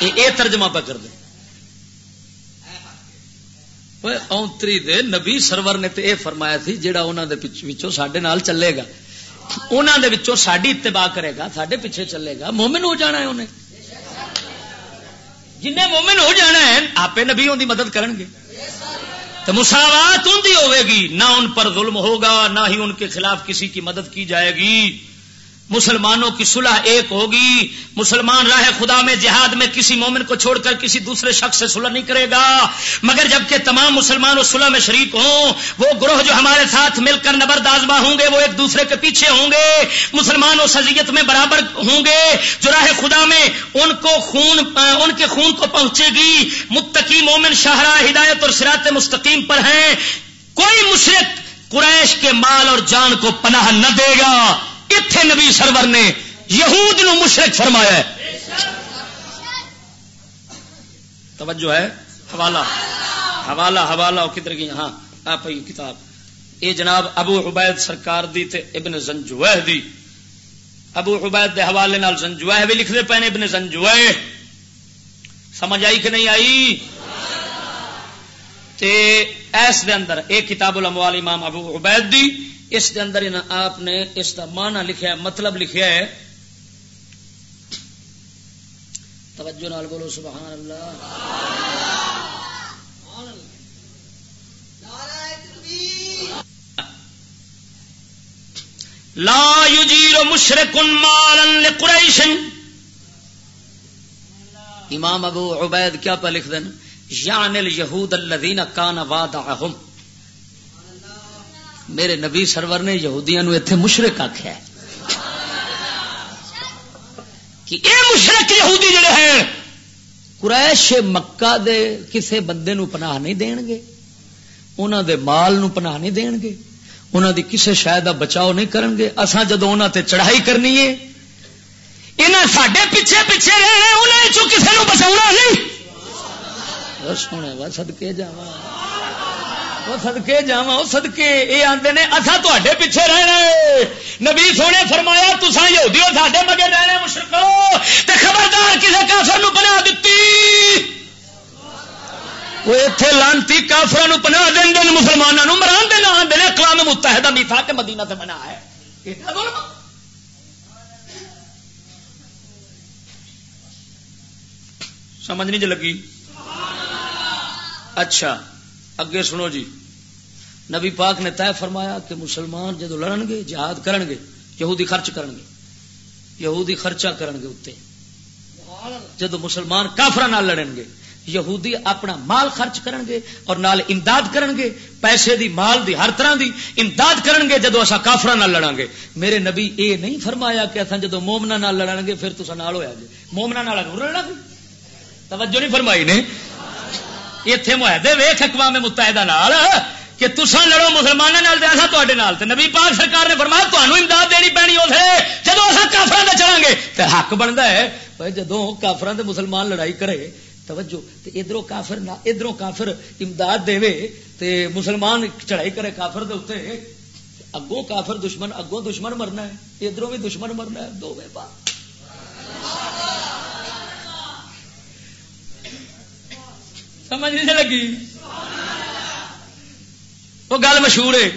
اے ترجمہ پہ کر دے۔ اونتری دے نبی سرور نے تو یہ فرمایا تھی جہاں انہوں کے سڈے نال چلے گا انہوں نے ساری اتباع کرے گا سڈے پیچھے چلے گا، مومن ہو جانا ہے انہیں۔ جن مومن ہو جانا ہے آپ نبی ان کی مدد کریں گے۔ تو مساوات ان کی ہوے گی، نہ ان پر ظلم ہوگا، نہ ہی ان کے خلاف کسی کی مدد کی جائے گی۔ مسلمانوں کی صلح ایک ہوگی۔ مسلمان راہ خدا میں، جہاد میں کسی مومن کو چھوڑ کر کسی دوسرے شخص سے صلح نہیں کرے گا۔ مگر جبکہ تمام مسلمان اس صلح میں شریک ہوں، وہ گروہ جو ہمارے ساتھ مل کر نبردازما ہوں گے، وہ ایک دوسرے کے پیچھے ہوں گے۔ مسلمان اس اذیت میں برابر ہوں گے۔ جو راہ خدا میں ان کو خون، ان کے خون کو پہنچے گی۔ متقی مومن شاہراہ ہدایت اور سرات مستقیم پر ہیں۔ کوئی مشرق قریش کے مال اور جان کو پناہ نہ دے گا۔ اتے نبی سرور نے یہود نو مشرق فرمایا ہے توجہ ہے حوالہ حوالہ حوالہ کدھر گئی ہاں آپ کی کتاب یہ جناب ابو عبید سرکار دی تے ابن زنجوہ دی ابو عبید دے حوالے نال زنجوہ بھی لکھ دے پے ابن زنجوہ سمجھ آئی کہ نہیں آئی تے ایس دے اندر ایک کتاب الاموال امام ابو عبید دی اس دے اندر آپ نے اس کا معنی لکھا ہے مطلب لکھا ہے۔ توجہ نال بولو، سبحان اللہ۔ لا یجیر مشرق مالا لقریش۔ امام ابو عبید کیا پہ لکھ دین؟ یعنی الیہود الذین کان وعدہم میرے نبی سرور نے یہودیاں نو ایتھے مشرک آکھیا ہے کہ اے مشرک یہودی جڑے ہیں، قریش مکہ دے کسے بندے نو پناہ نہیں دین گے، انہاں دے مال نو پناہ نہیں دین گے انہوں دی کسے شاید دا بچاؤ نہیں کرن گے۔ اساں جدو انہوں تے چڑھائی کرنی ہے، انہاں ساڈے پیچھے پیچھے رہے انہیں چو کسے نو بچاؤنا نہیں۔ سونے وا سدکے جا وہ سدکے جا سدکے یہ آتے نے اصا تے پیچھے رہنا نبی سونے فرمایا تسا یہودی ساڈے مگے رہنے مشرکو۔ تے خبردار کسے کافر بنا دیتی وہ اتنے لانتی کافر پنا دین دین مسلمانوں مران دے نہ آدھے اقوام متحدہ میتھا کے مدینہ سے بنا ہے۔ سمجھ نہیں جی لگی؟ اچھا اگے سنو جی۔ نبی پاک نے طے فرمایا کہ مسلمان جدو لڑن گے، جہاد کرن گے، یہودی خرچ کرن گے۔ یہودی خرچہ کرن گے اتنے جدو مسلمان کافر لڑن گے، یہودی اپنا مال خرچ کرن گے اور نال امداد کرن گے، پیسے دی، مال دی، ہر طرح دی امداد کرن گے جدو اصا کافر نہ لڑا گے۔ میرے نبی اے نہیں فرمایا کہ اصا جدو مومنا نہ لڑا گے، پھر تو نال ہوا جی مومنا نہ لڑنا توجہ نہیں فرمائی نے؟ اتنے معاہدے ویخ اقوام متحدہ نال۔ کہ تسا لڑو مسلمانوں تے نال تے نبی پاک سرکار نے فرمایا تمہیں امداد دینی پینی اسے جدو اصا کافر چلا گے تو حق بنتا ہے بھائی جدو کافران مسلمان لڑائی کرے، توجہ ادھر کافر ادھر کافر امداد دے تے مسلمان چڑھائی کرے کافر دے اتنے اگوں کافر دشمن، اگوں دشمن مرنا ہے ادھر بھی دشمن مرنا ہے دو بات سمجھ نہیں لگی؟ وہ گل مشہور ہے۔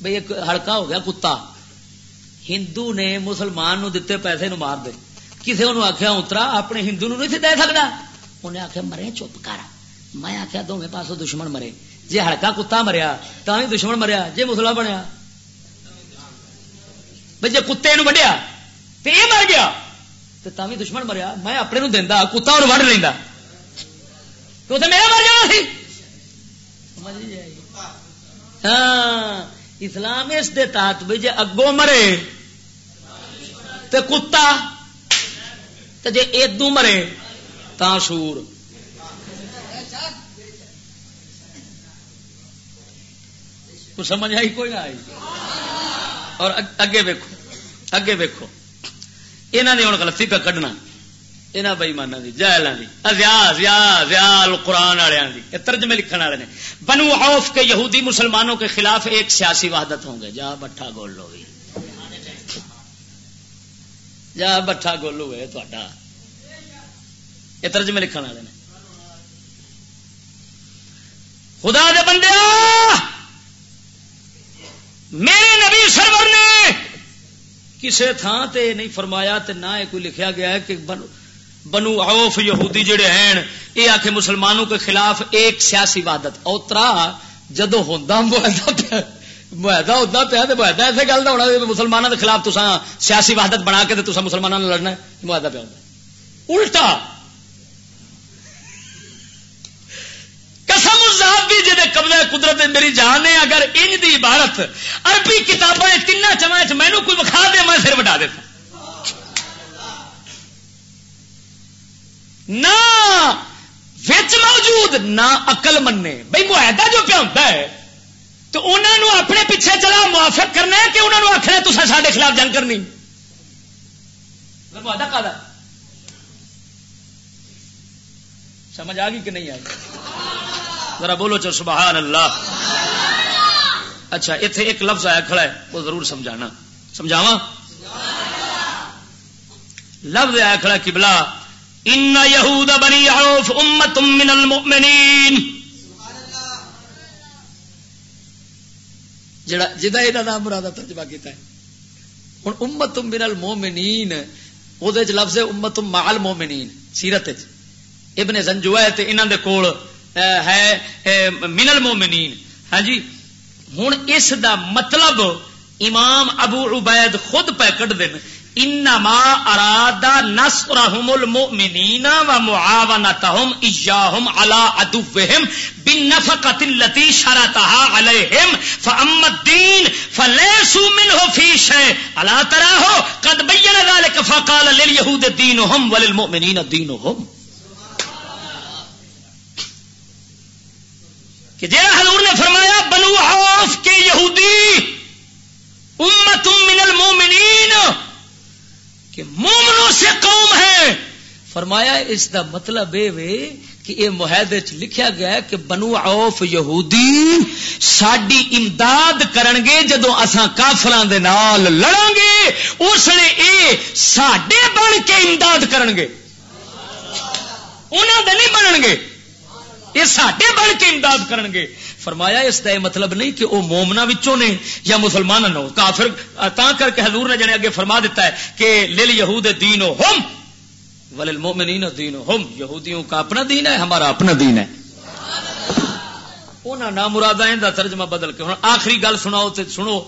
بھائی ایک ہڑکا ہو گیا کتا۔ ہندو نے مسلمان نو دتے پیسے نو مار دے۔ کسی نے آخیا اترا اپنے ہندو نو نہیں دے سکتا انہیں آخیا مرے، چپ کر۔ میں آخیا دونوں پاسوں دشمن مرے۔ جی ہڑکا کتا مریا تو دشمن مریا۔ جی مسلا بنیا۔ بھائی جی کتے وڈیا تو یہ مر گیا۔ تو تھی دشمن مریا۔ میں اپنے نو دینا کتا اور وڈ لینا تو میرا مر جانا سی۔ ہاں اسلام اس دے تحت بھی جی اگوں مرے تو کتا تو جی ادو مرے، تا سور سمجھ آئی کوئی نہ آئی؟ اور اگے ویکو اگے ویکو یہاں نے ہوں گلتی پہ کھڈنا یہاں بئیمانا کی جہلوں کی ازیال قرآن والوں کی ترجمے لکھن والے نے بنو عوف کے یہودی مسلمانوں کے خلاف ایک سیاسی وحدت ہوں گے جا بٹھا گولو بھی جا بٹھا گولو ہے تا یہ ترجمے لکھن والے نے خدا دے بندے میرے نبی سرور نے کسی تھان تے نہیں فرمایا تے نہ کوئی لکھیا گیا ہے کہ بنو عوف یہودی جڑے ہیں، یہ آ کے مسلمانوں کے خلاف ایک سیاسی وادت اوترا، جدو ہوتا معاہدہ ہوتا پیا تو معاہدہ ایسے گل کا ہونا مسلمانوں کے خلاف تسا سیاسی وحدت بنا کے تو مسلمانوں نے لڑنا ہے معاہدہ پیا الٹا! قسم بھی جی قبضہ قدرت میری جان ہے، اگر ان دی عبارت عربی کتابیں تین چما چ مینو کوئی بخا دے، میں سر بٹا دیتا۔ نہ موجود، نہ اقل مننے۔ بھائی معاہدہ جو پیا ہوتا ہے، تو انہوں نے اپنے پیچھے چلا موافق کرنا ہے کہ انہوں نے آخر تو سارے خلاف جنگ کرنی۔ مطلب معاہدہ کا سمجھ آ گئی کہ نہیں آ گئی ذرا بولو چل، سبحان اللہ۔ اچھا اتنے ایک لفظ آیا کھڑا ہے، وہ ضرور سمجھانا۔ سمجھاوا لفظ آیا کھڑا کبلا ان یہود بنی عوف امت من المؤمنین جڑا جدا یہ نام مراد ترجمہ کیتا ہے۔ ہوں امت من المؤمنین وہ لفظ امت مع المؤمنین، سیرت ابن زنجو ہے انہوں دے کول ہے من المؤمنین۔ ہاں جی ہوں اس دا مطلب امام ابو عبید خود پہ کٹ دین۔ انما ارادا نصرهم المؤمنین و معاونتهم ایاهم على عدوهم بالنفقه التي شرطها عليهم. فاما الدين فليسوا منه في شيء. الا تراه؟ قد بين ذلك فقال لليهود دينهم وللمؤمنين دينهم. کہ جی حضور نے فرمایا، بنو عوف کے یہودی امت من المومنین کہ مومنوں سے قوم ہے۔ فرمایا، اس دا مطلب یہ کہ یہ معاہدے چ لکھیا گیا ہے کہ بنو عوف یہودی ساری امداد کرن گے جدو اساں کافران دے نال لڑاں گے اس نے اے ساڈے بن کے امداد کرن گے انہاں دے نہیں بنن گے یہ ساڈے بن کے امداد کرن گے فرمایا، اس کا یہ مطلب نہیں کہ وہ مومنا نے یا مسلمان ہو کافر تا کر کے حضور نے جنے اگے فرما دیتا ہے کہ لل یہود دین و ہم ولل مومنین دین و ہم یہودیوں کا اپنا دین ہے، ہمارا اپنا دین ہے۔ انہوں نہ مراد کا ترجمہ بدل کے آخری گل سناؤ تے سنو۔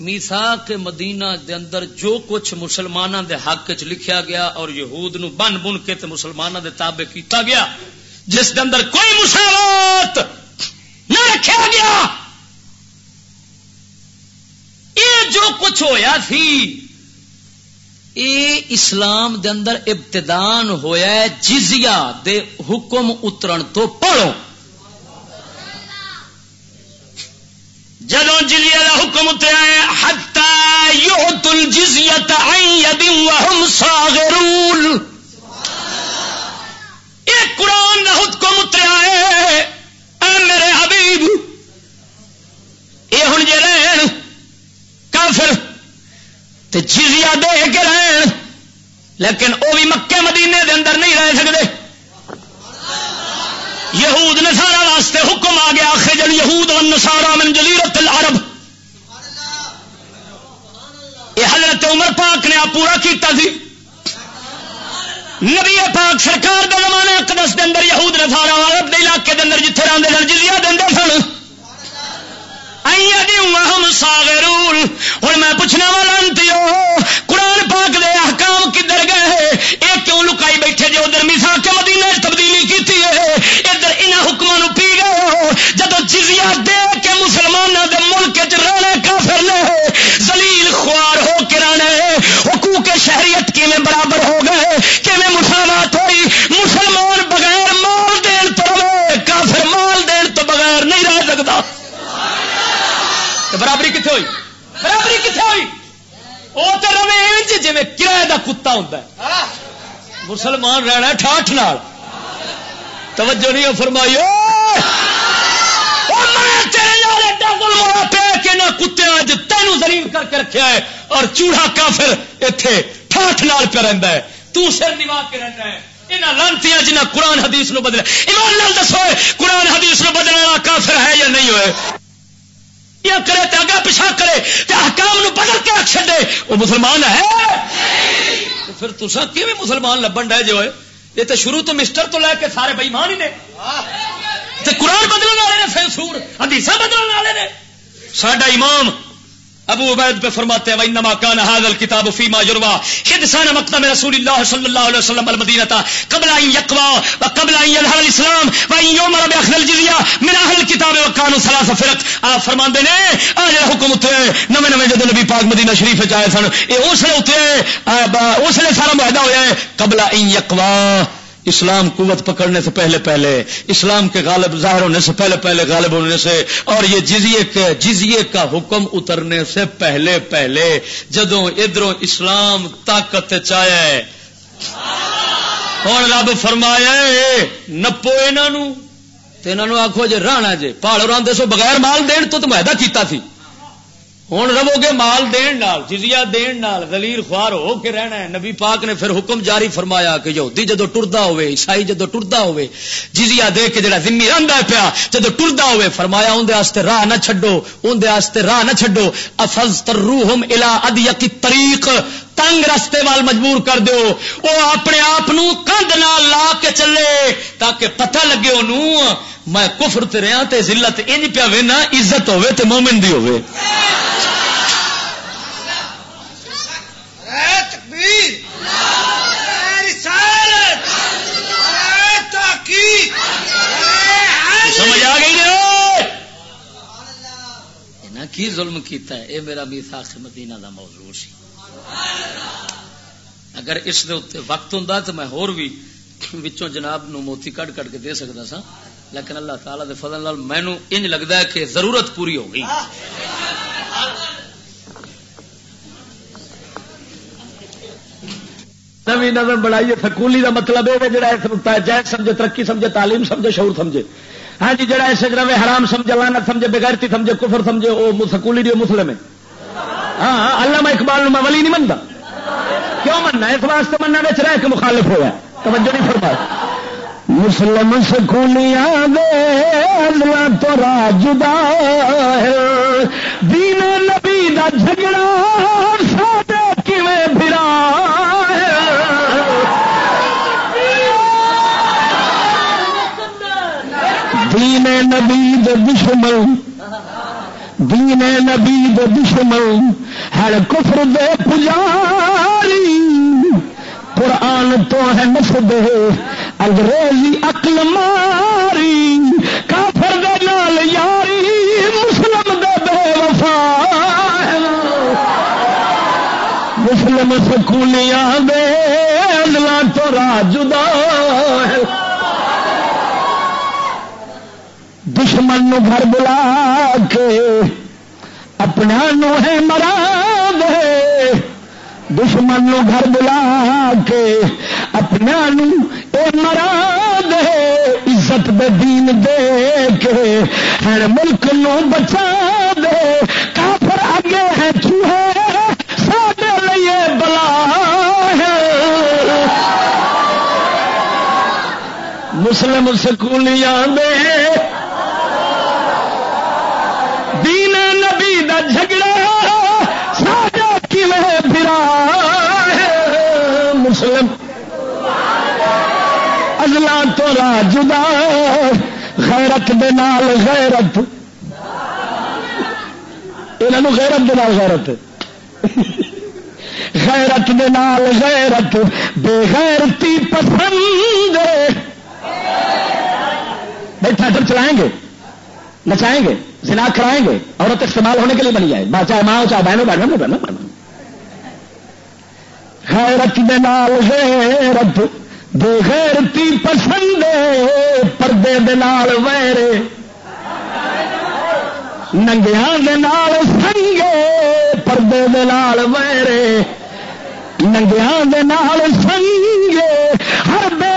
میسا کے مدینہ دے اندر جو کچھ مسلمانوں دے حق چ لکھیا گیا اور یہود نو بن بن کے تے مسلمانوں دے تابع کیتا گیا، جس کے اندر کوئی مساوات نہ رکھا گیا۔ یہ جو کچھ ہویا تھی یہ اسلام دے اندر ابتدان ہویا ہے جزیا دے حکم اترن تو پڑھو۔ جدو جزیا کا حکم اترا ہتا یو تل جزیت ساغرون یہ قرآن کا حکم اترا ہے۔ اے میرے حبیب؟ یہ ہوں جی رہن، کافر، تے جزیا دے کے رہن، لیکن وہ بھی مکے مدینے دے اندر نہیں رہ سکتے یہود نسارا واسطے حکم آ گیا خجل یہود و نسارا من جزیرت العرب۔ یہ حضرت عمر پاک نے آپ پورا کیتا سی۔ نبی پاک سرکار دے زمانے اقدس دے اندر یہود نے سارا عرب دے علاقے دے اندر جتھے رہندے سن، جزیہ دیندے سن۔ جی ہم ساغرون ہوں میں پوچھنا والا قرآن پاک دے احکام کدھر گئے یہ کیوں لکائی بیٹھے جی ادھر میسا کے مدینے تبدیلی کی ادھر ان حکموں پی گئے جب جزیا دے کے مسلمانوں دے ملک چ رہنا کافر نے زلیل خوار ہو کے رہنا حقوق شہریت کیویں برابر ہو؟ گئے کیویں مساوات ہوئی؟ مسلمان بغیر مال دین تو رہے، کافر مال دین تو بغیر نہیں رہ سکتا۔ برابری کتنے ہوئی؟ برابری کتنے ہوئی؟ وہ تو روے جی کرایہ کا کتا ہوں مسلمان رہنا ٹھاٹ نال۔ توجہ نہیں فرمائی کتے اج تینوں زمین کر کے رکھا ہے اور چوڑا کافر اتے ٹھاٹ نال پہ رہتا ہے۔ تو سر نوا کے رہتا ہے۔ یہاں لانتی جنہیں قرآن حدیث نو بدلے۔ ایمان لال دسو قرآن حدیث نو بدلنے والا کافر ہے یا نہیں ہوئے؟ یا کرے تے اگا پیچھا کرے تے حکام نو بدل کے رکھ دے وہ مسلمان ہے؟ تو پھر تسا کیویں مسلمان لبن ڈے جو ہے یہ تو شروع تو مسٹر تو لے کے سارے بےمان ہی نے۔ تے قرآن بدلنے والے نے سینسور حدیث بدلنے والے نے۔ ساڈا امام ابو عبید پہ فرماتے ہیں انما كان هذا الكتاب فيما يروى۔ حدثنا مقدم رسول الله صلى الله عليه وسلم المدينه قبل ان يقوى وقبل ان يظهر الاسلام وان يؤمر باخذ الجزيه من اهل الكتاب وكانوا ثلاث فرق۔ آپ فرماندے نے، آ جڑا حکم اترے نویں نویں جدوں نبی پاک مدینہ شریف وچ آئے سن، اے اس نے اترے اس نے سارا معاہدہ ہویا ہے۔ قبل ان يقوى اسلام قوت پکڑنے سے پہلے پہلے، اسلام کے غالب ظاہر ہونے سے پہلے پہلے، غالب ہونے سے، اور یہ جزیے کے جزیے کا حکم اترنے سے پہلے پہلے جدو ادھر اسلام طاقت چایا ہوں رب فرمایا نپو یہ آخو جی رانا جی پہاڑ راندے سو بغیر مال دین تو معاہدہ کیتا تھی ہوں رو گے مال دین نال جزیا دین نال دلیل خوار ہو کے رہنا ہے۔ نبی پاک نے پھر حکم جاری فرمایا کہ یہودی جدو ٹردا ہوئے، عیسائی جدو ٹردا ہوئے جزیا دے کے جڑا ذمہ رہندا پیا، جدو ٹردا ہوئے، فرمایا اون دے واسطے راہ نہ چھڈو، اون دے واسطے راہ نہ چھڈو۔ افز تروہم الی ادیق الطریق، تنگ رستے وال مجبور کر دو وہ اپنے آپ کندھ نال لا کے چلے تاکہ پتہ لگے انہوں میں کفر تے رہا تے ذلت انج پیا وینا عزت ہوے تے مومن دی ہوے سمجھ آ گئی کی ظلم کیتا ہے؟ اے میرا میساخ مدینہ دا موضوع سی۔ اگر اس دے وقت ہوں تو میں ہور بھی وچوں جناب نو موتی کٹ کٹ کے دے سکتا سا لیکن اللہ تعالی دے فضل نال مینو انج لگتا ہے کہ ضرورت پوری ہو گئی۔ نوی نظر بڑھائیے سکولی دا مطلب ہے جڑا جائز سمجھے، ترقی سمجھے، تعلیم سمجھے، شعور سمجھے۔ ہاں جی جڑا ایسے جڑا حرام سمجھے لانت سمجھے، بغیرتی سمجھے، کفر سمجھے وہ سکولی دی مسلم ہے۔ ہاں, ہاں، اللہ میں اقبال میں ولی نہیں منتا کیوں مننا اس واسطے مننا بچ رہا کہ مخالف ہوا توجہ نہیں فرمایا مسلم سکولیاں دے اللہ تو راجدا دین نبی دا جھگڑا سادے کیویں پھرا دین نبی دے دشمن، دین نبی دے دشمن، ہر کفر دے پجاری قرآن تو ہے نسب انگریزی اقل ماری، کافر دے نال یاری، مسلم دے بے وفا۔ مسلم سکولیاں دے تو راجدا دشمن نو گھر بلا کے اپنا نو ہے مرا دے۔ دشمن نو گھر بلا کے اپنا نو اے مرا دے عزت دے دین دے کے، ہر ملک نو بچا دے۔ کافر آگے ہے چوہے سادے لیے بلا ہے۔ مسلم سکولیاں دے جھگڑا ساجا پھرا مسلم ازلا تو جدا غیرت دے نال غیرت. یہاں غیرت دے نال غیرت. غیرت دے نال غیرت. بے غیرتی پسند. بیٹھا کر چلائیں گے، نچائیں گے، زنا کرائیں گے، عورت استعمال ہونے کے لیے بنی جائے چاہے ماں چاہے بہنوں بہنوں بہنوں بہنوں۔ غیرت دے نال غیرت. بے غیرتی پسند پردے دال ویرے۔ ننگیا سنگے پردے دال ویرے۔ ننگیا دے سنگے ہر بے